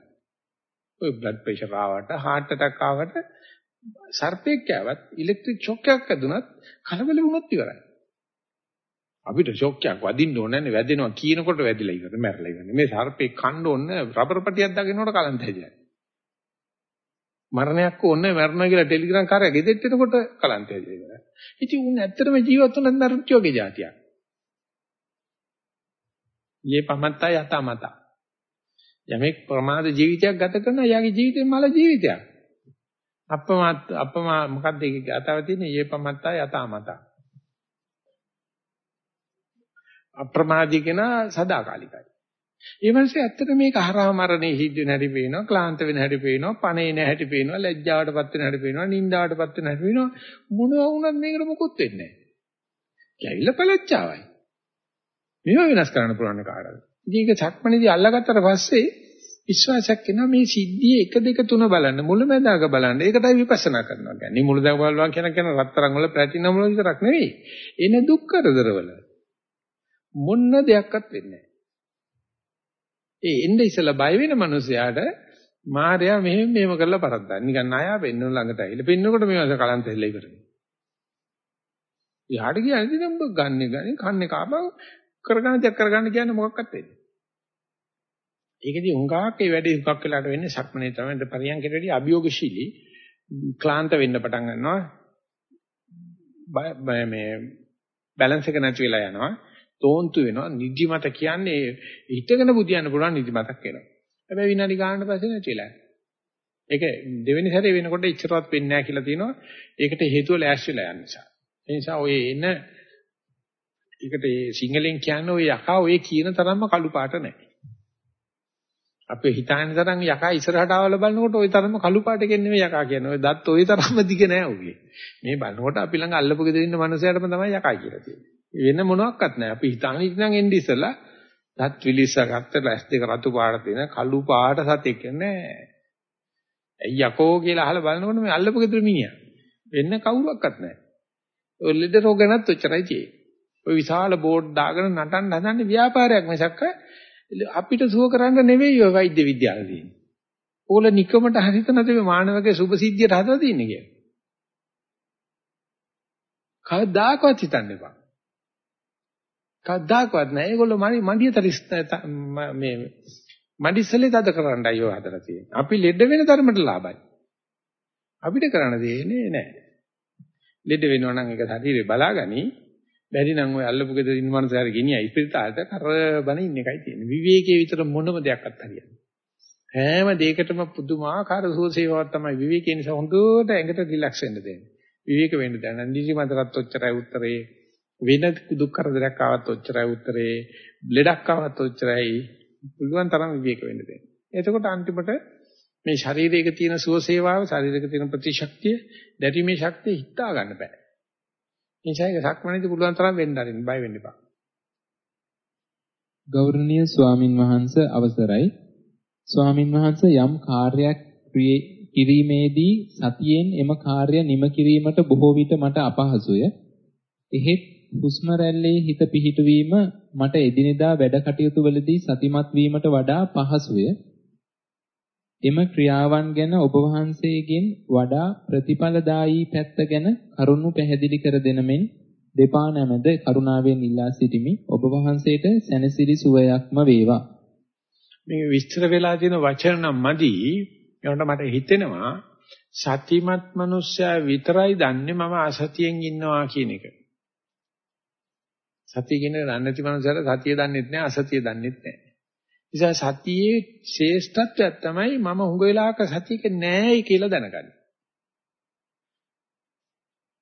ඔය බ්ලඩ් ප්‍රෙෂර් ආවට, heart attack ආවට සර්පෙක් කෑවත් ඉලෙක්ට්‍රික් ෂොක් එකක් ඇදුනත් කලබල වුණොත් ඉවරයි. අපිට ෂොක් එකක් වදින්න ඕනේ නැහැ වැදෙනවා කියනකොට වැදිලා ඉවරයි මැරලා ඉවරයි. මේ සර්පෙක් කන්න ඕනේ රබර් පටියක් දාගෙනකොට කලන්ත හැදෙනවා. මරණයක් ඕනේ මරණය කියලා ටෙලිග්‍රෑම් කාර්යය ගෙදෙට්ට එනකොට කලන්ත හැදෙලා ඉවරයි. ඉතින් උන් ඇත්තටම ජීවත් වුණත් නරුච්චෝගේ જાතියක්. යේ පමත්තා යතමතා. යමෙක් ප්‍රමාද ජීවිතයක් ගත කරනවා එයාගේ ජීවිතේ මල ජීවිතයක්. අපමත් අපමා මොකක්ද ඒකේ අතව තියෙන්නේ? යේපමත්තා යතාමතා අප්‍රමාදී කියන සදාකාලිකයි. ඒ වගේ ඇත්තට මේක හරහා මරණේ හිද්ද වෙන හැටි පේනවා ක්ලාන්ත වෙන හැටි පේනවා පණේ නැ හැටි පේනවා ලැජ්ජාවටපත් වෙන හැටි පේනවා නින්දාවටපත් වෙන හැටි පේනවා. මොනවා වුණත් මේකට මොකුත් වෙන්නේ නැහැ. කැවිල පළච්චාවයි. මේවා වෙනස් කරන්න පුළුවන් කාටද ඉතින් ඒක චක්මනේදී අල්ලගත්තට පස්සේ විශ්වාසයක් එනවා මේ සිද්ධිය 1 2 3 බලන්න මුලැමැදාක බලන්න. ඒකටයි විපස්සනා කරනවා කියන්නේ. මුලදා බලනවා කියන කෙන රත්තරන් වල ප්ලැටිනම් වල විතරක් නෙවෙයි. එන දුක් කරදරවල මොන්න දෙයක්වත් වෙන්නේ ඒ එnde ඉස්සලා බය වෙන මනුස්සයාට මාර්යා මෙහෙම මෙහෙම කරලා පරද්දා. නිකන් ණයා වෙන්න ළඟට ඇවිල්ලා පින්නකොට මේවස කලන්ත හැල්ල ඉවරයි. යාට කියන්නේ ඉතින් ගන්න ගන්නේ කන්නේ කාපන් කරගන්න දෙයක් කරගන්න කියන්නේ මොකක්වත් වෙන්නේ. ඒකදී උංගාක් ඒ වැඩේ හුඟක් වෙලාට වෙන්නේ සක්මනේ තමයි. පරියන්කේට වැඩි අභියෝගශීලී ක්ලාන්ත වෙන්න පටන් ගන්නවා. මේ බැලන්ස් එක නැති වෙලා යනවා. තෝන්තු වෙනවා. නිදිමත කියන්නේ හිතගෙන බුදියන්න පුළුවන් නිදිමතක් එනවා. හැබැයි විනාඩි ගානකට පස්සේ නැතිලා ඒක දෙවෙනි සැරේ වෙනකොට ඉච්චරවත් වෙන්නේ නැහැ කියලා තියෙනවා. ඒකට හේතුව ලෑස්තිලා යන නිසා. ඒ නිසා ඔය එන ඒකට සිංහලෙන් කියන්නේ ඔය යකා ඔය කියන තරම්ම කළු පාට නැහැ අපේ හිතාන තරම් යකා ඉස්සරහට ආවල බලනකොට ওই තරම කළු පාටකින් නෙමෙයි යකා කියන්නේ. ওই දත් ওই තරම්ම දිග නෑ උගේ. මේ බලනකොට අපි ළඟ අල්ලපු ගෙදර ඉන්න මනුස්සයාටම තමයි යකා කියලා තියෙන්නේ. වෙන මොනවත් නෑ. අපි හිතාන ඉතින් එන්නේ ඉස්සලා දත් විලිස්සගත්ත ලැස් දෙක රතු පාට තියෙන කළු පාට සතෙක් නෑ. යකෝ කියලා අහලා බලනකොට මේ අල්ලපු ගෙදර මිනිහා. වෙන කවුරක්වත් නෑ. ඔය ලෙඩ රෝග ගැනත් ඔච්චරයි තියෙන්නේ. ඔය විශාල බෝඩ් දාගෙන නටන්න හදන්නේ ව්‍යාපාරයක් මිසක් අපිට සුව කරන්න නෙවෙයි ඔය වෛද්‍ය විද්‍යාව තියෙන්නේ. ඕල නිකමට හරිතනද මේ මානවකයේ සුභ සිද්ධියට හදලා තින්නේ කියලා. කවදාකවත් හිතන්න එපා. කවදාකවත් නෑ. ඒගොල්ලෝ මඩිය තරිස් මේ මඩිස්සලේ තද කරන්නයි ඔය හදලා තියෙන්නේ. අපි ලෙඩ වෙන තරමට ලාභයි. අපිට කරන්න දෙන්නේ නෑ. ලෙඩ වෙනවා නම් ඒක ශරීරේ බලාගනි බැරි නම් ඔය අල්ලපු ගෙදර ඉන්න මනුස්සයර ගෙනියයි ඉස්පිරිතාලට කරබන ඉන්න එකයි තියෙන්නේ. විවේකයේ විතර මොනම දෙයක්වත් හරියන්නේ හැම දෙයකටම පුදුමාකාර සුවසේවාවක් තමයි විවේකයේ නිසා හොඳට ඇඟට රිලැක්ස් වෙන්න දෙන්නේ. විවේක වෙන්න දැන නිදි මතකත් ඔච්චරයි උත්තරේ. වෙන දුක් කරදරයක් ආවත් ඔච්චරයි උත්තරේ. ලෙඩක් ආවත් ඔච්චරයි. පුළුවන් තරම් විවේක වෙන්න දෙන්න. එතකොට අන්තිමට මේ ශරීරයක තියෙන සුවසේවාව, ශරීරයක තියෙන ප්‍රතිශක්තිය, දැරීමේ ශක්තිය හිතා ගන්න බෑ. නිසා ඒක සක්මණේදී පුළුවන් තරම් වෙන්න ආරින්න බය වෙන්න එපා. ගෞරවනීය ස්වාමින් වහන්සේ අවසරයි. ස්වාමින් වහන්සේ යම් කාර්යයක් කිරීමේදී සතියෙන් එම කාර්ය නිම කිරීමට බොහෝ විට මට අපහසුය. එහෙත් හුස්ම රැල්ලේ හිත පිහිටුවීම මට එදිනෙදා වැඩ කටයුතු වලදී සතිමත් වීමට වඩා පහසුය. එම ක්‍රියාවන් ගැන ඔබ වහන්සේගෙන් වඩා ප්‍රතිඵලදායී පැත්ත ගැන කරුණු පැහැදිලි කර දෙනමෙන් දෙපා නැමද කරුණාවෙන් ඉල්ලා සිටිමි. ඔබ වහන්සේට සැනසිරි සුවයක්ම වේවා. මේ විස්තර වෙලා තියෙන වචන නම් මදි. ඒකට මට හිතෙනවා සතිමත් මිනිස්සයා විතරයි දන්නේ මම අසතියෙන් ඉන්නවා කියන එක. සතිය කියන දන්නේ නැති මනුස්සයර සතිය දන්නෙත් නැහැ අසතිය දන්නෙත් නැහැ. නිසා සතියේ ශ්‍රේෂ්ඨත්වයක් තමයි මම හුඟ වෙලාවක සතියක නැහැ කියලා දැනගන්නේ.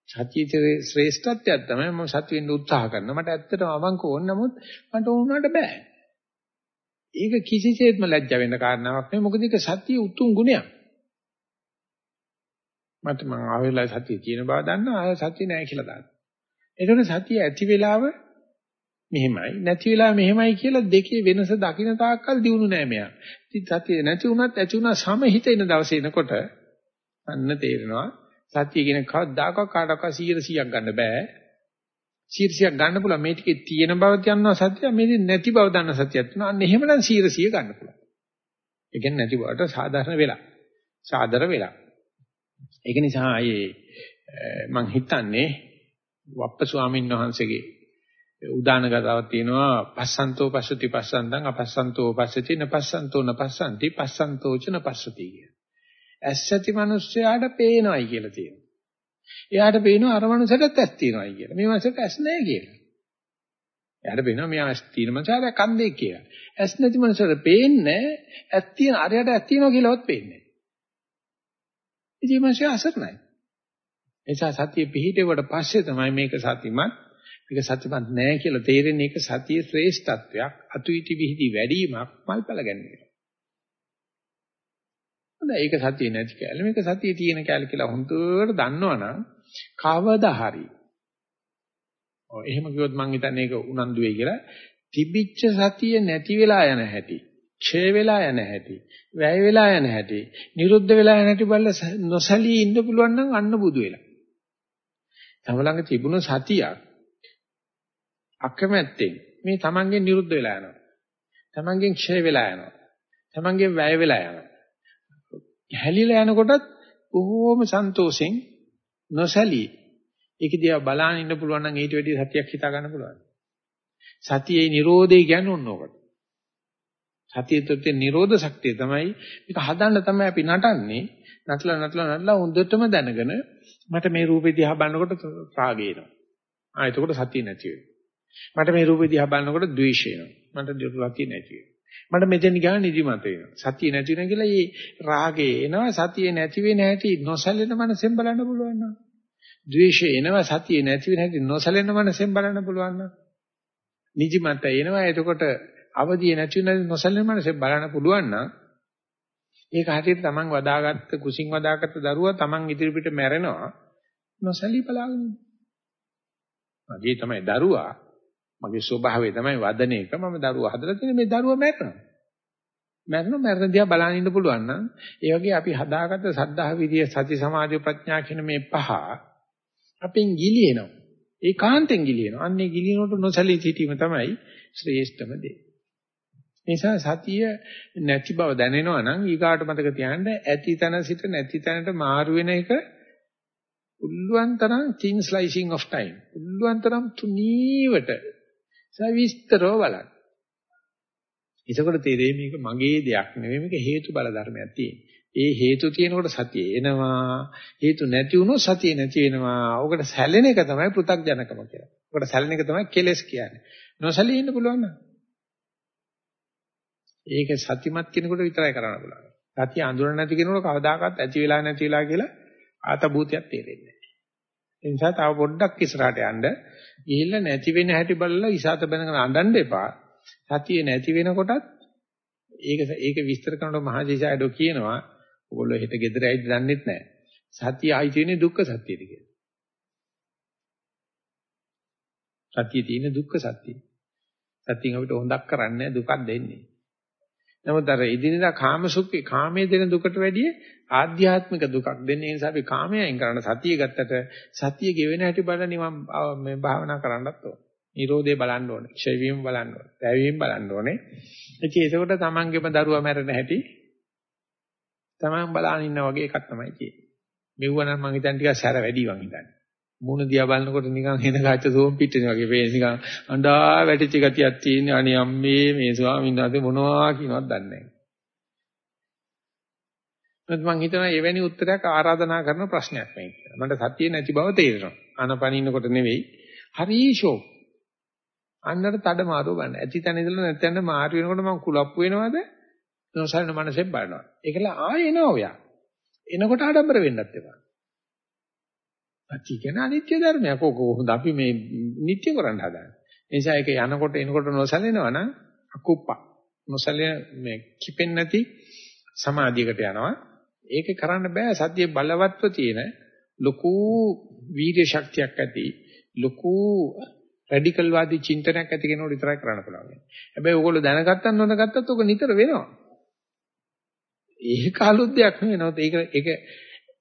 සතියේ ශ්‍රේෂ්ඨත්වයක් තමයි මම සති වෙන්න උත්සාහ කරනවා. මට ඇත්තටම අවංක ඕන නමුත් මට උනාට බෑ. ඒක කිසිසේත්ම ලැජ්ජ වෙන්න කාරණාවක් නෙවෙයි. මොකද ඒක සතිය උතුම් ගුණයක්. මට මම ආවෙලා සතිය තියෙන බව දන්නවා ආය සතිය නැහැ කියලා දන්නවා. ඒතකොට සතිය ඇති වෙලාව මෙහෙමයි නැති වෙලාව මෙහෙමයි කියලා දෙකේ වෙනස දකින්න තාක්කල් දිනු නෑ මෙයා. ඉතින් සතිය නැති වුණත් ඇති වුණා සමහිත එන දවසේ එනකොට අන්න තේරෙනවා සතිය කියන කවදාකවත් කාටවත් 100ක් ගන්න බෑ. 100ක් ගන්න පුළුවන් මේ ටිකේ තියෙන බව දන්නවා සතිය මේ නැති බව දන්න සතියක් තියෙනවා. අන්න එහෙමනම් 100 ගන්න පුළුවන්. ඒ කියන්නේ නැති බවට සාධාරණ වෙලා. සාදර වෙලා. ඒක නිසා ආයේ මම හිතන්නේ වප්ප ස්වාමීන් වහන්සේගේ උදාන ගතාවක් තියෙනවා පස්සන්තෝ පස්සති පස්සන්තං අපස්සන්තෝ පස්සති නපස්සන්තෝ නපස්සන්ති පස්සන්තෝ ච නපස්සති කිය. ඇස්සති මිනිස්සයාට පේනවයි කියලා තියෙනවා. එයාට පේනවා අර මනුස්සයට ඇස් තියෙනවයි කියලා. මේ මනුස්සයට ඇස් නැහැ කියලා. එයාට පේනවා මෙයා ඇස් තියෙන මනුස්සයාට කන්දේ කියලා. ඇස් නැති මනුස්සයට පේන්නේ ඇස් තියෙන අරයට ඇස් තියෙනවා කියලාවත් පේන්නේ නැහැ. ඉතින් මනුස්සය අසරණයි. එසා සතිය පිහිටෙවට පස්සේ තමයි මේක සතිමත් මේක සත්‍යමත් නෑ කියලා තේරෙන එක සතියේ ශ්‍රේෂ්ඨත්වයක් අතුයිටි විහිදි වැඩිවීමක් මල්පල ගැනීම. හොඳයි ඒක සතිය නැති කැලේ මේක සතිය තියෙන කැලේ කියලා හොඳට දන්නවනම් කවදා හරි. ඔය එහෙම කිව්වොත් මං හිතන්නේ ඒක උනන්දු වෙයි කියලා. තිබිච්ච සතිය නැති වෙලා යන හැටි ඡය වෙලා යන හැටි වැය වෙලා යන හැටි නිරුද්ධ වෙලා යන හැටි බලලා නොසලී ඉන්න පුළුවන් නම් අන්න බුදු වෙලා. තම ළඟ තිබුණ සතියක් අකමැත්තෙන් මේ තමන්ගෙන් නිරුද්ධ වෙලා යනවා. තමන්ගෙන් ක්ෂය වෙලා යනවා. තමන්ගෙන් වැය වෙලා යනවා. හැලිලා යනකොටත් බොහෝම සන්තෝෂෙන් නොසැලී ඒක දිහා බලන් ඉන්න පුළුවන් නම් ඊට වැඩි සතියක් හිතා ගන්න පුළුවන්. සතියේ Nirodhe කියන්නේ ඕනෝකට. සතියේ තුත්තේ Nirodha ශක්තිය තමයි මේක හදන්න තමයි අපි නටන්නේ. නටලා නටලා නටලා හොඳටම දැනගෙන මට මේ රූපේ දිහා බලනකොට රාගය එනවා. ආ එතකොට සතිය නැති වෙනවා. මට මේ රූපේ දිහා බලනකොට ද්වේෂය එනවා. මට දුර්ලභය නැති වෙනවා. මට මෙතෙන් ගියාම නිදිමත වෙනවා. සතිය නැති වෙන කියලා මේ රාගේ එනවා සතිය නැති වෙන හැටි නොසැලෙන මනසෙන් බලන්න පුළුවන් නේද? ද්වේෂය එනවා සතිය නැති වෙන හැටි නොසැලෙන මනසෙන් බලන්න පුළුවන් නේද? නිදිමත එනවා එතකොට අවදිය නැති වෙන නොසැලෙන මනසෙන් බලන්න පුළුවන් නම් ඒක හරියට තමන් වදාගත්ත කුසින් වදාගත්ත දරුවා තමන් ඉදිරිපිට මැරෙනවා නොසැලී බලාගෙන මගේ තමයි දරුවා මගේ ස්වභාවය තමයි වදන එක. මම දරුවා හදලා තියෙන මේ දරුවා මැරෙනවා. මැරෙනවා මැරෙන දිහා බලන් ඉන්න පුළුවන් නම් ඒ වගේ අපි හදාගත්ත සද්ධා විරිය සති සමාධි ප්‍රඥා කියන මේ පහ අපෙන් ගිලිනවා. ඒකාන්තෙන් ගිලිනවා. අන්නේ ගිලිනකොට නොසලී සිටීම තමයි ශ්‍රේෂ්ඨම දේ. නිසා සතිය නැති බව දැනෙනවා නම් ඊගාට මතක තියාගන්න ඇති තැන සිට නැති තැනට මාරු වෙන එක උල්ලුවන් තරම් thin slicing of time. උල්ලුවන් තරම් තුනීවට සවිස්තරව බලන්න. එතකොට තේරෙයි මේක මගේ දෙයක් නෙවෙයි මේක හේතු බල ධර්මයක් තියෙන්නේ. ඒ හේතු තියෙනකොට සතිය එනවා. හේතු නැති වුණොත් සතිය නැති වෙනවා. ඔකට සැලෙන එක තමයි පෘථග්ජනකම කියලා. ඔකට සැලෙන එක තමයි කෙලස් කියන්නේ. නොසලී ඉන්න පුළුවන් නේද? ඒක සතිමත් කෙනෙකුට විතරයි කරන්න පුළුවන්. සතිය අඳුර නැති කෙනෙකුට කවදාකවත් ඇති වෙලා නැති වෙලා කියලා ආතබූතයක් තේරෙන්නේ නැහැ. ඒ නිසා තව පොඩ්ඩක් ඉස්සරහට යන්න ගිහිල්ලා නැති වෙන හැටි බලලා ඉසాత බඳගෙන අඬන්න එපා. සතිය නැති වෙනකොටත් ඒක ඒක විස්තර කරනකොට මහජීසයඩෝ කියනවා ඔයගොල්ලෝ හෙට ගෙදර ඇයිද දන්නෙත් නැහැ. සතිය ආයි තියෙන්නේ දුක්ඛ සත්‍යද කියලා. සතිය තියෙන්නේ දුක්ඛ සත්‍යය. සත්‍යයෙන් අපිට හොඳක් කරන්නේ දුකක් දෙන්නේ. නමුත් අර ඉදිනදා කාමසුඛේ කාමයේ දෙන දුකට වැඩිය ආධ්‍යාත්මික දුකක් දෙන්නේ නිසා අපි කාමයෙන් කරන සතිය ගත්තට සතිය ගෙවෙන හැටි බලලා නිවන් මේ භාවනා කරන්නත් ඕන. නිරෝධය බලන්න ඕනේ. ක්ෂය වීම බලන්න ඕනේ. පැවීම බලන්න ඕනේ. ඉතින් ඒකකොට තමන්ගේම දරුවා මැරෙන හැටි තමන් බලාගෙන ඉන්න වගේ එකක් තමයි තියෙන්නේ. මෙව්වනම් මං හිතන්නේ ටිකක් සැර වැඩි වන් හිතන්නේ. මූණ දිහා බලනකොට නිකන් හෙන ගාච්ච සෝම් පිටිනේ වගේ වේ නිකන් අඬා වැටිච්ච ගතියක් තියෙන අනේ අම්මේ මේ ස්වාමීන් වහන්සේ මොනවා කියනවද දන්නේ නැහැ. මම හිතනවා එවැනි උත්තරයක් ආරාධනා කරන ප්‍රශ්නයක් මේ කියලා. මට සතිය නැති බව තේරෙනවා. අනපනින්නකොට නෙවෙයි. හරි ෂෝ. අන්නතර තඩ මාරුව ගන්න. ඇති තැන ඉඳලා නැත්නම් මාරු වෙනකොට මම කුලප්පු වෙනවද? නොසලන මනසෙන් බලනවා. ඒකල ආයෙ එනවා ඔයා. එනකොට ආඩම්බර වෙන්නත් එපා. අච්චි කියන අනිත්‍ය ධර්මයක්. ඕක හොඳ අපි මේ නිට්ටය කරන්න හදාන්නේ. ඒ නිසා ඒක යනකොට එනකොට නොසලෙනවා නම් අකුප්පා. නොසලෙන මේ කිපෙන්නේ නැති සමාධියකට යනවා. ඒක කරන්න බෑ සතිය බලවත්ව තියෙන ලොකු වීර්ය ශක්තියක් ඇති ලොකු රැඩිකල් වාදී චින්තනයක් ඇති කෙනෙකුට විතරයි කරන්න පුළුවන්. හැබැයි ඕගොල්ලෝ දැනගත්තත් නොදැනගත්තත් ඕක නිතර වෙනවා. ඒක අලුත් දෙයක් නෙවෙයි. ඒක ඒක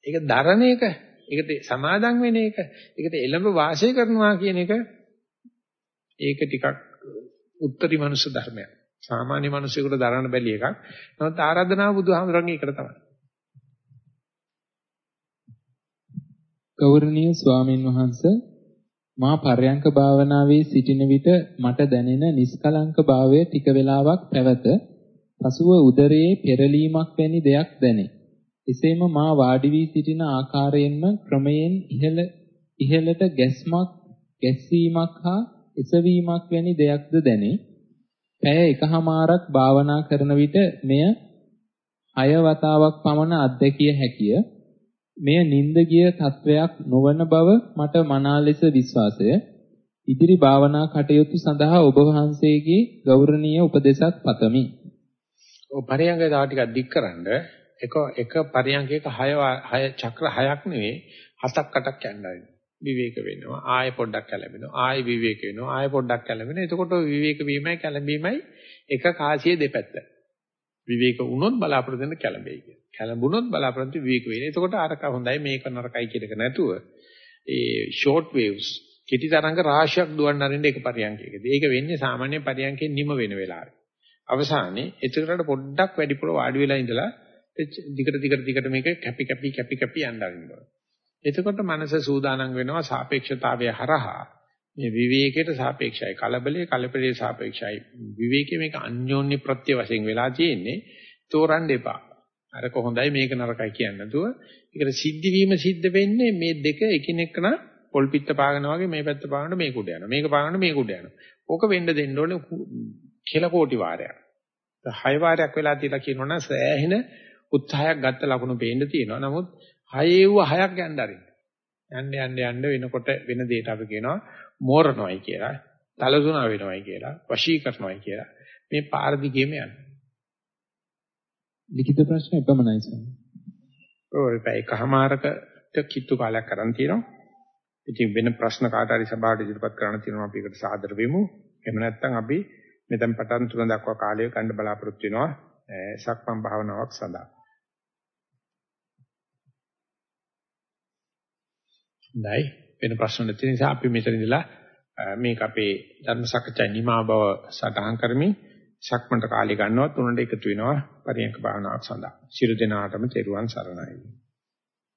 ඒක දරණ එක, ඒකට සමාදම් වෙන එක, ඒකට එළඹ වාසය කරනවා කියන එක ඒක ටිකක් උත්තරී මනුෂ්‍ය ධර්මයක්. සාමාන්‍ය මිනිසෙකුට දරන්න බැරි එකක්. නමුත් ආරාධනාව බුදුහාමුදුරන්ගේ එකට තමයි. ගෞරවනීය ස්වාමින් වහන්සේ මා පර්යංක භාවනාවේ සිටින විට මට දැනෙන නිස්කලංක භාවය ටික වේලාවක් පැවත පසුව උදරයේ පෙරලීමක් වැනි දෙයක් දැනේ. එසේම මා වාඩි වී සිටින ආකාරයෙන්ම ක්‍රමයෙන් ඉහළ ඉහළට ගැස්මක් ගැස්සීමක් හා එසවීමක් වැනි දෙයක්ද දැනේ. පැය එකහමාරක් භාවනා කරන විට මෙය හය වතාවක් පමණ අත්දැකිය හැකිය. මෙය නිନ୍ଦ ගිය තත්වයක් නොවන බව මට මනා ලෙස විශ්වාසය. ඉදිරි භාවනා කටයුතු සඳහා ඔබ වහන්සේගේ ගෞරවනීය උපදේශක් පතමි. ඔය පරියංගය තව ටිකක් දික්කරනද එක එක පරියංගයක 6 6 චක්‍ර 6ක් නෙවෙයි 7ක් 8ක් යන්නයි. විවේක වෙනවා ආයෙ පොඩ්ඩක් කැළඹෙනවා ආයෙ විවේක වෙනවා ආයෙ පොඩ්ඩක් කැළඹෙනවා එතකොට විවේක වීමයි කැළඹීමයි එක කාසියේ දෙපැත්ත. විවේක වුණොත් බලාපොරොත්තු වෙන කැළඹෙයි කියන. කැළඹුණොත් බලාපොරොත්තු විවේක වෙන්නේ එතකොට අරක හොඳයි මේක නරකයි කියන එක නැතුව ඒ ෂෝට් වේව්ස් කෙටි තරංග රාශියක් දුවන්න අරින්න එක පරියන්කයකදී ඒක වෙන්නේ සාමාන්‍ය පරියන්කේ නිම වෙන වෙලාවේ. අවසානයේ එතකට පොඩ්ඩක් වැඩිපුර වාඩි වෙලා ඉඳලා දිගට දිගට දිගට මේක කැපි කැපි කැපි කැපි යන්න ආරිනවා. එතකොට මනස සූදානම් වෙනවා සාපේක්ෂතාවය හරහා මේ විවේකයට සාපේක්ෂයි කලබලයේ කලබලයේ සාපේක්ෂයි විවේකයේ මේක අන්‍යෝන්‍ය ප්‍රත්‍ය වශයෙන් වෙලා තියෙන්නේ තෝරන්න එපා. අර කොහොඳයි මේක නරකයි කියන්නේ නැතුව ඒකට සිද්ධ වීම සිද්ධ වෙන්නේ මේ දෙක එකිනෙකන පොල් පිට පාගන වගේ මේ පැත්ත පාගන මේක උඩ යනවා. මේක පාගන මේක උඩ යනවා. ඕක වෙන්න දෙන්න ඕනේ කියලා කෝටි වාරයක්. හය වාරයක් වෙලා තියලා කියනවනම් සෑහෙන උත්සාහයක් ගත්ත ලකුණු පේන්න තියෙනවා. නමුත් හයේව හයක් යන්න අරින්න. යන්න යන්න යන්න වෙනකොට වෙන දෙයකට අපි කියනවා මෝරනොයි කියලා, තලසුණා වෙනවයි කියලා, වශී කරනවයි කියලා. මේ පාර දිගේම යන්න. ලිඛිත ප්‍රශ්න එපමණයි සර්. ඔය පැයකමාරකට කිට්ටු කාලයක් කරන් තියෙනවා. ඉතින් වෙන ප්‍රශ්න කාට හරි සභාවට ඉදිරිපත් කරන්න තියෙනවා අපි ඒකට සාදර වෙමු. එහෙම නැත්නම් අපි මෙතෙන් පටන් තුන දක්වා කාලය ගන්න බලාපොරොත්තු වෙනවා සක්මන් භාවනාවක් සඳහා. හොඳයි වෙන ප්‍රශ්න නැති නිසා අපි මෙතන ඉඳලා මේක අපේ ධර්ම සාකච්ඡා නිමා බව සටහන් කරමින් සක්මන්ට කාලය ගන්නවා තුනට එකතු වෙනවා පරියන්ක භාවනාවක් සඳහා. ශිරු දිනාටම තෙරුවන් සරණයි.